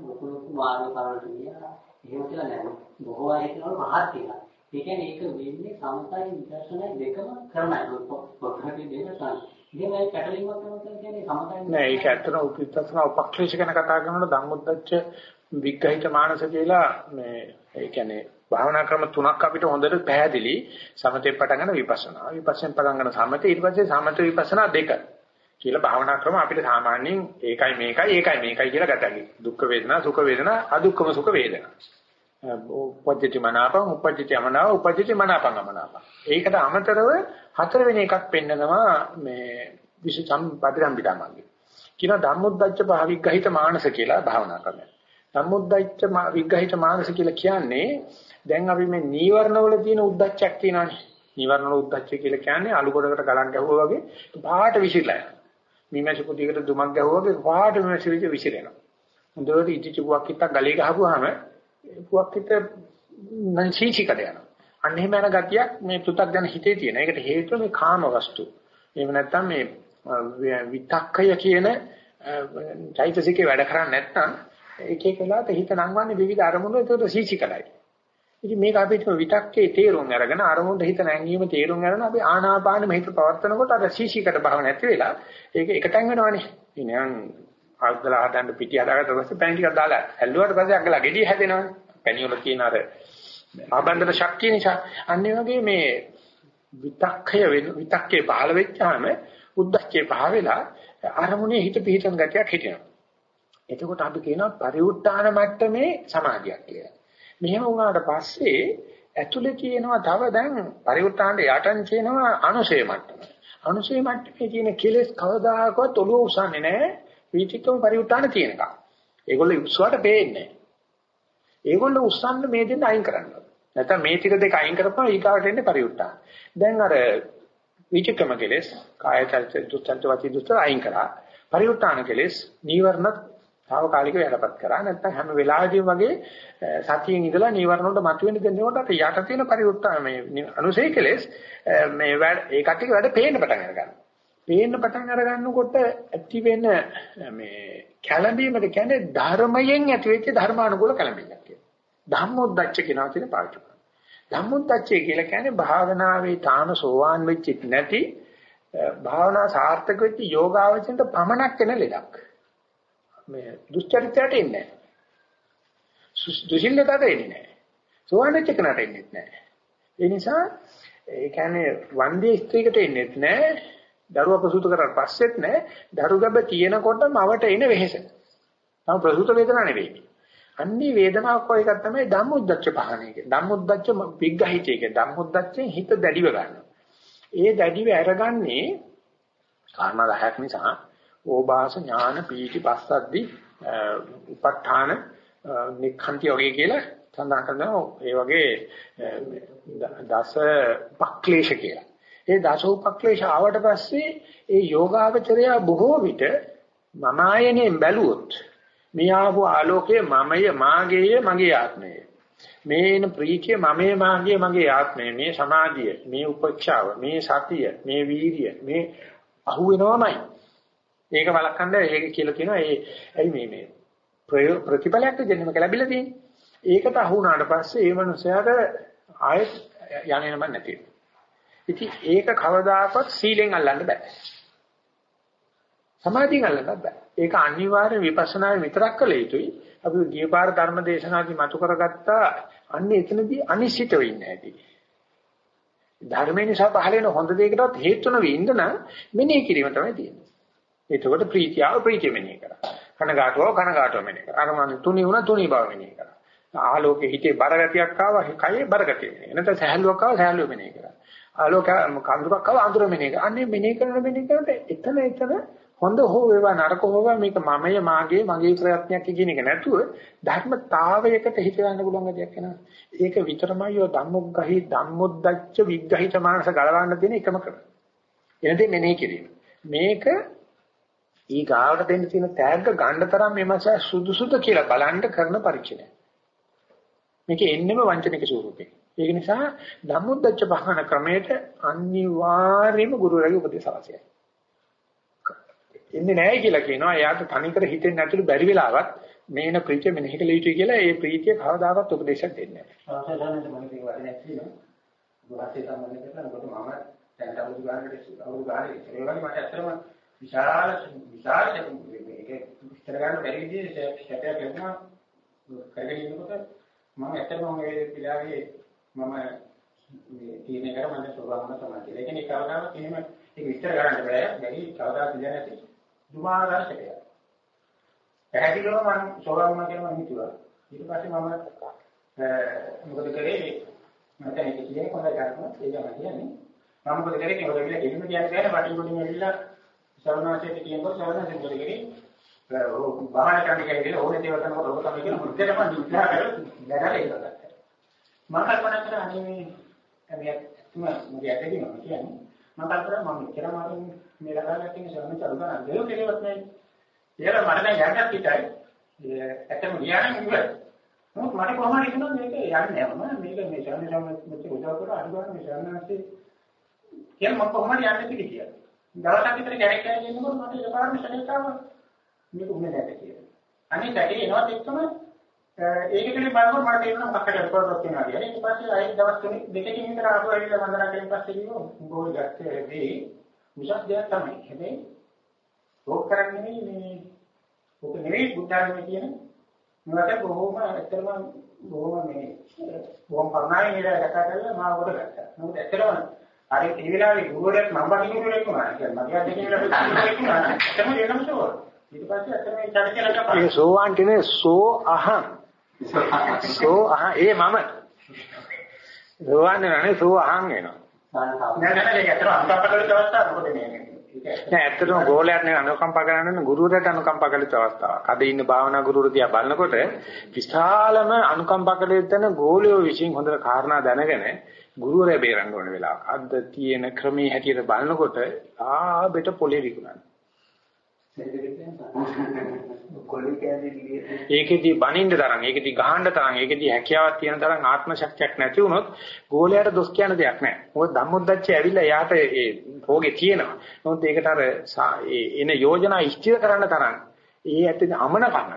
[SPEAKER 6] ලොකු ලොකු වාද කරන්න කියලා එහෙම කියලා නෑ. බොහෝ අය කියනවා මහත් කියලා. ඒ කියන්නේ ඒක වෙන්නේ සමතයි විදර්ශනයි දෙකම කරනයි. පොත්පත්ේ දෙක තමයි. ඉතින් මේ පැටලීමක් කරනවා කියන්නේ සමතයි.
[SPEAKER 1] නෑ ඒක ඇත්තටම උපිත්තසන උපක්ලේශ ගැන කතා කරනකොට ධම්මොද්දච්ච විග්‍රහිත මානස කියලා මේ ඒ කියන්නේ භාවනා ක්‍රම තුනක් අපිට හොඳට පැහැදිලි. සමතේ පටන් ගන්න විපස්සනා. විපස්සෙන් පටන් ගන්න සමතේ ඊට පස්සේ සමත විපස්සනා දෙක කියලා භාවනා ක්‍රම අපිට සාමාන්‍යයෙන් ඒකයි මේකයි ඒකයි මේකයි කියලා ගතගි දුක්ඛ වේදනා සුඛ වේදනා අදුක්ඛම සුඛ වේදනා. උපජ්ජති මනාපං උපජ්ජති අමනාප උපජ්ජති මනාපං අමනාප. ඒකට අමතරව හතරවෙනි එකක් පෙන්නනවා මේ විසුසම් පටිරම්බිතාමග්ගේ කියන ධම්මොද්දච්ච භාවිග්‍රහිත මානස කියලා භාවනා ක්‍රමය ධම්මොද්දච්ච විග්‍රහිත මානස කියලා කියන්නේ දැන් අපි මේ නීවරණ වල තියෙන උද්දච්චයක් තියෙනවානේ. නිවර්ණ උද්දච්චය කියලා කියන්නේ අලු ගොඩකට ගලන් ගැහුවා වගේ පාට විසිරලා යනවා. මීමැසි කුටියකට දුමක් ගැහුවා වගේ පාට මීමැසි විදිහ විසිරෙනවා. හොඳට ඉදිච්ච කුවක් හිටක් ගලේ ගහපුවාම කුවක් හිට නන්සීචිකට යනවා. අන්න එහෙම යන ගතියක් මේ තුතක් ගැන හිතේ තියෙන. ඒකට හේතුව මේ කාම වස්තු. එහෙම නැත්නම් මේ විතක්කය කියන චෛතසිකේ වැඩ කරන්නේ නැත්නම් එක එක වෙලාවට හිත නංවන්නේ විවිධ අරමුණු ඒකට සීචිකලයි. ඉතින් මේක අපිට විතක්කේ තේරුම් අරගෙන අරමුණට හිත නැංගීම තේරුම් අරගෙන අපි ආනාපාන මෙහිත පවත්නකොට අර සීචිකට භාව නැති වෙලා ඒක එකටන් වෙනවනේ. ඉතින් අල්ගලා හදන්න පිටි හදාගත්ත පස්සේ පැණි ටිකක් දාලා ඇල්ලුවාට පස්සේ අගලා ගෙඩිය හැදෙනවනේ. පැණි වල තියෙන අර ආබන්ධන ශක්තිය නිසා අන්න වගේ මේ විතක්කය විතක්කේ පහළ වෙච්චාම උද්දච්චේ පහ වෙලා අරමුණේ හිත පිහිටන ගතියක් හිටිනවා. එතකොට අපි කියනවා පරිඋත් ทาน මට්ටමේ සමාධියක් කියලා. මෙහෙම වුණාට පස්සේ ඇතුලේ තියෙනවා තව දැන් පරිඋත් ทาน යටන් කියනවා අනුසය මට්ටම. අනුසය මට්ටමේ තියෙන කෙලෙස් කවදාකවත් ඔළුව උසන්නේ නැහැ. විචිකම පරිඋත් ทาน තියෙනකම්. ඒගොල්ලෝ උස්සුවට පේන්නේ ඒගොල්ලෝ උස්සන්න මේ දෙන්න අයින් කරන්න. නැත්නම් මේ ටික දෙක අයින් කරපුවා ඊගාවට එන්නේ පරිඋත්තාන. දැන් අර විචක්‍රම කෙලෙස් කාය චර්ච දුස්තන්ත වචී දුස්ත අයින් කරා. පරිඋත්තාන කෙලෙස් නීවරණත් తాවකාලිකව යටපත් කරා. නැත්නම් හැම වෙලාවෙදීම වගේ සතියෙන් ඉඳලා නීවරණ වලට මතුවෙන්න දෙනකොට අර යට තියෙන පරිඋත්තාන මේ අනුසේ කෙලෙස් මේ ඒකට වැඩ පේන්න පටන් ගන්නවා. පේන්න පටන් අර ගන්නකොට ඇති වෙන මේ කැළඹීමට කියන්නේ ධර්මයෙන් ඇති වෙච්ච ධර්මානුකූල කැළඹීමක් කියලා. ධම්මොද්දච්ච කියනවා කියන පාවිච්චි කරනවා. ධම්මොද්දච්චය කියලා කියන්නේ භාවනාවේ තාන සෝවාන් වෙච්ච නැති භාවනා සාර්ථක වෙච්ච යෝගාවචරයට පමණක් වෙන ලෙඩක්. මේ දුස්චරිතයට එන්නේ නැහැ. දුසිල්ලකට එන්නේ නැහැ. සෝවාන්ෙච්ච කෙනාට එන්නේ නැහැ. ඒ නිසා ඒ කියන්නේ වන්දේ ස්ත්‍රීකට එන්නේ නැහැ. දරුවා ප්‍රසූත කරලා පස්සෙත් නැහැ. දරු ගබ තියෙනකොටම අවට එන වෙහෙස. තම ප්‍රසූත වේදනාව නෙවෙයි. අන්නේ වේදනාවක් කොයි එකක් තමයි ධම්මොද්දච්ච පහණේ කියන්නේ. ධම්මොද්දච්ච විග්‍රහිතය කියන්නේ. ධම්මොද්දච්චෙන් හිත දැඩිව ගන්නවා. ඒ දැඩිව අරගන්නේ කාරණා 10ක් නිසා ඕබාස ඥාන පීටි පස්සද්දි උප ဋ ාණ නික්ඛන්ති වගේ කියලා සඳහන් කරනවා ඒ වගේ දස පක්ලේශ කියලා. ඒ දස උපක්ලේශ ආවට පස්සේ ඒ යෝගාවචරය බොහෝ විට මම ආයනේ බැලුවොත් මේ ආපු ආලෝකයේ මමය මාගේය මගේ ආත්මය. මේන ප්‍රීතිය මමේ මාගේ මගේ ආත්මය මේ සමාධිය මේ උපේක්ෂාව මේ සතිය මේ වීරිය මේ අහුවෙනවමයි ඒක වළක්වන්න ඒක කියලා කියනවා ඒ ඇයි මේ මේ ප්‍රතිඵලයක් දෙන්නම ලැබිලා තියෙන්නේ. ඒකට අහු වුණාට පස්සේ ඒ මනුස්සයාට ආයෙත් යන්නේ නම නැති වෙනවා. ඉතින් ඒක කවදාකවත් සීලෙන් අල්ලන්න බෑ. සමාධියෙන් අල්ලන්න බෑ. ඒක අනිවාර්ය විපස්සනාවේ විතරක් කළ යුතුයි. අපි ගියපාර ධර්ම දේශනාදී මතු කරගත්තා අන්නේ එතනදී අනිශ්චිත වෙන්නේ නැති. ධර්මේ නිසා පහළ වෙන හොඳ දෙයකටවත් හේතු නොවි ඉන්න නම් මෙනෙහි කිරීම තමයි තියෙන්නේ. එතකොට ප්‍රීතියව ප්‍රීතිය මෙනෙහි කරා. කනගාටුවව කනගාටුව මෙනෙහි කරා. අර මන් තුනි වුණා තුනි බව මෙනෙහි කරා. ආලෝකේ හිතේ බරගතියක් ආවා කයේ බරගතිය මෙනෙහි. නැත්නම් සහැල්ලුවක් ආවා සහැල්ලුව මෙනෙහි කරා. ආලෝක කඳුරක් ආවා අඳුර මෙනෙහි කරා. අන්නේ මෙනෙහි කරන මෙනෙහි කරනට එතන එතන හොඳ හෝ වේවා නරක හෝ වේවා මේක මමය මාගේ මගේ ප්‍රයත්නයක් කියන එක නැතුව ධර්මතාවයකට හිත ගන්න පුළුවන් ගතියක් එනවා. ඒක විතරමයි ඔය ධම්මොග්ගහි ධම්මොද්දච්ච විග්‍රහිත මානස ගලවන්න තියෙන එකම ක්‍රම. එනදී මෙනෙහි කිරීම. මේක ඊ ගාවට දෙන්න තියෙන තෑග්ග ගන්න තරම් මේ මාස සුදුසුද කියලා බලන්න කරන පරීක්ෂණය. මේක එන්නෙම වංචනික ස්වරූපේ. ඒක නිසා ධම්මොද්දච්ච පහන ක්‍රමයට අනිවාර්යයෙන්ම ගුරුවරයාගේ උපදේශ අවශ්‍යයි. එන්නේ නැහැ කියලා කියනවා. එයාට තනිකර හිතෙන්නේ නැතුළු බැරි වෙලාවත් මේන ප්‍රීතිය මෙනෙහි කළ යුතුයි කියලා ඒ ප්‍රීතිය කවදාකවත් උපදේශයක් දෙන්නේ නැහැ.
[SPEAKER 2] සාසනයේ මම මේක වඩනක් තියෙනවා. දුහසේ සම්බන්ධ කරනකොට මම දැන් අවුරුදු ගානකට අවුරුදු ගානේ ඒ වගේ මට ඇත්තටම විශාල විශාල මේක විස්තර ගන්න බැරි විදිහේ සැපයක් ලැබුණා කරගෙන ඉන්නකොට මම ඇත්තටම මේ පිළාවේ මම මේ තීරණය කර මම සෝවාන් තමයි කියලා. ඒ කියන්නේ කවදාවත් එහෙම ඒක විස්තර කරන්න බෑ. බැරි කවදාවත් ඉඳ නැති දුමාකාර සැපයක්. පැහැදිලිවම මම සෝවාන් වුණා කියලා මම හිතුවා. ඊට පස්සේ මම මොකද කරේ? මට ඒක කියන්නේ කොහොමද කරන්නේ ඒක මම කියන්නේ. මම මොකද කරේ? කියලා එළිම කියන්නේ බෑනේ වටින් ගොඩින් ඇවිල්ලා සවනාසයට කියනකොට සවනාසෙන් මොකද කරේ? බාහන කරන්න කියලා ඕනේ දේවල් කරනකොට ඔබ තමයි කියන මුද්දේම නිවිලා කරලා දැනට ඒක ගත්තා මම කල්පනා කරා අනේ මේ
[SPEAKER 5] මගේ ඇටකින් මම කියන්නේ මම කල්පනා මම මෙච්චර මාතෘ මේ ලබාගත්ත ඉන්නේ සරණ චරු ගන්න දෙලෝ කෙරෙවත් නැහැ. ඒලා මට දැන් යන්නත් හිතයි. ඇත්තම ගියානම් ඉවරයි. නමුත් මට කොහොමද හිතනවා මේක යන්නේ නැහැ. මේක මේ සරණ සම්මත උදව් කරලා අඩු ගන්න මේ සරණාස්ති කියන මම කොහොමද යන්නේ කියලා. දවසක් විතර ගැරක් කරගෙන ඉන්නකොට මට ඒපාරම ශරීරතාව මේක උනේ නැහැ කියලා. අනිත් ඇටේ එනවත් එක්කම ඒක පිළිබඳව බලනකොට මට තේරෙනවා මොකක්ද කරපොරක් වෙනවා කියලා. ඊට පස්සේ ආයෙත් දවස් තුනේ දෙකකින් විතර ආපහු ඇවිල්ලා වන්දනා කරන පස්සේ කිව්වා උඹෝ ගත්තේ මේ මුසක් දෙයක් තමයි. හැබැයි ඕක කරන්නේ මේ ඕක නෙවෙයි බුද්ධාගම කියන මට බොහොම ඇත්තටම බොහොම මේ බොහොම කරුණාවෙන් ඉඳලා කතා කරලා මාව කොට ගත්තා. නමුත් ඇත්තටම අර ඒ වෙලාවේ ගුරුවරයෙක් මම බකිනු කෙනෙක් වුණා. ඒ කියන්නේ මගේ අධ්‍යක්ෂක කෙනෙක් වුණා. එතන වෙනම සෝවා. ඊට පස්සේ ඇත්තටම ඒ චරිතය
[SPEAKER 1] ඒ සෝවාන් කියන්නේ සෝ අහං සෝ අහං ඒ මම සෝවාන් නනේ සෝ අහං වෙනවා.
[SPEAKER 5] නෑ නෑ ඒක ඇත්තටම අනුකම්පා කරලා අවස්ථාවක් මොකද මේ
[SPEAKER 1] නෑ ඇත්තටම ගෝලයට නේ අනුකම්පා කරන්න ගුරුවරයාට අනුකම්පා කළ අවස්ථාවක්. අද ඉන්න භාවනා ගුරුවරු දිහා බලනකොට විශාලම අනුකම්පා කළ යුත්තන ගෝලියෝ විශ්ින් හොඳට කාරණා දැනගෙන ගුරුවරයා බේරන්න ඕන වෙලාවක. අද තියෙන ක්‍රමයේ හැටියට බලනකොට ආබෙට පොලේ විකුණන්නේ. ඒකෙදි බනින්න තරම්, ඒකෙදි ගහන්න තරම්, ඒකෙදි හැකියාවක් තියෙන තරම් ආත්ම ශක්තියක් නැති වුණොත් ගෝලයට දොස් කියන දෙයක් නැහැ. මොකද ධම්මොද්දච්චය ඇවිල්ලා යාට ඒ භෝගේ තියෙනවා. නමුත් ඒකට අර එන යෝජනා ඉෂ්ටිර කරන්න තරම් ඒ ඇත්තේ අමනකම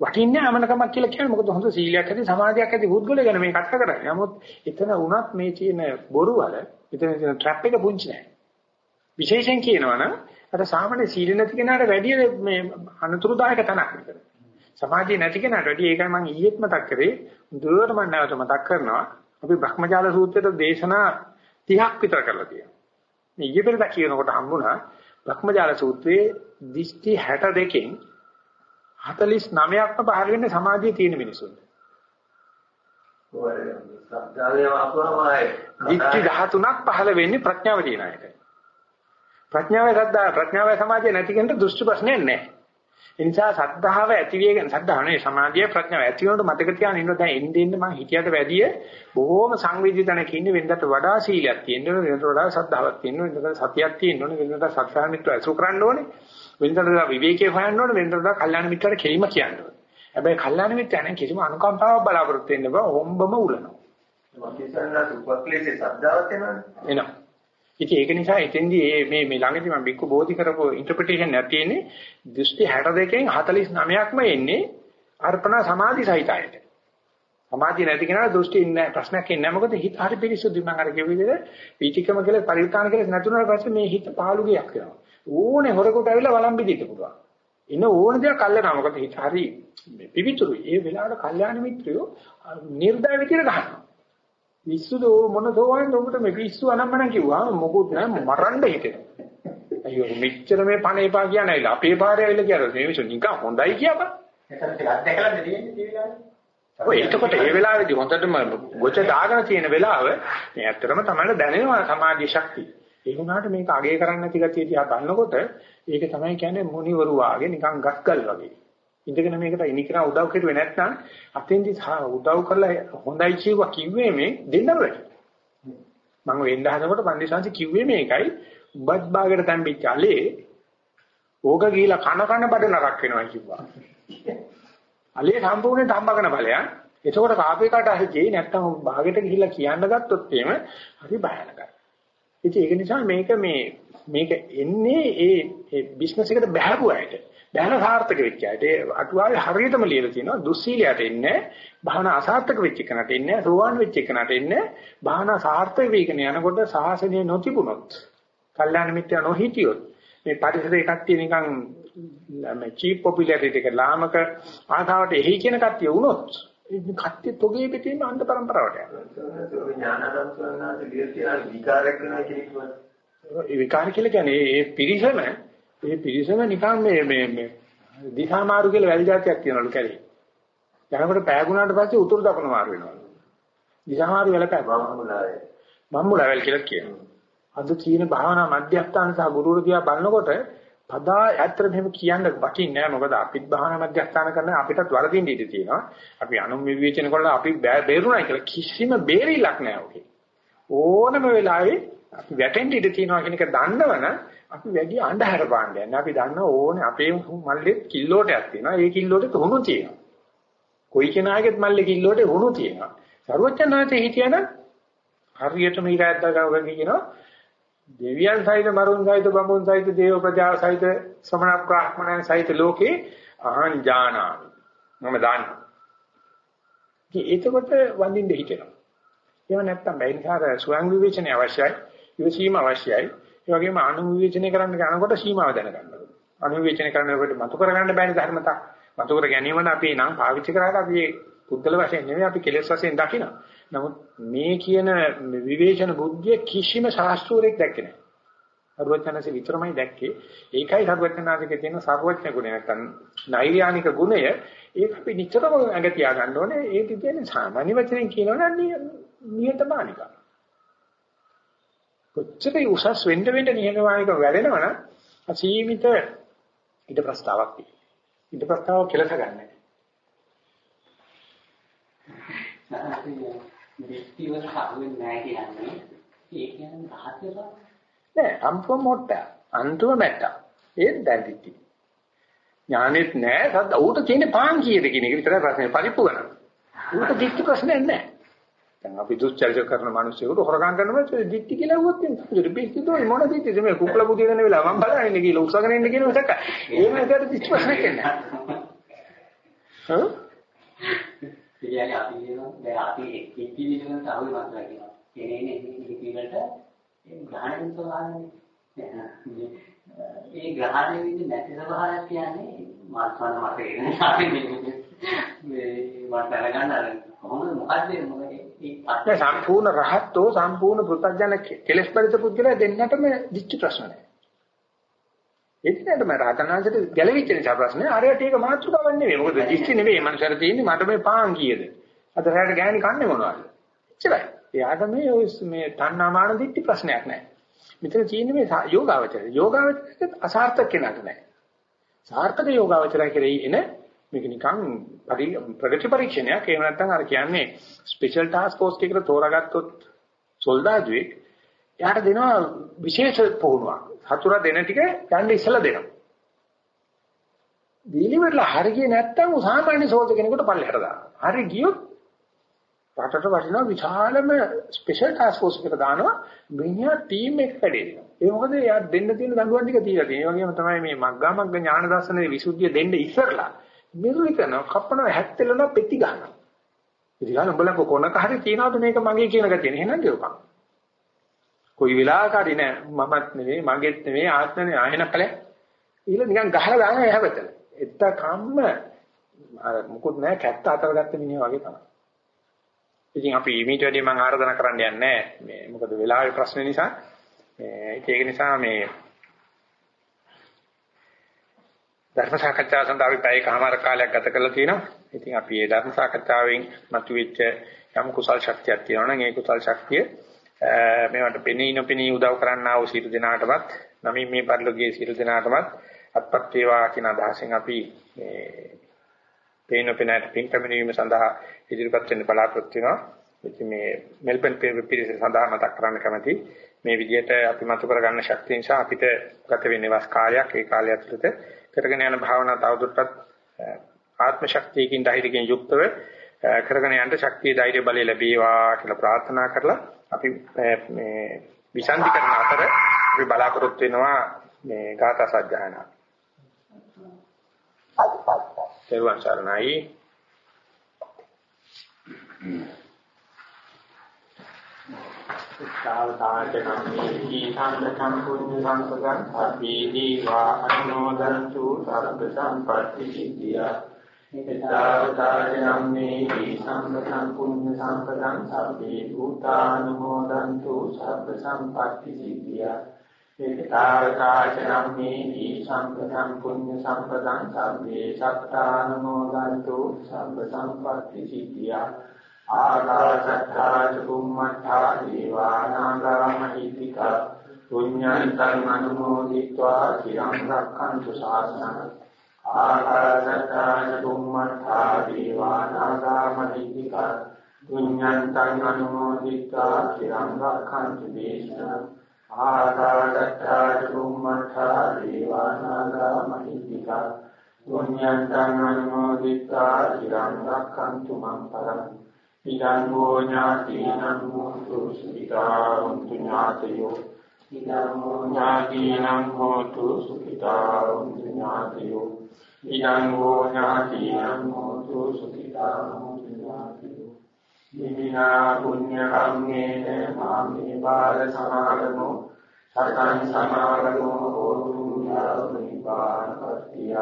[SPEAKER 1] වටින්නේ අමනකමක් කියලා කියන්නේ මොකද හොඳ සීලයක් ඇති සමාධියක් ඇති පුද්ගලයා ගැන මේ කතා කරන්නේ. නමුත් එතන වුණත් මේ තියෙන බොරු වල එතන තියෙන ට්‍රැප් එක පුංචි නැහැ. විශේෂයෙන් කියනවනම් අර සාමාන්‍ය සීල නැති කෙනාට වැඩිය මේ අනුතුරුදායක තනක් විතර. සමාධිය නැති කෙනාට වැඩිය ඒකයි මම ඊයේත් මතක් කරේ. දුරට මම නැවත මතක් කරනවා. අපි බ්‍රහ්මජාල සූත්‍රයේ දේශනා 30ක් විතර කරලා තියෙනවා. මේ ඊයේ පෙරදා කියනකොට හම්බුණා බ්‍රහ්මජාල සූත්‍රයේ දිෂ්ටි 62කින් 49ක්ම පහළ වෙන්නේ සමාධිය තියෙන මිනිසුන්ට.
[SPEAKER 4] ඔය සත්‍යාවේ ආපුවම ආයේ
[SPEAKER 1] දිට්ඨි 13ක් පහළ වෙන්නේ ප්‍රඥාව තියෙන අයට. ප්‍රඥාවේ සද්ධා ප්‍රඥාවේ සමාධිය නැති කෙනෙකුට දෘෂ්ටි ප්‍රශ්නයක් නැහැ. ඒ නිසා සද්ධාව ඇති වෙගෙන සද්ධාව නෙවෙයි සමාධිය ප්‍රඥාව ඇති වෙනකොට මතක තියාගෙන ඉන්න දැන් එන්න එන්න මම හිතියට වැඩිය බොහොම සංවේදීතනක ඉන්නේ වෙනදට වඩා සීලයක් තියෙන්න ඕනේ වෙනදට වඩා සද්ධාවක් තියෙන්න ඕනේ වෙනදට සතියක් තියෙන්න ඕනේ වෙනදට සත්‍යා මිත්‍ර ඇසු කරන්න ඕනේ වෙනදට විවේකයේ හොයන්න ඕනේ වෙනදට කල්යාණ මිත්‍රට කෙලිම කියන්න ඕනේ. හැබැයි කල්යාණ මිත්‍රයන් කිසිම අනුකම්පාවක් බලාපොරොත්තු වෙන්න බෑ හොම්බම උලනවා
[SPEAKER 4] කියනවා උපක්ලේශේ සද්ධාවත් වෙනවනේ
[SPEAKER 1] එනවා ඉතින් ඒක නිසා එතෙන්දී මේ මේ ළඟදී මම බික්කු බෝධි කරපු ඉන්ටර්ප්‍රිටේෂන් එක තියෙන්නේ දෘෂ්ටි 69කින් 49ක්ම එන්නේ අර්පණ සමාධි සහිතයට. සමාධිය නැති කෙනාට දෘෂ්ටි ඉන්නේ ප්‍රශ්නයක් ඉන්නේ නැහැ මොකද හිත හරි පිරිසුදුයි මම අර කිව්ව විදිහට වීතිකම කියලා පරිවිතාන කියලා නැතුණාට පස්සේ මේ හිත පාළු ගියක් වෙනවා. ඕනේ හොරකට ඇවිල්ලා වළම්බි දෙන්න පුළුවන්. ඉන්න ඕන දෙයක් අල්ලනවා මොකද හිත හරි පිවිතුරුයි. ඒ වෙලාවට කල්යාණ මිත්‍රයෝ නිර්දය විදියට ගන්නවා. පිස්සුද මොන සෝවන්නේ ඔබට මේ පිස්සු අනම්මනම් කිව්වා මොකුත් නෑ මරන්න හිතෙනවා. අයියෝ මෙච්චර මේ පණ එපා කියන්නේ ඇවිල්ලා අපේ පාරේ ඇවිල්ලා කියලා මේ මිනිස්සු නිකන් හොඳයි කියපන්.
[SPEAKER 5] එතන ටිකක් දැකලා දෙන්නේ තියෙන්නේ
[SPEAKER 1] ඔය එතකොට ඒ වෙලාවේදී හොඳටම ගොච දාගෙන තියෙන වෙලාව මේ ඇත්තටම තමයි දැනෙනවා සමාධි ශක්තිය. ඒ වුණාට මේක අගය කරන්න නැති ගතිය දිහා බලනකොට ඒක තමයි කියන්නේ මුනිවරු වාගේ නිකන් ගස්කල් වගේ. ඉඳගෙන මේකට ඉනිකරා උදව් කෙරුවේ නැත්නම් අතෙන්දි උදව් කරලා හොඳයි කියුවා කිව්වේ මේ දෙන්න බෑ. මම වෙන්න හදනකොට පන්දිසාංශ කිව්වේ මේකයි උඹත් බාගට තැම්පිච්ච allele ඕක ගිහිලා කන කන බඩ නරක් වෙනවා කිව්වා. allele සම්පූර්ණයෙන් තම්බගෙන ඵලයන්. එතකොට කාපේකට හරියි නැත්තම් බාගෙට ගිහිල්ලා කියන්න ගත්තොත් එහෙම හරි භයානකයි. ඉතින් ඒක නිසා මේක මේ මේක එන්නේ ඒ බිස්නස් එකට බහැපු බහැලා සාර්ථක වෙච්ච අයට. ඒ අටුවාවේ හරියටම ලියලා තියෙනවා දුස්සීලයට එන්නේ භාවනා අසාර්ථක වෙච්ච කෙනාට එන්නේ සෝවාන් වෙච්ච කෙනාට එන්නේ භාවනා සාර්ථක වෙගෙන යනකොට සාහසනේ නොතිබුණොත් කල්යාණ මිත්‍ර නොහිටියොත් මේ පරිසරේ කට්ටිය නිකන් මේ චීප් පොපියුලාරිටි එක ලාමක ආතාවට එහි කියන කට්ටිය වුණොත් කට්ටිය තොගේ පිටින්ම අන්ධ પરම්පරාවට යනවා.
[SPEAKER 4] ඥානදම් සන්නාට ලියලා විකාරයක් වෙනවා කියනවා.
[SPEAKER 1] ඒ විකාර කියලා කියන්නේ ඒ පිරිසම ඒ පිරිසම නිකන් මේ මේ මේ දිහා මාරු කියලා වැල් જાතියක් කියනවලු කැලේ. යනකොට පෑගුණාට පස්සේ උතුරු දකුණ මාරු වෙනවලු. දිහා මාරු වෙලා පෑ
[SPEAKER 4] බම්මුලාවේ.
[SPEAKER 1] බම්මුලාවල් කියලා කියනවා. අද කියන භාවනා මධ්‍යස්ථාන සහ ගුරුවරු දිහා බලනකොට පදා ඇත්තට මෙහෙම කියන්න වටින්නේ නැහැ මොකද අපිත් භාවනා මධ්‍යස්ථාන කරන අපිටත් වරදින්න ඉඩ තියෙනවා අපි අනුම් විවේචන කරලා අපි බේරුණා කියලා කිසිම බේරිලක් නැහැ ඔකේ ඕනම වෙලාවෙ අපි වැටෙන්න ඉඩ තියෙනවා කියන එක දන්නවනම් අපි වැඩි අඳුර පාණ්ඩ යන්නේ. අපි දන්න ඕනේ අපේ මල්ලේ කිල්ලෝටයක් තියෙනවා. ඒ කිල්ලෝට තුණු තියෙනවා. කොයි කෙනාගේත් මල්ලේ කිල්ලෝට උණු තියෙනවා. සරුවචනාතේ හිටියනම් හරියටම ඉරද්දා ගාවගෙන කියනවා දෙවියන් සහිත මරුන් සහිත බඹුන් සහිත දේව ප්‍රජා සහිත ශ්‍රමණ බ්‍රාහ්මණයන් සහිත ලෝකේ අහං ඥානාමි. මම දන්නවා. එතකොට වඳින්න හිතෙනවා. ඒව නැත්තම් බැරි නිසා ස්වයං විවේචනය අවශ්‍යයි. ඉවසීම අවශ්‍යයි. ඒ වගේම අනු විවේචනය කරන්න යනකොට සීමාව දැනගන්න ඕනේ. අනු විවේචනය කරනකොට මතු කරගන්න බැරි ධර්මතා. මතු කර ගැනීමන අපි නම් පාවිච්චි කරාට අපි පුද්ගල වශයෙන් නෙමෙයි අපි කෙලෙස් වශයෙන් දකිනවා. නමුත් මේ කියන විවේචන බුද්ධිය කිසිම ශාස්ත්‍රූරෙක් දැක්කේ නැහැ. සර්වඥාන්සේ විතරමයි දැක්කේ. ඒකයි සර්වඥාන්සේගේ තියෙන සර්වඥ ගුණය නැත්නම් නෛර්යානික ගුණය ඒක අපි නිතරම ඇඟ තියා ගන්න ඕනේ. ඒක කියන්නේ සාමාන්‍ය වචනෙන් කියනවනම් නියතමානික. කොච්චර උසස් වෙන්න වෙන්න නියතමානික වැඩෙනවනම් අසීමිත ඊට ප්‍රස්තාවක් තියෙනවා. ඊට ප්‍රස්තාව කෙලස ගන්නෑ. නෑ සම්පූර්ණ මොට්ට අන්තිම මැට්ට. ඒත් දැල්දිටි ඥානෙත් නෑ සද්ද ඌට තියෙන පාන් කීයද කියන එක විතරයි ප්‍රශ්නේ. පරිප්පු ගන්න ඌට දික්ටි ප්‍රශ්නයක් නෑ දැන් අපි දුස්චරිත කරන මිනිස්සුන්ට හොරගම් කරනවා දික්ටි කියලා වුවත් තියෙනවා රිපීට් දුන්නේ මොන දික්ටිද මේ කුක්ල පුදිය දෙන වෙලාව මම බලන්නේ කියලා උත්සාහගෙන ඉන්න කියන එක එහෙම ඒකට දික්ටි ප්‍රශ්නයක් නෑ හ්ම්?
[SPEAKER 6] කියන්නේ අපි කියනවා දැන් අපි එක්කී විදිහට අහුවෙ මාත්‍රා කියනවා. එනේනේ ඉතිවිලට ඒ ග්‍රහණය ස්වභාවයනේ. ඒ ග්‍රහණය විදිහ නැති ස්වභාවයක් කියන්නේ මාත්‍රාන මත. එන්නේ අපි මේ මට දැනගන්න අර කොහොමද මොකද්ද මොකද
[SPEAKER 1] සම්පූර්ණ රහත්ෝ සම්පූර්ණ පෘථග්ජන කෙලස් පරිත පුද්ගලයා දෙන්නටම දිච්ච ප්‍රශ්න නැහැ. එතනට මම රහතනාංශයට ගැලවිච්ච නිසා ප්‍රශ්නේ අරයට ඒක මාතෘකාවක් නෙවෙයි. මොකද දිස්ති නෙවෙයි මනුස්සයර තියෙන්නේ මට මේ පාන් කීයද? අද රැයට ගෑණි කන්නේ මොනවද? එච්චරයි. එයාට මේ මේ තණ්හාමාන දිට්ටි ප්‍රශ්නයක් නැහැ. මෙතන තියෙන්නේ මේ යෝගාවචරය. යෝගාවචරයට අසාර්ථක කෙනාට නැහැ. සාර්ථක යෝගාවචරය කෙරෙහි එන මේක නිකන් ප්‍රගති පරීක්ෂණයක්. එහෙම නැත්නම් අර කියන්නේ ස්පෙෂල් ටාස්ක් ෆෝස් එකකට තෝරාගත්තොත් සොල්දාදුවෙක් එයාට දෙනවා විශේෂ පුහුණුවක්. හතුරා දෙන ටික යන්න ඉස්සලා දෙනවා. දීලිවල හරිය නැත්තම් සාමාන්‍ය සෝත කෙනෙකුට පල්ලෙහාට දානවා. හරි ගියොත් රටට වටිනා විශාලම ස්පෙෂල් ටාස්ක් ෆෝස් එකකට දානවා මිනිහා ටීම් එක කැඩේ දෙනවා. ඒ මොකද එයා දෙන්න තියෙන දඬුවම් ටික තියලා තියෙනවා. ඒ වගේම තමයි මේ මග්ගා මග්ග ඥාන දර්ශනයේ විසුද්ධිය දෙන්න ඉස්සරලා මිරුලි කරනවා කපනවා හැත්තෙලනවා පෙති ගන්නවා. ඉතින් ගන්න උඹලා කොනක හරි තියනවද මේක මගේ කියන ගැතිය. එහෙනම් ගෙවපන්. කොයි වෙලාවක හරි නෑ මමත් නෙවෙයි මගේත් නෙවෙයි ආත්මනේ ආයෙන කලේ ඊළ නිකන් ගහලා දානවා එහා පැත්තට එත්ත කම්ම අර මුකුත් නෑ කැත්ත අතර ගත්ත මිනිහා වගේ තමයි ඉතින් අපි ඊමීට වැඩි මම ආරාධනා කරන්න යන්නේ මේ මොකද වෙලාවේ ප්‍රශ්න නිසා ඒක නිසා මේ ධර්ම සාකච්ඡාව සඳහා අපි පැයකමාර කාලයක් ගත කරලා තියෙනවා. ඉතින් අපි මේ ධර්ම සාකච්ඡාවෙන් මතුවෙච්ච යම් කුසල් ශක්තියක් තියෙනවා නම් ඒ කුසල් ශක්තිය මේවට පෙනී නොපෙනී උදව් කරන්නා වූ සියලු දෙනාටමත් නමින් මේ පරිලෝකයේ සියලු දෙනාටමත් අත්පත් වේවා කියන අදහසෙන් අපි මේ පේන පෙනට පින් පැමිණීම සඳහා ඉදිරිපත් වෙන්න බලාපොරොත්තු වෙනවා. ඉතින් මේ මෙල්බන් පිරිස සඳහා මතක් කරන්න කැමති මේ විදිහට අපි මතු කරගන්න ශක්තිය නිසා අපිට ගත වෙන්නේ වස් කාලයක් ඒ කාලය ඇතුළත කරගෙන යන භාවනා තවදුරටත් ආත්ම ශක්තියකින් ධෛර්යයෙන් යුක්තව කරගෙන යන්න ශක්තිය ධෛර්ය බලය ලැබේවා කියලා ප්‍රාර්ථනා කරලා අපි මේ විසන්ධි කරන අතර අපි බලාපොරොත්තු වෙනවා මේ ගාථා සජ්ජායනා. තෙරුවන් සරණයි. සාවතාචනම්මේහි සම්පතං පුඤ්ඤ සම්පතං අබ්බේ දීවා අනුමෝදන්තු සර්ව සම්පත්‍ති සිද්ධියා ඉතාවතාරණම්මේහි සම්පතං පුඤ්ඤ සම්පතං සබ්බේ භූතානුමෝදන්තු සබ්බ සම්පත්‍ති සිද්ධියා ඉතාවතාරණම්මේහි සම්පතං පුඤ්ඤ සම්පතං සබ්බේ සත්තානුමෝදන්තු සබ්බ සම්පත්‍ති සිද්ධියා ආකාශත්තා චුම්මත්තා දීවානාගාමහිතිකා පුඤ්ඤන්තං අනුමෝදිत्वा চিරං රක්ඛන්තු ශාසනං ආකාශත්තා චුම්මත්තා දීවානාගාමහිතිකා පුඤ්ඤන්තං අනුමෝදිत्वा চিරං රක්ඛන්තු දේශනං ආකාශත්තා චුම්මත්තා දීවානාගාමහිතිකා පුඤ්ඤන්තං අනුමෝදිत्वा চিරං රක්ඛන්තු මං පරමං ඉදංගෝ ඥාතිනං හෝතු සුඛිතාං ඥාතයෝ ඉදංගෝ ඥාතිනං හෝතු සුඛිතාං ඥාතයෝ ඉදංගෝ ඥාතිනං හෝතු සුඛිතාං ඥාතයෝ මිනා පුඤ්ඤ කම්මේන මාමේ බාල සමාගමෝ. සතං සමාගමෝ හෝතු නිබ්බාන පත්‍තිය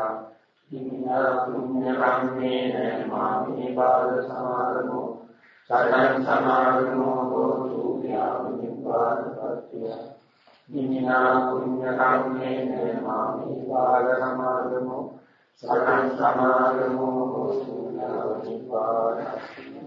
[SPEAKER 1] මිනා පුඤ්ඤ කම්මේන මාමේ බාල සමාගමෝ. සතං සමාගමෝ හෝතු යාමේ බාලපත්තිය ඉමිනා පුඤ්ඤ කම්මේන මාමේ බාල සමාගමෝ සතං සමාගමෝ හෝතු යාමේ බාලපත්තිය